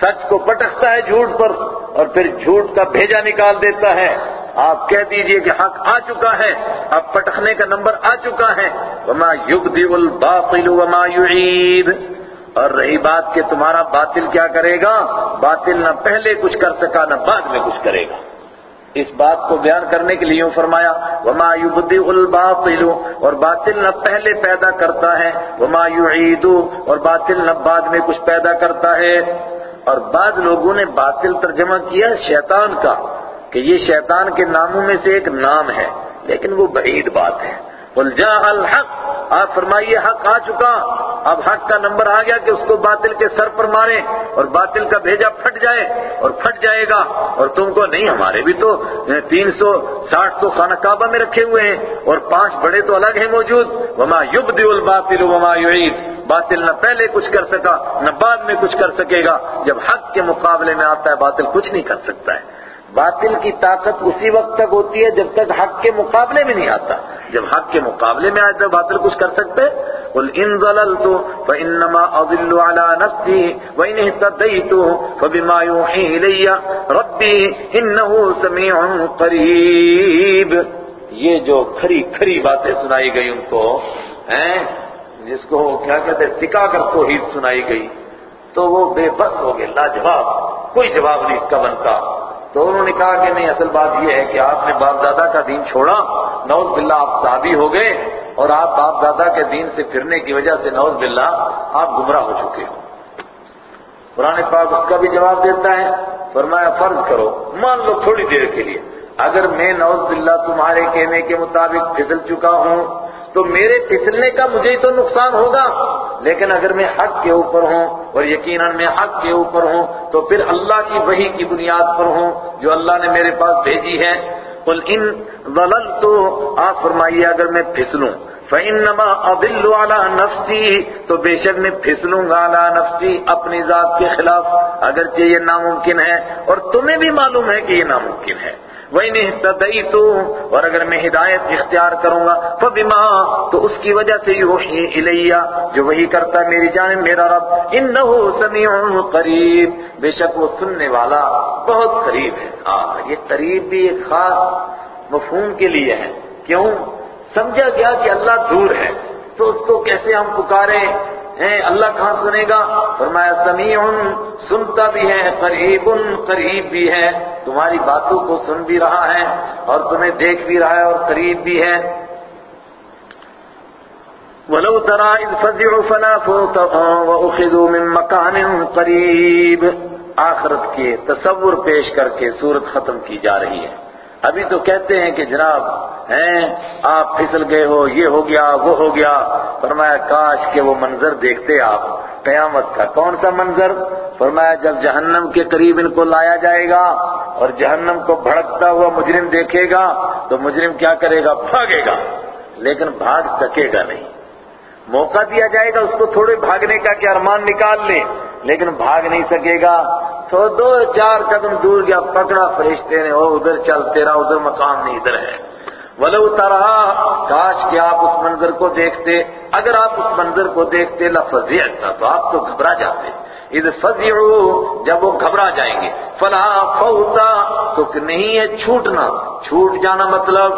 سچ کو پٹکتا ہے جھوٹ پر، اور پھر جھوٹ کا بھیجا نکال دیتا ہے۔ آپ کہہ دیجیے کہ حق آ چکا ہے، اب پٹکنے کا نمبر آ چکا ہے۔ وما يبدئ الباطل وما يعيد۔ اور رہی بات کہ تمہارا باطل کیا کرے گا؟ باطل نہ پہلے کچھ کر سکا، نہ بعد میں کچھ کرے گا۔ اس بات کو بیان کرنے کے لیے یوں فرمایا، وما يبدئ الباطل، اور باطل نہ پہلے پیدا کرتا ہے۔ وما يعيد، اور باطل نہ بعد میں کچھ پیدا کرتا ہے۔ اور بعض لوگوں نے باطل ترجمہ کیا شیطان کا، کہ یہ شیطان کے ناموں میں سے ایک نام ہے، لیکن وہ بعید بات ہے۔ قل جاء الحق، آپ فرمائیے حق آ چکا، اب حق کا نمبر آ گیا کہ اس کو باطل کے سر پر ماریں اور باطل کا بھیجا پھٹ جائے اور پھٹ جائے گا۔ اور تم کو نہیں، ہمارے بھی تو تین سو ساٹھ تو خانہ کعبہ میں رکھے ہوئے ہیں اور پانچ بڑے تو الگ ہیں موجود۔ وما يبدئ الباطل وما يعيد باطل نہ پہلے کچھ کر سکا، نہ بعد میں کچھ کر سکے گا۔ جب حق کے مقابلے میں آتا ہے، باطل کچھ نہیں کر سکتا ہے۔ باطل کی طاقت اسی وقت تک ہوتی ہے جب تک حق کے مقابلے میں نہیں آتا۔ جب حق کے مقابلے میں آئے تو باطل کچھ کر سکتے قل ان ضللت فانما اضل على نفسي وان اهتديت فبما يوحي الي ربي انه سميع قريب۔ یہ جو کھری کھری باتیں سنائی گئی ان کو، ہیں، جس کو کیا کہتے ہیں ٹکا کر توحید سنائی گئی، تو وہ بے بس ہو گئے، لاجواب، کوئی جواب نہیں اس کا بنتا۔ تو انہوں نے کہا کہ نہیں، اصل بات یہ ہے کہ آپ نے باپ دادا کا دین چھوڑا نوز باللہ آپ صحابی ہو گئے اور آپ باپ دادا کے دین سے پھرنے کی وجہ سے نوز باللہ آپ گمراہ ہو چکے ہو۔ قرآن پاک اس کا بھی جواب دیتا ہے، فرمایا، فرض کرو، مان لو تھوڑی دیر کے لیے، اگر میں نوز باللہ تمہارے کہنے کے مطابق پھسل چکا ہوں تو میرے پھسلنے کا مجھے ہی تو نقصان ہوگا۔ لیکن اگر میں حق کے اوپر ہوں اور یقیناً میں حق کے اوپر ہوں، تو پھر اللہ کی وحی کی بنیاد پر ہوں جو اللہ نے میرے پاس بھیجی ہے۔ قل ان ضللت، آپ فرمائیے اگر میں پھسلوں۔ فَإِنَّمَا أَضِلُّ عَلَى نَفْسِي، تو بے شک میں پھسلوں گا عَلَى نَفْسِي اپنی ذات کے خلاف۔ اگرچہ یہ ناممکن ہے، اور تمہیں بھی معلوم ہے کہ یہ ناممکن ہے۔ وَإِنِ اهْتَدَيْتُ، اور اگر میں ہدایت اختیار کروں گا، فَبِمَا، تو اس کی وجہ سے یوحی الیہ، جو وہی کرتا ہے میری جانب، میرا رب، انه سمیع قریب۔ بے شک وہ سننے والا بہت قریب ہے۔ ہاں یہ قریب بھی ایک خاص مفہوم کے لیے ہے۔ کیوں؟ سمجھا گیا کہ اللہ دور ہے۔ تو اس کو کیسے ہم پکاریں؟ اللہ کہاں سنے گا؟ فرمایا، سمیع، سنتا بھی ہے، قریب قریب بھی ہے۔ تمہاری باتوں کو سن بھی رہا ہے اور تمہیں دیکھ بھی رہا ہے اور قریب بھی ہے۔ وَلَوْ تَرَا اِذْ فَزِعُوا فَلَا فُوتَهُمْ وَأُخِذُوا مِن مَّكَانٍ قَرِيبٍ۔ آخرت کے تصور پیش کر کے صورت ختم کی جا رہی ہے۔ ابھی تو کہتے ہیں کہ جناب ہیں، آپ پھسل گئے ہو، یہ ہو گیا، وہ ہو گیا۔ فرمایا، کاش کہ وہ منظر دیکھتے آپ۔ قیامت کا کون سا منظر؟ فرمایا، جب جہنم کے قریب ان کو لایا جائے گا اور جہنم کو بھڑکتا ہوا مجرم دیکھے گا، تو مجرم کیا کرے گا؟ بھاگے گا۔ لیکن بھاگ سکے گا نہیں۔ موقع دیا جائے گا اس کو تھوڑے بھاگنے کا کہ ارمان نکال لے۔ لیکن بھاگ نہیں سکے گا۔ تو دو چار قدم دور گیا، پکڑا، فرشتے نے وہ ادھر چل، تیرا ادھر مقام نہیں، ادھر ہے۔ ولو ترا، کاش کہ آپ اس منظر کو دیکھتے۔ اگر آپ اس منظر کو دیکھتے لفظیعتا اچھا، تو آپ تو گھبرا جاتے۔ اذ فزعو، جب وہ گھبرا جائیں گے۔ فلا فوتا تو نہیں ہے، چھوٹنا۔ چھوٹ جانا مطلب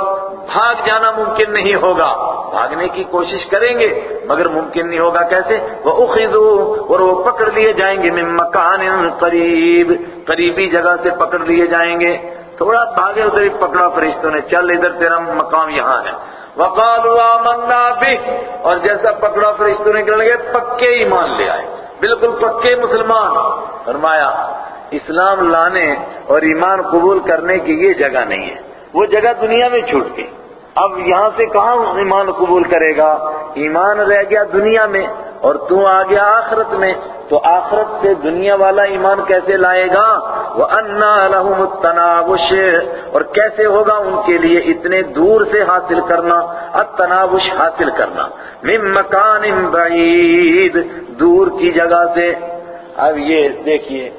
بھاگ جانا ممکن نہیں ہوگا۔ بھاگنے کی کوشش کریں گے، مگر ممکن نہیں ہوگا۔ کیسے؟ وہ اخذو اور وہ پکڑ لیے جائیں گے۔ من مکان قریب قریبی جگہ سے پکڑ لیے جائیں گے۔ تھوڑا بھاگے ادھر ہی پکڑا فرشتوں نے۔ چل ادھر، تیرا مقام یہاں ہے۔ وقالوا آمنا به۔ اور جیسا پکڑا فرشتوں نے کرنے لگے، پکے ایمان لے آئے۔ بالکل پکے مسلمان۔ فرمایا، اسلام لانے اور ایمان قبول کرنے کی یہ جگہ نہیں ہے۔ وہ جگہ دنیا میں چھوٹ گئی اب یہاں سے کہاں ایمان قبول کرے گا؟ ایمان رہ گیا دنیا میں اور تو آ گیا آخرت میں۔ تو آخرت سے دنیا والا ایمان کیسے لائے گا؟ وہ انا لہم التناوش۔ اور کیسے ہوگا ان کے لیے اتنے دور سے حاصل کرنا؟ التناوش حاصل کرنا۔ من مکان بعید دور کی جگہ سے۔ اب یہ دیکھیے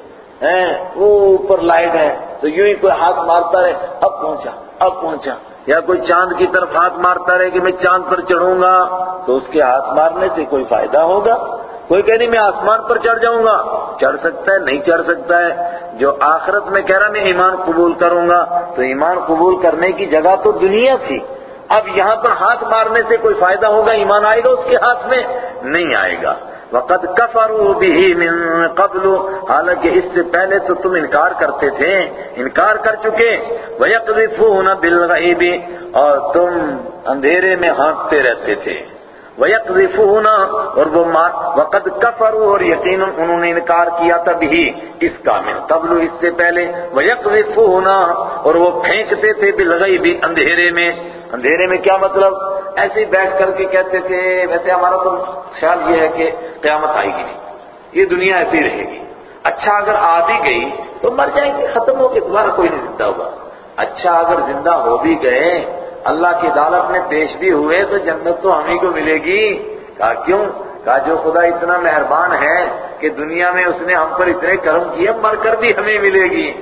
وہ اوپر لائٹ ہے۔ تو یوں ہی کوئی ہاتھ مارتا رہے۔ اب پہنچا، اب پہنچا۔ یا کوئی چاند کی طرف ہاتھ مارتا رہے کہ میں چاند پر چڑھوں گا، تو اس کے ہاتھ مارنے سے کوئی فائدہ ہوگا؟ کوئی کہ نہیں، میں آسمان پر چڑھ جاؤں گا۔ چڑھ سکتا ہے، نہیں چڑھ سکتا ہے۔ جو آخرت میں کہہ رہا میں ایمان قبول کروں گا۔ تو ایمان قبول کرنے کی جگہ تو دنیا تھی۔ اب یہاں پر ہاتھ مارنے سے کوئی فائدہ ہوگا؟ ایمان آئے گا اس کے ہاتھ میں؟ نہیں آئے گا۔ وقد كفروا به من قبل۔ حالانکہ اس سے پہلے تو تم انکار کرتے تھے، انکار کر چکے۔ ويقذفون بالغيب اور تم اندھیرے میں ہانکتے رہتے تھے۔ ويقذفون اور وہ وقد كفروا اور یقینا انہوں نے انکار کیا تھا بھی اس کا من قبل، اس سے پہلے۔ ويقذفون اور وہ پھینکتے تھے بالغیب اندھیرے میں۔ اندھیرے میں کیا مطلب؟ ایسے ہی بیٹھ کر کے کہتے تھے، ویسے ہمارا تو خیال یہ ہے کہ قیامت آئے گی نہیں۔ یہ دنیا ایسی رہے گی۔ اچھا اگر آ بھی گئی تو مر جائیں گے، ختم ہو کے دوبارہ کوئی نہیں زندہ ہوگا۔ اچھا اگر زندہ ہو بھی گئے، اللہ کی عدالت میں پیش بھی ہوئے تو جنت تو ہم ہی کو ملے گی۔ کہا کیوں؟ کہا جو خدا اتنا مہربان ہے کہ دنیا میں اس نے ہم پر اتنے کرم کیے، مر کر بھی ہمیں ملے گی۔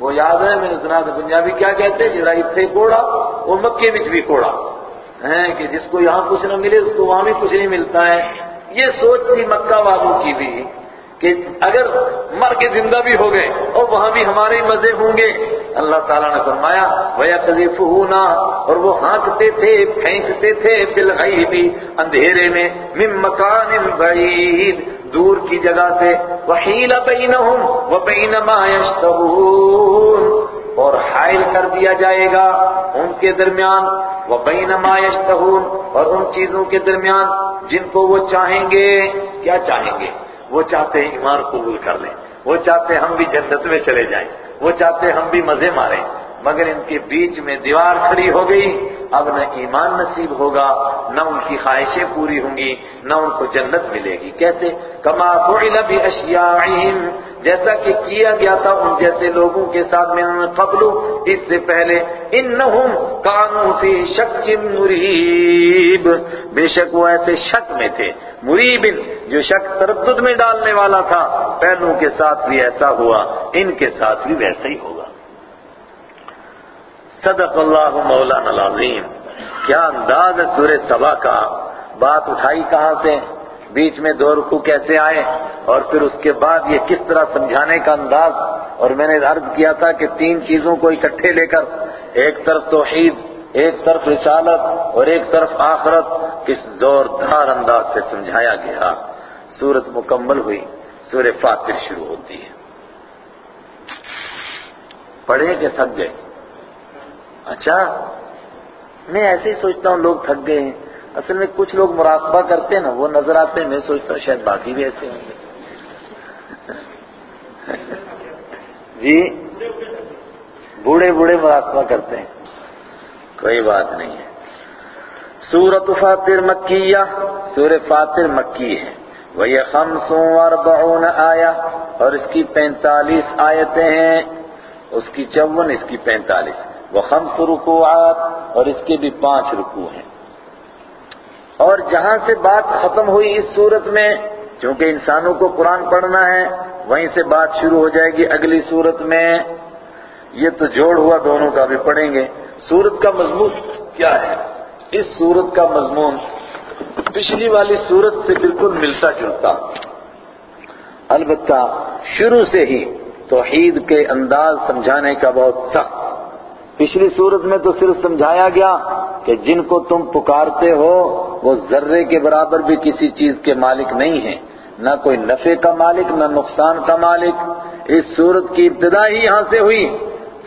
وہ یاد ہے، میں نے سنا تھا پنجابی کیا کہتے ہیں؟ جڑا اتنے کوڑا وہ مکے بچ بھی کوڑا۔ ہے کہ جس کو یہاں کچھ نہ ملے، اس کو وہاں بھی کچھ نہیں ملتا ہے۔ یہ سوچ تھی مکہ والوں کی بھی کہ اگر مر کے زندہ بھی ہو گئے اور وہاں بھی ہمارے مزے ہوں گے۔ اللہ تعالیٰ نے فرمایا وَيَقْذِفُونَ اور وہ ہانکتے تھے، پھینکتے تھے بِالْغَيْبِ اندھیرے میں، مِن مَكَانٍ بَعِيدٍ دور کی جگہ سے۔ وَحِيلَ بَيْنَهُمْ، وَبَيْنَ مَا يَشْتَهُونَ۔ اور حائل کر دیا جائے گا ان کے درمیان وَبَيْنَ مَا يَشْتَهُونَ اور ان چیزوں کے درمیان جن کو وہ چاہیں گے، کیا چاہیں گے؟ وہ چاہتے ہیں ایمان قبول کر لیں، وہ چاہتے ہیں ہم بھی جنت میں چلے جائیں، وہ چاہتے ہیں ہم بھی مزے ماریں۔ مگر ان کے بیچ میں دیوار کھڑی ہو گئی، اب نہ ایمان نصیب ہوگا، نہ ان کی خواہشیں پوری ہوں گی، نہ ان کو جنت ملے گی۔ کیسے؟ کما فعل باشیاءہم جیسا کہ کیا گیا تھا ان جیسے لوگوں کے ساتھ میں قبل اس سے پہلے۔ انہم کانوا فی شک مریب۔ بے شک وہ ایسے شک میں تھے۔ مریب، جو شک تردد میں ڈالنے والا تھا۔ پہلوں کے ساتھ بھی ایسا ہوا، ان کے ساتھ بھی ویسا ہی ہوگا۔ صدق اللہ مولانا العظیم۔ کیا انداز ہے سورہ سبا کا؟ بات اٹھائی کہاں سے؟ بیچ میں دو رکو کیسے آئے اور پھر اس کے بعد یہ کس طرح سمجھانے کا انداز اور میں نے عرض کیا تھا کہ تین چیزوں کو اکٹھے لے کر ایک طرف توحید، ایک طرف رسالت اور ایک طرف آخرت کس زوردار انداز سے سمجھایا گیا۔ سورت مکمل ہوئی، سورہ فاتر شروع ہوتی ہے۔ پڑھے کہ تھک گئے؟ اچھا میں ایسے ہی سوچتا ہوں لوگ تھک گئے ہیں۔ اصل میں کچھ لوگ مراقبہ کرتے ہیں نا، وہ نظر آتے ہیں، میں سوچتا ہوں شاید باقی بھی ایسے ہوں گے۔ *laughs* جی؟ بوڑھے بوڑھے مراقبہ کرتے ہیں۔ کوئی بات نہیں ہے۔ سورت فاتر مکیہ سور فاتر مکی ہے۔ وہ یہ خمسوں اور آیا اور اس کی پینتالیس آیتیں ہیں۔ اس کی چون، اس کی پینتالیس۔ وہ خمس رکوعات، اور اس کے بھی پانچ رکوع ہیں۔ اور جہاں سے بات ختم ہوئی اس صورت میں، چونکہ انسانوں کو قرآن پڑھنا ہے، وہیں سے بات شروع ہو جائے گی اگلی صورت میں۔ یہ تو جوڑ ہوا دونوں کا بھی پڑھیں گے۔ سورت کا مضمون کیا ہے؟ اس سورت کا مضمون پچھلی والی سورت سے بالکل ملتا جلتا۔ البتہ شروع سے ہی توحید کے انداز سمجھانے کا بہت سخت۔ پچھلی صورت میں تو صرف سمجھایا گیا کہ جن کو تم پکارتے ہو، وہ ذرے کے برابر بھی کسی چیز کے مالک نہیں ہیں۔ نہ کوئی نفع کا مالک، نہ نقصان کا مالک۔ اس صورت کی ابتدا ہی یہاں سے ہوئی۔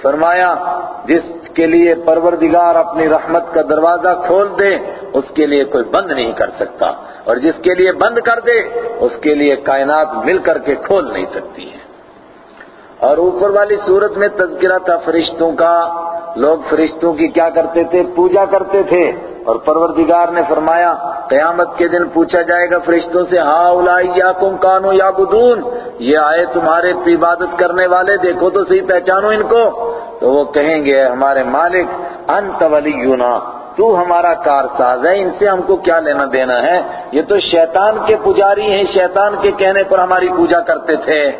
فرمایا، جس کے لیے پروردگار اپنی رحمت کا دروازہ کھول دے، اس کے لیے کوئی بند نہیں کر سکتا۔ اور جس کے لیے بند کر دے، اس کے لیے کائنات مل کر کے کھول نہیں سکتی ہے۔ اور اوپر والی صورت میں تذکرہ تھا فرشتوں کا، لوگ فرشتوں کی کیا کرتے تھے؟ پوجا کرتے تھے۔ اور پروردگار نے فرمایا، قیامت کے دن پوچھا جائے گا فرشتوں سے ہاں یا کم کانو یا بدون یہ آئے تمہارے عبادت کرنے والے، دیکھو تو صحیح پہچانو ان کو۔ تو وہ کہیں گے ہمارے مالک، انت ولینا، تو ہمارا کار ساز ہے، ان سے ہم کو کیا لینا دینا ہے؟ یہ تو شیطان کے پجاری ہیں، شیطان کے کہنے پر ہماری پوجا کرتے تھے۔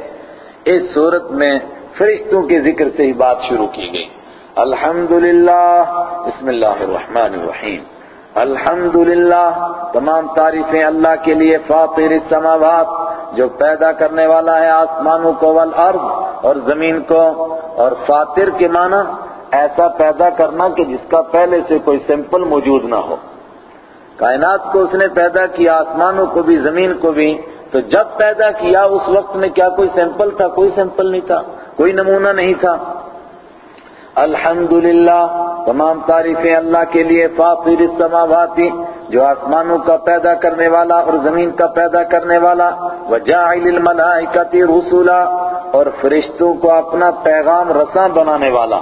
اس صورت میں فرشتوں کے ذکر سے ہی بات شروع کی گئی۔ الحمدللہ، بسم اللہ الرحمن الرحیم۔ الحمدللہ، تمام تعریفیں اللہ کے لیے فاطر السماوات، جو پیدا کرنے والا ہے آسمانوں کو والارض اور زمین کو۔ اور فاطر کے معنی، ایسا پیدا کرنا کہ جس کا پہلے سے کوئی سیمپل موجود نہ ہو۔ کائنات کو اس نے پیدا کیا، آسمانوں کو بھی، زمین کو بھی۔ تو جب پیدا کیا اس وقت میں کیا کوئی سیمپل تھا؟ کوئی سیمپل نہیں تھا، کوئی نمونہ نہیں تھا۔ الحمدللہ، تمام تعریفیں اللہ کے لیے فاطر السماوات جو آسمانوں کا پیدا کرنے والا اور زمین کا پیدا کرنے والا۔ وجاعل الملائکۃ رسولا اور فرشتوں کو اپنا پیغام رساں بنانے والا۔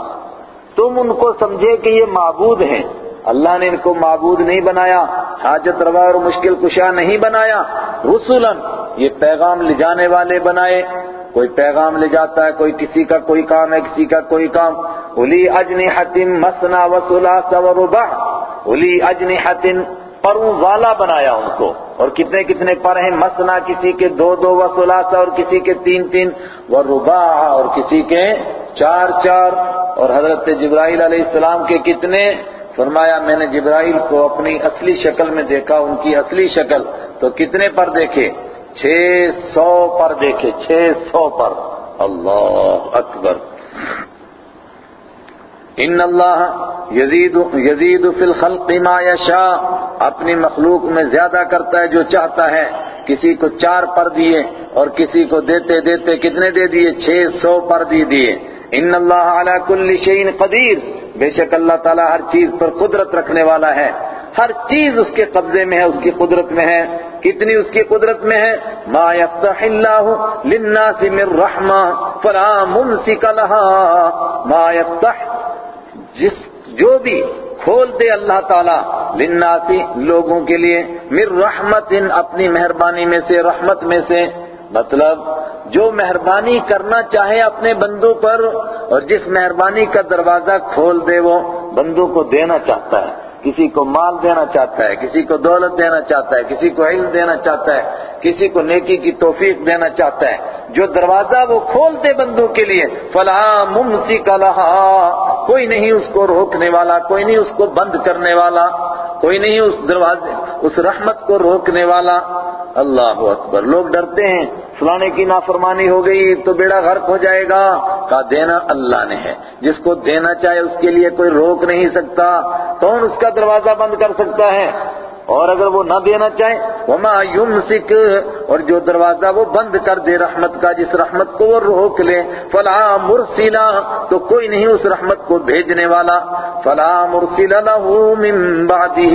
تم ان کو سمجھے کہ یہ معبود ہیں۔ اللہ نے ان کو معبود نہیں بنایا، حاجت روا اور مشکل کشا نہیں بنایا۔ رسولا یہ پیغام لے جانے والے بنائے۔ کوئی پیغام لے جاتا ہے، کوئی کسی کا کوئی کام ہے، کسی کا کوئی کام۔ الی اجنحت مسنا وثلاث وربع الی اجنحت پروں والا بنایا ان کو۔ اور کتنے کتنے پر ہیں؟ مسنا کسی کے دو دو وثلاث اور کسی کے تین تین۔ وربع اور کسی کے چار چار۔ اور حضرت جبرائیل علیہ السلام کے کتنے؟ فرمایا میں نے جبرائیل کو اپنی اصلی شکل میں دیکھا، ان کی اصلی شکل۔ تو کتنے پر دیکھے؟ چھ سو پر دیکھے، چھ سو پر۔ اللہ اکبر۔ ان اللہ یزید یزید فی الخلق ما یشاء۔ اپنی مخلوق میں زیادہ کرتا ہے جو چاہتا ہے۔ کسی کو چار پر دیے اور کسی کو دیتے دیتے کتنے دے دیے؟ چھ سو پر دی دیے۔ ان اللہ علی کل شیء قدیر۔ بے شک اللہ تعالی ہر چیز پر قدرت رکھنے والا ہے۔ ہر چیز اس کے قبضے میں ہے، اس کی قدرت میں ہے۔ کتنی اس کی قدرت میں ہے؟ ما یفتح اللہ للناس من رحمہ فلا ممسک لها۔ ما یفتح جس جو بھی کھول دے اللہ تعالی للناس لوگوں کے لیے من رحمت اپنی مہربانی میں سے، رحمت میں سے۔ مطلب جو مہربانی کرنا چاہے اپنے بندوں پر اور جس مہربانی کا دروازہ کھول دے وہ بندوں کو دینا چاہتا ہے، کسی کو مال دینا چاہتا ہے، کسی کو دولت دینا چاہتا ہے، کسی کو علم دینا چاہتا ہے، کسی کو نیکی کی توفیق دینا چاہتا ہے۔ جو دروازہ وہ کھولتے بندوں کے لیے، فلا ممسک لہا۔ کوئی نہیں اس کو روکنے والا، کوئی نہیں اس کو بند کرنے والا، کوئی نہیں اس دروازے، اس رحمت کو روکنے والا۔ اللہ اکبر۔ لوگ ڈرتے ہیں، فلانے کی نافرمانی ہو گئی تو بیڑا غرق ہو جائے گا۔ کا دینا اللہ نے ہے۔ جس کو دینا چاہے اس کے لیے کوئی روک نہیں سکتا، کون اس کا دروازہ بند کر سکتا ہے؟ اور اگر وہ نہ دینا چاہے، وما یمسک اور جو دروازہ وہ بند کر دے رحمت کا، جس رحمت کو وہ روک لے، فلا مرسلا، تو کوئی نہیں اس رحمت کو بھیجنے والا۔ فلا مرسل له من بعده،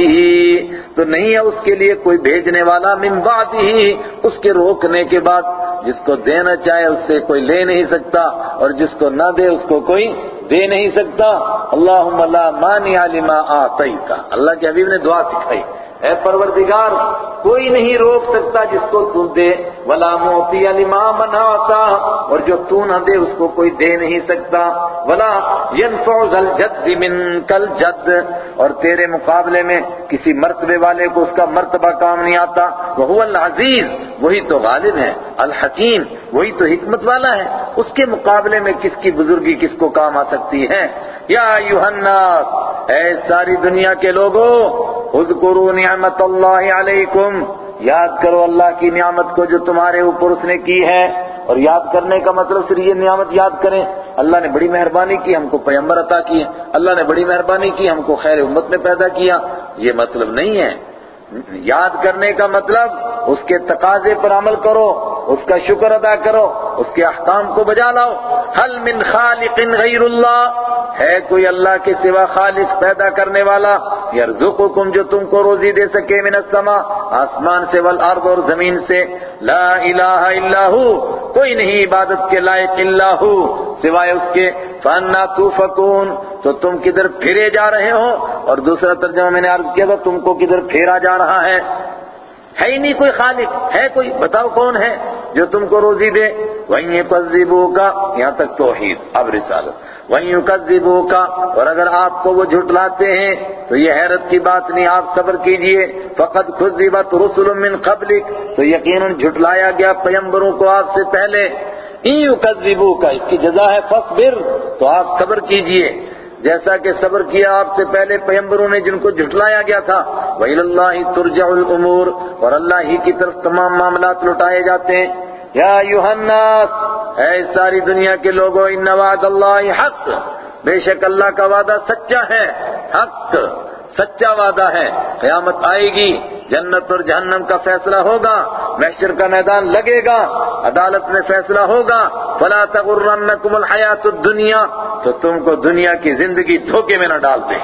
تو نہیں ہے اس کے لیے کوئی بھیجنے والا من بعده، اس کے روکنے کے بعد۔ جس کو دینا چاہے اس سے کوئی لے نہیں سکتا، اور جس کو نہ دے اس کو کوئی دے نہیں سکتا۔ اللہم لا مانع لما آتیتا اللہ کے حبیب نے دعا سکھائی۔ اے پروردگار، کوئی نہیں روک سکتا جس کو تو دے، ولا موتی لما منعتا اور جو تو نہ دے اس کو کوئی دے نہیں سکتا۔ ولا ينفع ذل جد من کل جد اور تیرے مقابلے میں کسی مرتبے والے کو اس کا مرتبہ کام نہیں آتا۔ وہ العزیز، وہی تو غالب ہے، الحکیم، وہی تو حکمت والا ہے۔ اس کے مقابلے میں کس کی بزرگی کس کو کام آ سکتی ہے؟ یا الناس اے ساری دنیا کے لوگوں اذکروا نعمت اللہ علیکم، یاد کرو اللہ کی نعمت کو جو تمہارے اوپر اس نے کی ہے، اور یاد کرنے کا مطلب صرف یہ نعمت یاد کریں، اللہ نے بڑی مہربانی کی، ہم کو پیمبر عطا کیے، اللہ نے بڑی مہربانی کی، ہم کو خیر امت میں پیدا کیا، یہ مطلب نہیں ہے۔ یاد کرنے کا مطلب اس کے تقاضے پر عمل کرو، اس کا شکر ادا کرو، اس کے احکام کو بجا لاؤ۔ حل من خالق غیر اللہ؟ ہے کوئی اللہ کے سوا خالق پیدا کرنے والا؟ یرزقکم جو تم کو روزی دے سکے من السماء، آسمان سے والارض اور زمین سے۔ لا الہ الا ہو کوئی نہیں عبادت کے لائق اللہ ہو سوائے اس کے۔ فانا توفکون، تو تم کدھر پھرے جا رہے ہو؟ اور دوسرا ترجمہ میں نے عرض کیا تھا، تم کو کدھر پھیرا جا رہا ہے۔ ہے ہی نہیں کوئی خالق، ہے کوئی؟ بتاؤ کون ہے جو تم کو روزی دے؟ وہیں کذبو کا یہاں تک توحید، اب رسالت۔ وہیں کذبو کا اور اگر آپ کو وہ جھٹلاتے ہیں، تو یہ حیرت کی بات نہیں، آپ صبر کیجیے۔ فقط خذبت رسل من قبلک تو یقیناً جھٹلایا گیا پیمبروں کو آپ سے پہلے۔ کذبو کا اس کی جزا ہے فصبر تو آپ صبر کیجیے۔ جیسا کہ صبر کیا آپ سے پہلے پیمبروں نے جن کو جھٹلایا گیا تھا وہی اللہ ترجع الامور اور اللہ ہی کی طرف تمام معاملات لٹائے جاتے ہیں۔ یا یوحناس اے ساری دنیا کے لوگوں ان وعد اللہ حق۔ بے شک اللہ کا وعدہ سچا ہے، حق۔ سچا وعدہ ہے۔ قیامت آئے گی، جنت اور جہنم کا فیصلہ ہوگا، محشر کا میدان لگے گا، عدالت میں فیصلہ ہوگا۔ فلا تغرنکم الحیات الدنیا تو تم کو دنیا کی زندگی دھوکے میں نہ ڈال دے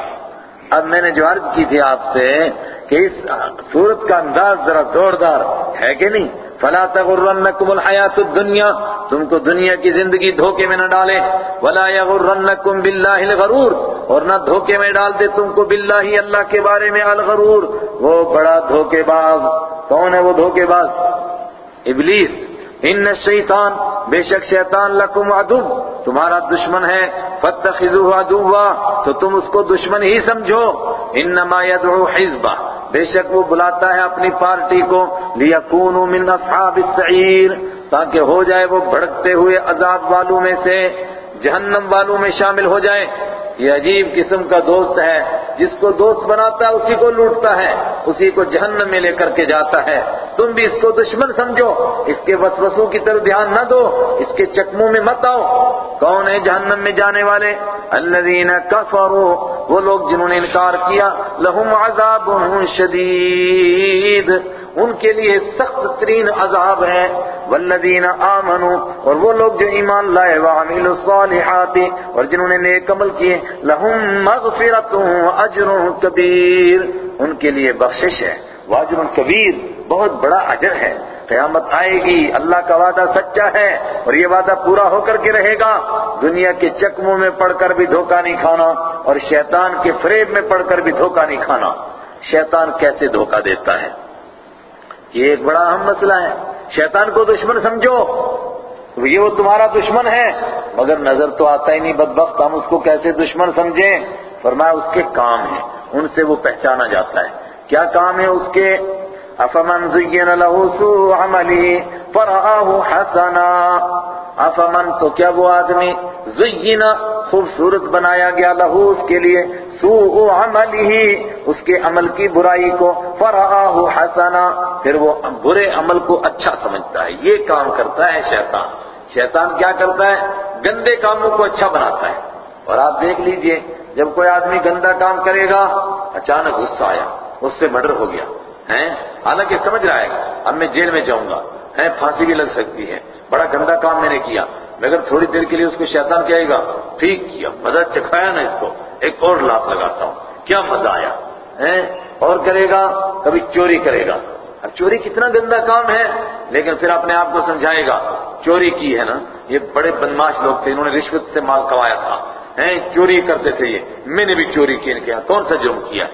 اب میں نے جو عرض کی تھی آپ سے کہ اس صورت کا انداز ذرا دوردار ہے کہ نہیں؟ فلا تغرنکم الحیات الدنیا تم کو دنیا کی زندگی دھوکے میں نہ ڈالے ولا یغرنکم باللہ الغرور، اور نہ دھوکے میں ڈال دے تم کو باللہ اللہ کے بارے میں الغرور۔ وہ بڑا دھوکے باز۔ کون ہے وہ دھوکے باز؟ ابلیس۔ ان الشیطان بے شک شیطان لکم عدو، تمہارا دشمن ہے۔ فاتخذوه عدوا، تو تم اس کو دشمن ہی سمجھو۔ انما يدعو حزبہ بے شک وہ بلاتا ہے اپنی پارٹی کو لِيَكُونُوا مِنْ أَصْحَابِ السَّعِيرِ، تاکہ ہو جائے وہ بھڑکتے ہوئے عذاب والوں میں سے، جہنم والوں میں شامل ہو جائے۔ یہ عجیب قسم کا دوست ہے، جس کو دوست بناتا ہے، اسی کو لوٹتا ہے، اسی کو جہنم میں لے کر کے جاتا ہے۔ تم بھی اس کو دشمن سمجھو۔ اس کے وسوسوں کی طرف دھیان نہ دو۔ اس کے چکموں میں مت آؤ۔ کون ہے جہنم میں جانے والے؟ الذین کفروا۔ وہ لوگ جنہوں نے انکار کیا۔ لہم عذاب شدید۔ ان کے لیے سخت ترین عذاب ہے۔ والذین آمنوا۔ اور وہ لوگ جو ایمان لائے۔ وعملوا الصالحات۔ اور جنہوں نے نیک عمل کیے۔ لہم مغفرت اجر کبیر۔ ان کے لیے بخشش ہے۔ واجر کبیر۔ بہت بڑا اجر ہے۔ قیامت آئے گی، اللہ کا وعدہ سچا ہے اور یہ وعدہ پورا ہو کر کے رہے گا۔ دنیا کے چکموں میں پڑھ کر بھی دھوکہ نہیں کھانا اور شیطان کے فریب میں پڑھ کر بھی دھوکہ نہیں کھانا۔ شیطان کیسے دھوکہ دیتا ہے؟ یہ ایک بڑا اہم مسئلہ ہے۔ شیطان کو دشمن سمجھو۔ یہ وہ تمہارا دشمن ہے۔ مگر نظر تو آتا ہی نہیں، بدبخت۔ ہم اس کو کیسے دشمن سمجھیں؟ فرمایا، اس کے کام ہیں۔ ان سے وہ پہچانا جاتا ہے۔ کیا کام ہے اس کے؟ افمن زین له سوء عملی فرآہ حسنا. افمن تو کیا وہ آدمی زین خوبصورت بنایا گیا لہو اس کے لیے سوء عملی اس کے عمل کی برائی کو فرآہ حسنا. پھر وہ برے عمل کو اچھا سمجھتا ہے، یہ کام کرتا ہے شیطان. شیطان کیا کرتا ہے؟ گندے کاموں کو اچھا بناتا ہے۔ اور آپ دیکھ لیجیے، جب کوئی آدمی گندا کام کرے گا، اچانک غصہ آیا، اس سے مرڈر ہو گیا۔ ہیں؟ حالانکہ سمجھ رہا ہے، اب میں جیل میں جاؤں گا۔ ہیں، پھانسی بھی لگ سکتی ہے۔ بڑا گندا کام میں نے کیا۔ مگر تھوڑی دیر کے لیے اس کو شیطان کہے گا، ٹھیک کیا، مزہ چکھایا نا اس کو۔ ایک اور لاکھ لگاتا ہوں۔ کیا مزہ آیا؟ ہیں؟ اور کرے گا، کبھی چوری کرے گا۔ اب چوری کتنا گندا کام ہے، لیکن پھر اپنے آپ کو سمجھائے گا۔ چوری کی ہے نا؟ یہ بڑے بدماش لوگ تھے، انہوں نے رشوت سے مال کمایا تھا۔ ہیں، چوری کرتے تھے یہ۔ میں نے بھی چوری کی کیا ہاں، کون سا جرم کیا؟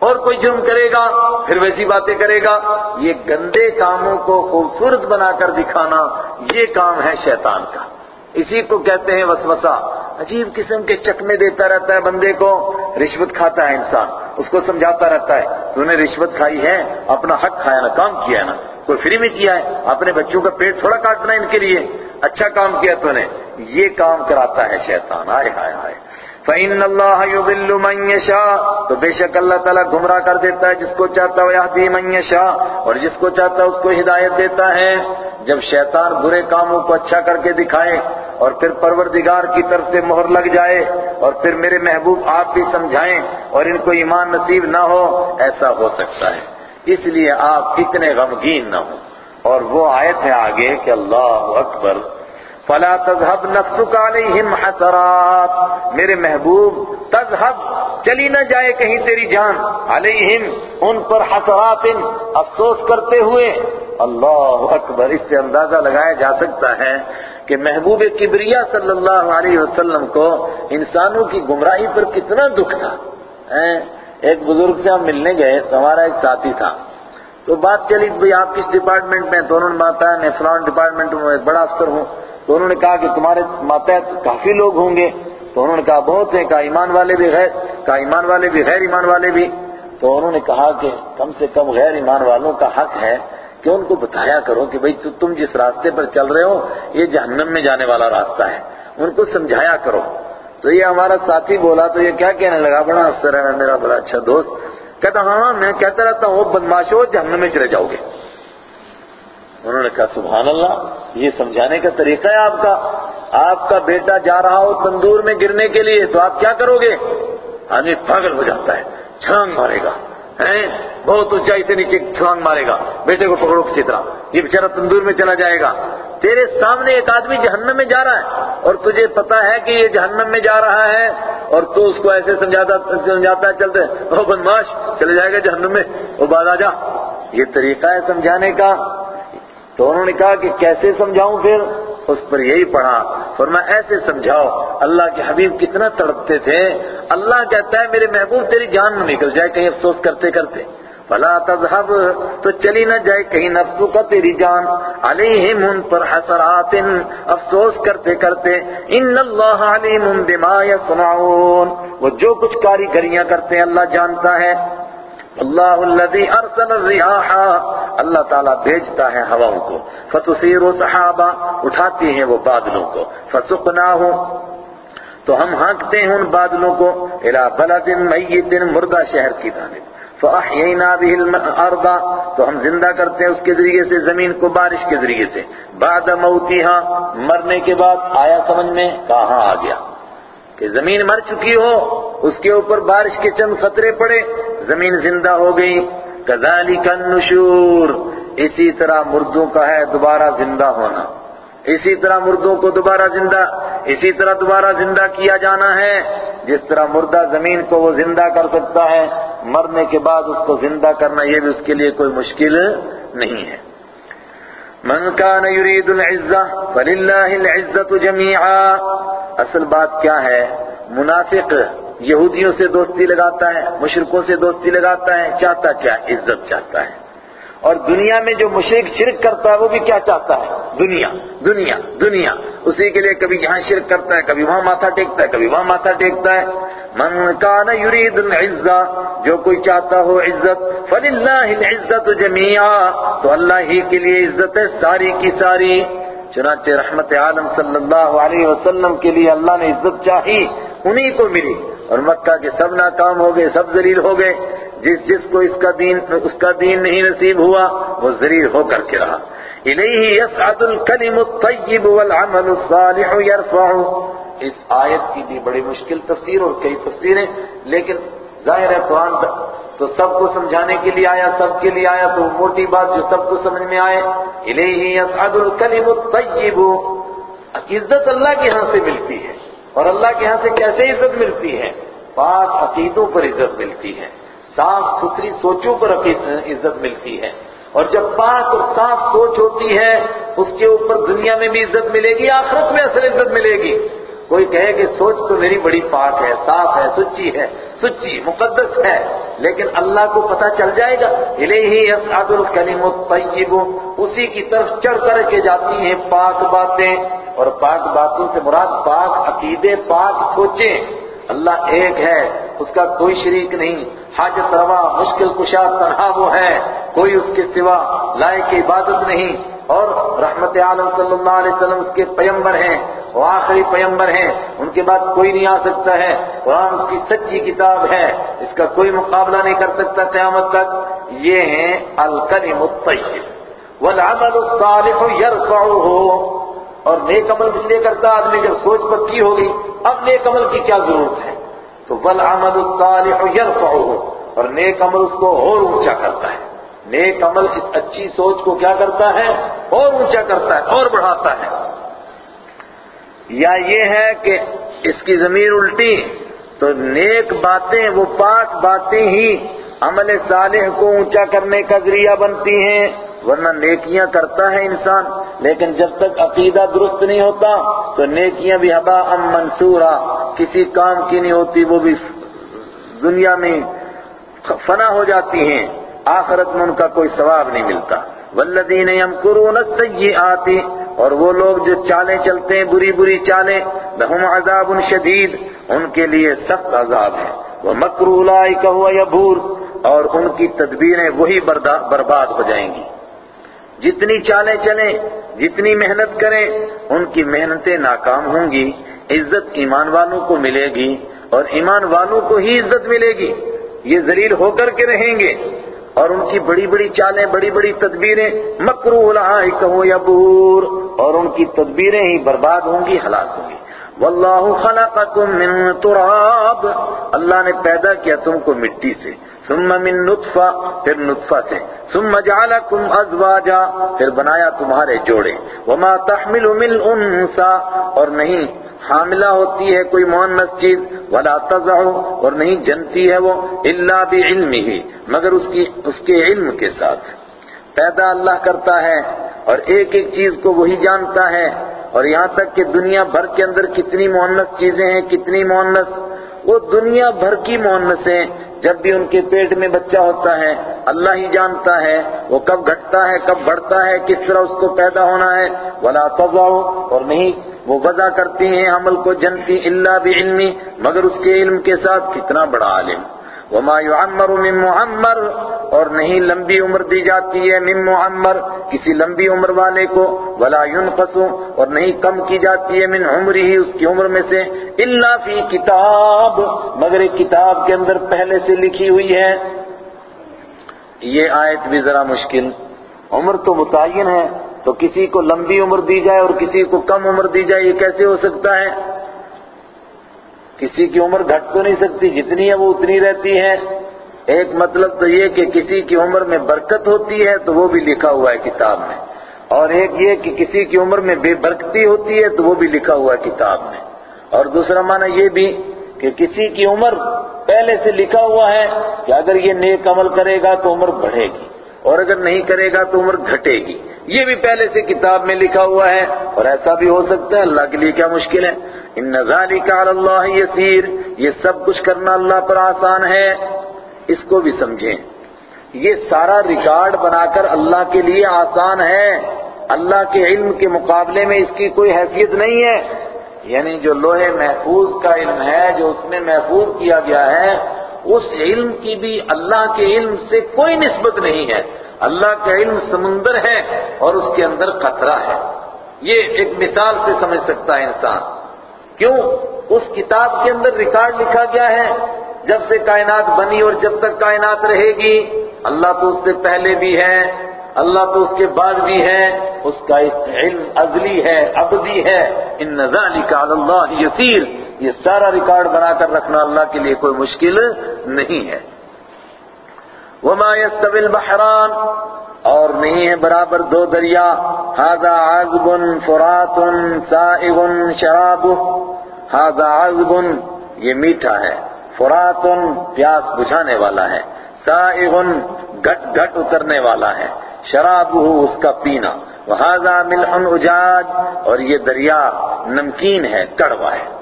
اور کوئی جرم کرے گا، پھر ویسی باتیں کرے گا۔ یہ گندے کاموں کو خوبصورت بنا کر دکھانا یہ کام ہے شیطان کا۔ اسی کو کہتے ہیں وسوسہ۔ عجیب قسم کے چکمے دیتا رہتا ہے بندے کو۔ رشوت کھاتا ہے انسان۔ اس کو سمجھاتا رہتا ہے۔ تو نے رشوت کھائی ہے، اپنا حق کھایا نا، کام کیا ہے نا۔ کوئی فری میں کیا ہے۔ اپنے بچوں کا پیٹ تھوڑا کاٹنا ان کے لیے۔ اچھا کام کیا تو نے۔ یہ کام کراتا ہے شیطان۔ آئے ہائے ہائے فَإِنَّ اللَّهَ يُضِلُّ مَن يَشَاءُ تو بے شک اللہ تعالیٰ گمراہ کر دیتا ہے جس کو چاہتا ہے یہدی من یشاء اور جس کو چاہتا ہے اس کو ہدایت دیتا ہے جب شیطان برے کاموں کو اچھا کر کے دکھائے اور پھر پروردگار کی طرف سے مہر لگ جائے اور پھر میرے محبوب آپ بھی سمجھائیں اور ان کو ایمان نصیب نہ ہو، ایسا ہو سکتا ہے۔ اس لیے آپ اتنے غمگین نہ ہوں۔ اور وہ آیت ہے آگے کہ اللہ اکبر۔ فلا تذهب نفسك عليهم حسرات۔ میرے محبوب، تذهب، چلی نہ جائے کہیں تیری جان۔ علیہم ان پر حسرات افسوس کرتے ہوئے۔ اللہ اکبر، اس سے اندازہ لگایا جا سکتا ہے کہ محبوب کبریا صلی اللہ علیہ وسلم کو انسانوں کی گمراہی پر کتنا دکھ تھا۔ ایک بزرگ سے ہم ملنے گئے تو ہمارا ایک ساتھی تھا۔ تو بات چلی بھئی آپ کس ڈپارٹمنٹ میں تو انہوں نے بتایا میں فلان ڈپارٹمنٹ میں ایک بڑا افسر ہوں۔ تو انہوں نے کہا کہ تمہارے ماتحت کافی لوگ ہوں گے۔ تو انہوں نے کہا بہت ہیں، کہا ایمان والے بھی غیر کہا ایمان والے بھی غیر ایمان والے بھی۔ تو انہوں نے کہا کہ کم سے کم غیر ایمان والوں کا حق ہے کہ ان کو بتایا کرو کہ بھئی تم جس راستے پر چل رہے ہو، یہ جہنم میں جانے والا راستہ ہے۔ ان کو سمجھایا کرو۔ تو یہ ہمارا ساتھی بولا تو یہ کیا کہنے لگا؟ بڑا افسر ہے، میرا بڑا اچھا دوست۔ کہتا ہاں میں کہتا رہتا ہوں بدماشو جہنم میں چلے جاؤ گے۔ انہوں نے کہا، سبحان اللہ، یہ سمجھانے کا طریقہ ہے آپ کا۔ آپ کا بیٹا جا رہا ہو تندور میں گرنے کے لیے، تو آپ کیا کرو گے؟ آدمی پاگل ہو جاتا ہے، چھلانگ مارے گا بہت اونچائی سے نیچے چھلانگ مارے گا، بیٹے کو پکڑو کسی طرح۔ یہ بیچارہ تندور میں چلا جائے گا۔ تیرے سامنے ایک آدمی جہنم میں جا رہا ہے، اور تجھے پتا ہے کہ یہ جہنم میں جا رہا ہے، اور تو اس کو ایسے سمجھاتا سمجھاتا ہے، چلتے وہ بدماش چلے جائے گا جہنم میں وہ بعد آ جا۔ یہ طریقہ ہے سمجھانے کا۔ تو انہوں نے کہا کہ کیسے سمجھاؤں پھر؟ اس پر یہی پڑھا، فرمایا، ایسے سمجھاؤ، اللہ کے حبیب کتنا تڑپتے تھے۔ اللہ کہتا ہے، میرے محبوب تیری جان نہ نکل جائے، کہیں افسوس کرتے کرتے۔ فلا تذهب، تو چلی نہ جائے، کہیں نفسو کا تیری جان۔ علیہم ان پر حسرات، افسوس کرتے کرتے۔ ان اللہ علیم بما يصنعون۔ وہ جو کچھ کاریگریاں کرتے ہیں، اللہ جانتا ہے۔ اللہ الذي ارسل الرياح اللہ تعالیٰ بھیجتا ہے ہواؤں کو۔ فتصیر صحابہ اٹھاتی ہیں وہ بادلوں کو۔ فسقناہ تو ہم ہانکتے ہیں ان بادلوں کو۔ الى بلد میت مردہ شہر کی جانب۔ فاحیینا به الارض تو ہم زندہ کرتے ہیں اس کے ذریعے سے، زمین کو بارش کے ذریعے سے۔ بعد موتها مرنے کے بعد آیا سمجھ میں کہاں آ گیا؟ کہ زمین مر چکی ہو، اس کے اوپر بارش کے چند خطرے پڑے۔ زمین زندہ ہو گئی۔ كذلك النشور۔ اسی طرح مردوں کا ہے دوبارہ زندہ ہونا۔ اسی طرح مردوں کو دوبارہ زندہ، اسی طرح دوبارہ زندہ کیا جانا ہے۔ جس طرح مردہ زمین کو وہ زندہ کر سکتا ہے، مرنے کے بعد اس کو زندہ کرنا یہ بھی اس کے لیے کوئی مشکل نہیں ہے۔ من كان يريد العزة فلله العزة جميعا اصل بات کیا ہے؟ منافق یہودیوں سے دوستی لگاتا ہے، مشرکوں سے دوستی لگاتا ہے، چاہتا کیا؟ عزت چاہتا ہے۔ اور دنیا میں جو مشرق شرک کرتا ہے، وہ بھی کیا چاہتا ہے؟ دنیا دنیا دنیا۔ اسی کے لیے کبھی یہاں شرک کرتا ہے، کبھی وہاں ماتھا ٹیکتا ہے، کبھی وہاں ماتھا ٹیکتا ہے۔ من کان یرید العزہ جو کوئی چاہتا ہو عزت، فللہ العزت جميعا تو اللہ ہی کے لیے عزت ہے، ساری کی ساری۔ چنانچہ رحمت عالم صلی اللہ علیہ وسلم کے لیے اللہ نے عزت چاہی۔ انہی کو ملی اور مکہ کے سب ناکام ہو گئے، سب ذلیل ہو گئے۔ جس جس کو اس کا دین، اس کا دین نہیں نصیب ہوا، وہ ذلیل ہو کر کے رہا۔ الیہ یسعد الکلم الطیب والعمل الصالح یرفع۔ اس آیت کی بھی بڑی مشکل تفسیر اور کئی تفسیریں، لیکن ظاہر ہے قرآن تو سب کو سمجھانے کے لیے آیا، سب کے لیے آیا، تو موٹی بات جو سب کو سمجھ میں آئے۔ الیہ یسعد الکلم الطیب۔ عزت اللہ کے ہاں سے ملتی ہے۔ اور اللہ کے ہاں سے کیسے عزت ملتی ہے؟ پاک عقیدوں پر عزت ملتی ہے۔ صاف ستھری سوچوں پر عزت ملتی ہے۔ اور جب پاک اور صاف سوچ ہوتی ہے، اس کے اوپر دنیا میں بھی عزت ملے گی، آخرت میں اصل عزت ملے گی۔ کوئی کہے کہ سوچ تو میری بڑی پاک ہے، صاف ہے، سچی ہے، سچی، مقدس ہے، لیکن اللہ کو پتہ چل جائے گا۔ الیہ یسعد الکلم الطیب، اسی کی طرف چڑھ کر کے جاتی ہیں پاک باتیں۔ اور پاک باتوں سے مراد پاک عقیدے، پاک سوچیں۔ اللہ ایک ہے، اس کا کوئی شریک نہیں۔ حاجت روا مشکل کشا تنہا وہ ہے۔ کوئی اس کے سوا لائق عبادت نہیں۔ اور رحمت عالم صلی اللہ علیہ وسلم اس کے پیمبر ہیں۔ وہ آخری پیمبر ہیں، ان کے بعد کوئی نہیں آ سکتا ہے۔ قرآن اس کی سچی کتاب ہے، اس کا کوئی مقابلہ نہیں کر سکتا قیامت تک۔ یہ ہیں الکلم الطیب۔ والعمل الصالح یرفعه اور نیک عمل اس لیے کرتا آدمی جب سوچ پکی ہو گئی اب نیک عمل کی کیا ضرورت ہے؟ تو والعمل الصالح یرفعه اور نیک عمل اس کو اور اونچا کرتا ہے۔ نیک عمل اس اچھی سوچ کو کیا کرتا ہے؟ اور اونچا کرتا ہے، اور بڑھاتا ہے۔ یا یہ ہے کہ اس کی ضمیر الٹی تو نیک باتیں وہ پاک باتیں ہی عمل صالح کو اونچا کرنے کا ذریعہ بنتی ہیں، ورنہ نیکیاں کرتا ہے انسان۔ لیکن جب تک عقیدہ درست نہیں ہوتا تو نیکیاں بھی ہبا ام منصورہ کسی کام کی نہیں ہوتی، وہ بھی دنیا میں فنا ہو جاتی ہیں۔ آخرت میں ان کا کوئی ثواب نہیں ملتا۔ والذین یمکرون السیئات اور وہ لوگ جو چالیں چلتے ہیں، بری بری چالیں، لہم عذاب شدید، ان کے لیے سخت عذاب ہے۔ وہ مکر اولئک هو یبور اور ان کی تدبیریں وہی برباد ہو جائیں گی۔ جتنی چالیں چلیں، جتنی محنت کریں، ان کی محنتیں ناکام ہوں گی۔ عزت ایمان والوں کو ملے گی اور ایمان والوں کو ہی عزت ملے گی۔ یہ ذلیل ہو کر کے رہیں گے۔ اور ان کی بڑی بڑی چالیں، بڑی بڑی تدبیریں مکرو اولئک ہو بور، اور ان کی تدبیریں ہی برباد ہوں گی، ہلاک ہوں گی۔ واللہ خلقکم من تراب۔ اللہ نے پیدا کیا تم کو مٹی سے۔ ثم من نطفہ، پھر نطفہ سے۔ ثم جعلکم ازواجا، پھر بنایا تمہارے جوڑے۔ وما تحمل من انسا، اور نہیں حاملہ ہوتی ہے کوئی مونس چیز ولا تضع اور نہیں جنتی ہے وہ، الا بعلمه مگر اس کی، اس کے علم کے ساتھ۔ پیدا اللہ کرتا ہے، اور ایک ایک چیز کو وہی جانتا ہے۔ اور یہاں تک کہ دنیا بھر کے اندر کتنی مونس چیزیں ہیں، کتنی مونس وہ دنیا بھر کی مونسیں جب بھی ان کے پیٹ میں بچہ ہوتا ہے، اللہ ہی جانتا ہے وہ کب گھٹتا ہے، کب بڑھتا ہے، کس طرح اس کو پیدا ہونا ہے۔ ولا تضاؤ اور نہیں، وہ وضع کرتی ہیں، عمل کو جنتی اللہ بعلمی مگر اس کے علم کے ساتھ کتنا بڑا عالم۔ وما يعمر من معمر، اور نہیں لمبی عمر دی جاتی ہے من معمر، کسی لمبی عمر والے کو، ولا ينقص، اور نہیں کم کی جاتی ہے من عمری ہی اس کی عمر میں سے، الا فی کتاب، مگر ایک کتاب کے اندر پہلے سے لکھی ہوئی ہے۔ یہ آیت بھی ذرا مشکل۔ عمر تو متعین ہے، تو کسی کو لمبی عمر دی جائے اور کسی کو کم عمر دی جائے، یہ کیسے ہو سکتا ہے؟ کسی کی عمر گھٹ تو نہیں سکتی، جتنی ہے وہ اتنی رہتی ہے۔ ایک مطلب تو یہ کہ کسی کی عمر میں برکت ہوتی ہے تو وہ بھی لکھا ہوا ہے کتاب میں۔ اور ایک یہ کہ کسی کی عمر میں بے برکتی ہوتی ہے تو وہ بھی لکھا ہوا ہے کتاب میں۔ اور دوسرا معنی یہ بھی کہ کسی کی عمر پہلے سے لکھا ہوا ہے کہ اگر یہ نیک عمل کرے گا تو عمر بڑھے گی۔ اور اگر نہیں کرے گا تو عمر گھٹے گی۔ یہ بھی پہلے سے کتاب میں لکھا ہوا ہے اور ایسا بھی ہو سکتا ہے۔ اللہ کے لیے کیا مشکل ہے؟ ان ذالک علی اللہ یسیر۔ یہ سب کچھ کرنا اللہ پر آسان ہے۔ اس کو بھی سمجھیں۔ یہ سارا ریکارڈ بنا کر اللہ کے لیے آسان ہے۔ اللہ کے علم کے مقابلے میں اس کی کوئی حیثیت نہیں ہے۔ یعنی جو لوہے محفوظ کا علم ہے، جو اس میں محفوظ کیا گیا ہے اس علم کی بھی اللہ کے علم سے کوئی نسبت نہیں ہے۔ اللہ کا علم سمندر ہے اور اس کے اندر قطرہ ہے۔ یہ ایک مثال سے سمجھ سکتا ہے انسان۔ کیوں؟ اس کتاب کے اندر ریکارڈ لکھا گیا ہے، جب سے کائنات بنی اور جب تک کائنات رہے گی، اللہ تو اس سے پہلے بھی ہے، اللہ تو اس کے بعد بھی ہے، اس کا علم ازلی ہے، ابدی ہے۔ ان ذالک علی اللہ یسیر۔ یہ سارا ریکارڈ بنا کر رکھنا اللہ کے لیے کوئی مشکل نہیں ہے۔ وما يستوي البحران، اور نہیں ہے برابر دو دریا۔ هذا عذب فرات سائغ شراب هذا عذب، یہ میٹھا ہے۔ فرات پیاس بجھانے والا ہے۔ سائغ گھٹ گھٹ اترنے والا ہے۔ شراب اس کا پینا۔ وهذا ملح اجاج، اور یہ دریا نمکین ہے، کڑوا ہے۔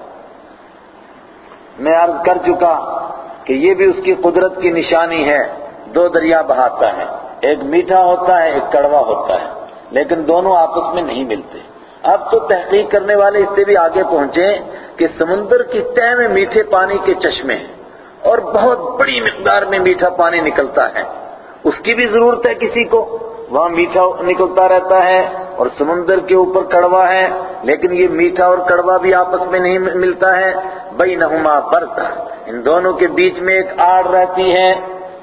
میں عرض کر چکا کہ یہ بھی اس کی قدرت کی نشانی ہے، دو دریا بہاتا ہے، ایک میٹھا ہوتا ہے، ایک کڑوا ہوتا ہے، لیکن دونوں آپس میں نہیں ملتے۔ اب تو تحقیق کرنے والے اس سے بھی آگے پہنچے کہ سمندر کی تہ میں میٹھے پانی کے چشمے ہیں اور بہت بڑی مقدار میں میٹھا پانی نکلتا ہے۔ اس کی بھی ضرورت ہے کسی کو۔ وہاں میٹھا نکلتا رہتا ہے اور سمندر کے اوپر کڑوا ہے، لیکن یہ میٹھا اور کڑوا بھی آپس میں نہیں ملتا ہے۔ بینہما برتا ان دونوں کے بیچ میں ایک آڑ رہتی ہے۔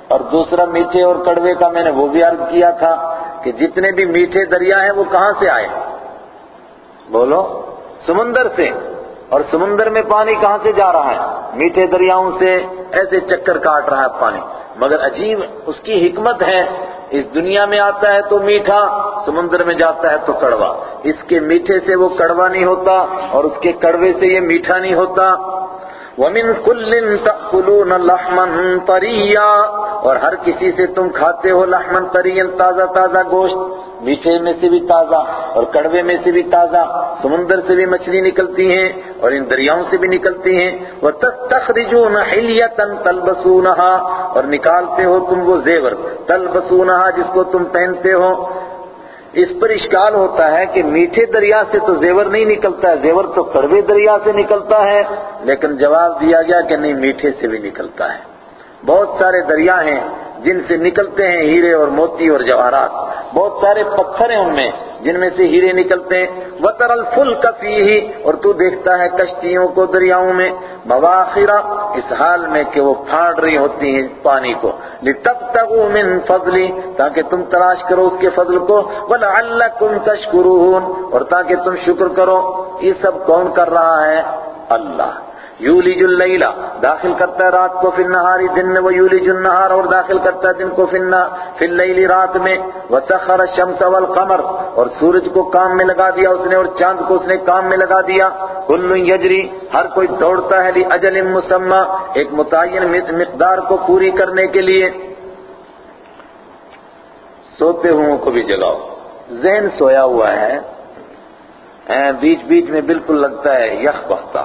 اور دوسرا میٹھے اور کڑوے کا میں نے وہ بھی عرض کیا تھا کہ جتنے بھی میٹھے دریا ہیں وہ کہاں سے آئے؟ بولو۔ سمندر سے۔ اور سمندر میں پانی کہاں سے جا رہا ہے؟ میٹھے دریاؤں سے۔ ایسے چکر کاٹ رہا ہے پانی۔ مگر عجیب اس کی حکمت ہے اس دنیا میں آتا ہے تو میٹھا، سمندر میں جاتا ہے تو کڑوا۔ اس کے میٹھے سے وہ کڑوا نہیں ہوتا اور اس کے کڑوے سے یہ میٹھا نہیں ہوتا۔ وَمِن كُلٍّ تَأْكُلُونَ لَحْمًا طَرِيًّا اور ہر کسی سے تم کھاتے ہو لحمن طریًا تازہ تازہ گوشت، میٹھے میں سے بھی تازہ اور کڑوے میں سے بھی تازہ، سمندر سے بھی مچھلی نکلتی ہیں اور ان دریاؤں سے بھی نکلتی ہیں۔ وَتَسْتَخْرِجُونَ حِلْيَةً تَلْبَسُونَهَا، اور نکالتے ہو تم وہ زیور، تَلْبَسُونَهَا جس کو تم پہنتے ہو۔ اس پر اشکال ہوتا ہے کہ میٹھے دریا سے تو زیور نہیں نکلتا ہے، زیور تو کڑوے دریا سے نکلتا ہے، لیکن جواب دیا گیا کہ نہیں، میٹھے سے بھی نکلتا ہے۔ بہت سارے دریا ہیں جن سے نکلتے ہیں ہیرے اور موتی اور جواہرات۔ بہت سارے پتھر ہیں ان میں، جن میں سے ہیرے نکلتے ہیں۔ وطر الفل کفی ہی اور تو دیکھتا ہے کشتیوں کو دریاؤں میں۔ بواخرہ اس حال میں کہ وہ پھاڑ رہی ہوتی ہیں پانی کو۔ لِتَبْتَغُوا مِن فَضْلِ، تاکہ تم تلاش کرو اس کے فضل کو۔ وَلَعَلَّكُمْ تَشْكُرُونَ، اور تاکہ تم شکر کرو۔ یہ سب کون کر رہا ہے؟ اللہ۔ یولج اللیل داخل کرتا ہے رات کو فی النہاری دن میں وہ یولج النہار اور داخل کرتا ہے دن کو فی اللیل رات میں۔ وسخر الشمس والقمر، اور سورج کو کام میں لگا دیا اس نے اور چاند کو اس نے کام میں لگا دیا۔ کل یجری، ہر کوئی دوڑتا ہے اجل مسمى، ایک متعین مقدار کو پوری کرنے کے لیے۔ سوتے ہوں کو بھی جگاؤ ذہن سویا ہوا ہے۔ بیچ بیچ میں بالکل لگتا ہے یخ بختا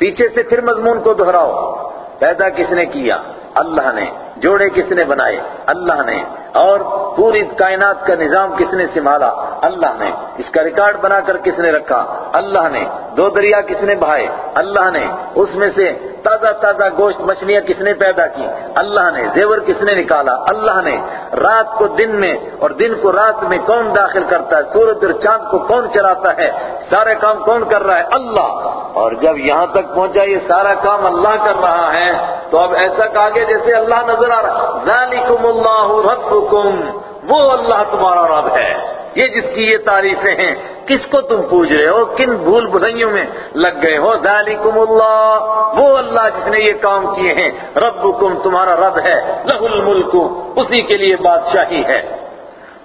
پیچھے سے پھر مضمون کو دہراؤ، پیدا کس نے کیا؟ اللہ نے، جوڑے کس نے بنائے؟ اللہ نے۔ اور پوری کائنات کا نظام کس نے سنبھالا؟ اللہ نے۔ اس کا ریکارڈ بنا کر کس نے رکھا؟ اللہ نے۔ دو دریا کس نے بہائے؟ اللہ نے۔ اس میں سے تازہ تازہ گوشت مچھلیاں کس نے پیدا کی؟ اللہ نے۔ زیور کس نے نکالا؟ اللہ نے۔ رات کو دن میں اور دن کو رات میں کون داخل کرتا ہے؟ سورج اور چاند کو کون چلاتا ہے؟ سارے کام کون کر رہا ہے؟ اللہ۔ اور جب یہاں تک پہنچا، یہ سارا کام اللہ کر رہا ہے۔ تو اب ایسا کہا گیا جیسے اللہ نظر آ رہا ذالکم اللہ ربکم وہ اللہ تمہارا رب ہے۔ یہ جس کی یہ تعریفیں ہیں، کس کو تم پوج رہے ہو؟ کن بھول بھلائیوں میں لگ گئے ہو؟ ذالکم اللہ وہ اللہ جس نے یہ کام کیے ہیں۔ ربکم تمہارا رب ہے لہ الملک، اسی کے لیے بادشاہی ہے۔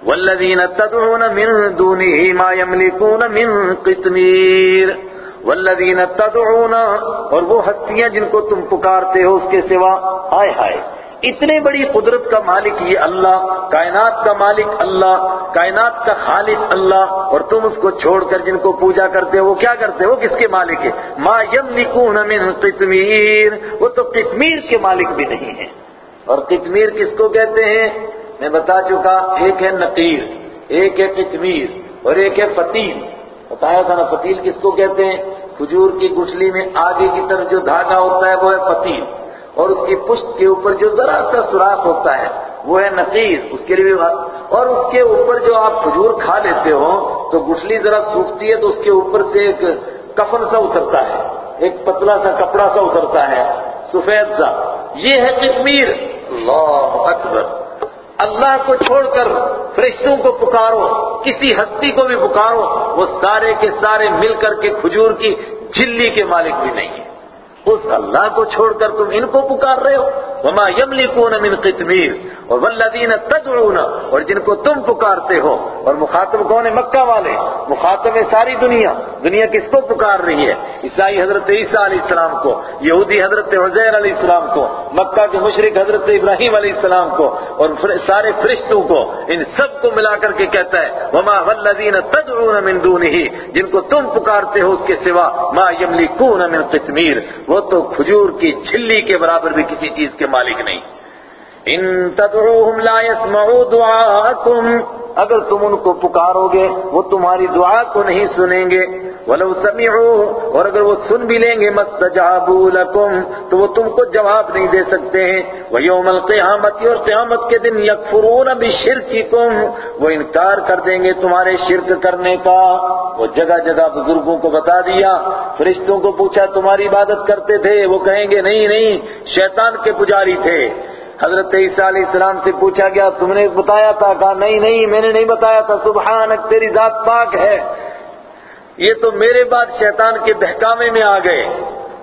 والذین تدعون من دونه ما يملكون من قطمیر والذین تدعون، اور وہ ہستیاں جن کو تم پکارتے ہو، اس کے سوا ہائے ہائے۔ اتنے بڑی قدرت کا مالک یہ اللہ، کائنات کا مالک اللہ، کائنات کا خالق اللہ، اور تم اس کو چھوڑ کر جن کو پوجا کرتے ہو وہ کیا کرتے ہو؟ کس کے مالک ہے ما یملکون من قطمیر، وہ تو قطمیر کے مالک بھی نہیں ہیں۔ اور قطمیر کس کو کہتے ہیں؟ میں بتا چکا، ایک ہے نقیر، ایک ہے قطمیر، اور ایک ہے فتیل۔ بتایا تھا نا، فتیل کس کو کہتے ہیں؟ کھجور کی گٹھلی میں آگے کی طرف جو دھاگا ہوتا ہے وہ ہے فتیل اور اس کی پشت کے اوپر جو ذرا سا سوراخ ہوتا ہے وہ ہے نقیر اس کے لیے بھی اور اس کے اوپر جو آپ کھجور کھا لیتے ہو تو گٹھلی ذرا سوکھتی ہے تو اس کے اوپر سے ایک کفن سا اترتا ہے، ایک پتلا سا کپڑا سا اترتا ہے، سفید سا۔ یہ ہے کشمیر۔ اللہ اکبر۔ اللہ کو چھوڑ کر فرشتوں کو پکارو، کسی ہستی کو بھی پکارو، وہ سارے کے سارے مل کر کے کھجور کی جلی کے مالک بھی نہیں ہیں۔ اس اللہ کو چھوڑ کر تم ان کو پکار رہے ہو۔ وما يملكون من قطمیر اور والذین تدعون، اور جن کو تم پکارتے ہو۔ اور مخاطب کون ہے؟ مکہ والے۔ مخاطب ہے ساری دنیا۔ دنیا کس کو پکار رہی ہے؟ عیسائی حضرت عیسیٰ علیہ السلام کو، یہودی حضرت عزیر علیہ السلام کو، مکہ کے مشرق حضرت ابراہیم علیہ السلام کو، اور سارے فرشتوں کو۔ ان سب کو ملا کر کے کہتا ہے، وما والذین تدعون من دونه۔ جن کو تم پکارتے ہو اس کے سوا، ما یملکون من قطمیر وہ تو کھجور کی چھلی کے برابر بھی کسی چیز کے مالک نہیں۔ ان تدعوهم لا يسمعوا دعاءكم۔ اگر تم ان کو پکارو گے وہ تمہاری دعا کو نہیں سنیں گے۔ ولو سمعوا اور اگر وہ سن بھی لیں گے، مستجابوا لكم، تو وہ تم کو جواب نہیں دے سکتے ہیں۔ ويوم القيامت اور قیامت کے دن یکفرون بشرککم وہ انکار کر دیں گے تمہارے شرک کرنے کا۔ وہ جگہ جگہ بزرگوں کو بتا دیا، فرشتوں کو پوچھا، تمہاری عبادت کرتے تھے؟ وہ کہیں گے، نہیں نہیں، شیطان کے پجاری تھے۔ حضرت عیسیٰ علیہ السلام سے پوچھا گیا، تم نے بتایا تھا؟ کہا، نہیں نہیں، میں نے نہیں بتایا تھا۔ سبحانک، تیری ذات پاک ہے۔ یہ تو میرے بعد شیطان کے بہکامے میں آ گئے۔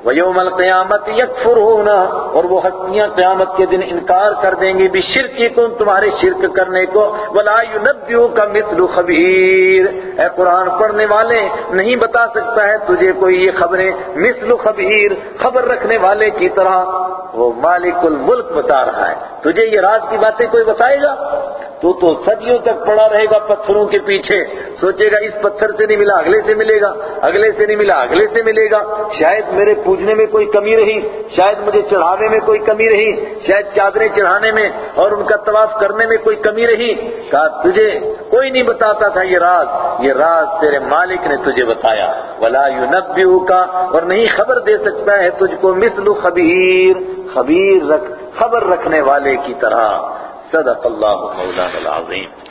وَيَوْمَ الْقِيَامَةِ يَكْفُرُونَ اور وہ ہستیاں قیامت کے دن انکار کر دیں گی بِشِرْكِكُمْ تمہارے شرک کرنے کو۔ وَلَا يُنَبِّئُكَ مِثْلُ خَبِيرٍ۔ اے قرآن پڑھنے والے، نہیں بتا سکتا ہے تجھے کوئی یہ خبریں مثل خبیر، خبر رکھنے والے کی طرح۔ وہ مالک الملک بتا رہا ہے۔ تجھے یہ راز کی باتیں کوئی بتائے گا؟ تو تو صدیوں تک پڑا رہے گا پتھروں کے پیچھے۔ سوچے گا اس پتھر سے نہیں ملا، اگلے سے ملے گا، اگلے سے نہیں ملا، اگلے سے ملے گا۔ شاید میرے پورے پوجنے میں کوئی کمی رہی، شاید مجھے چڑھانے میں کوئی کمی رہی، شاید چادریں چڑھانے میں اور ان کا طواف کرنے میں کوئی کمی رہی۔ کہا، تجھے کوئی نہیں بتاتا تھا یہ راز یہ راز تیرے مالک نے تجھے بتایا۔ ولا ينبئك کا اور نہیں خبر دے سکتا ہے تجھ کو مثل خبیر خبیر رکھ، خبر رکھنے والے کی طرح۔ صدق اللہ مولانا العظیم۔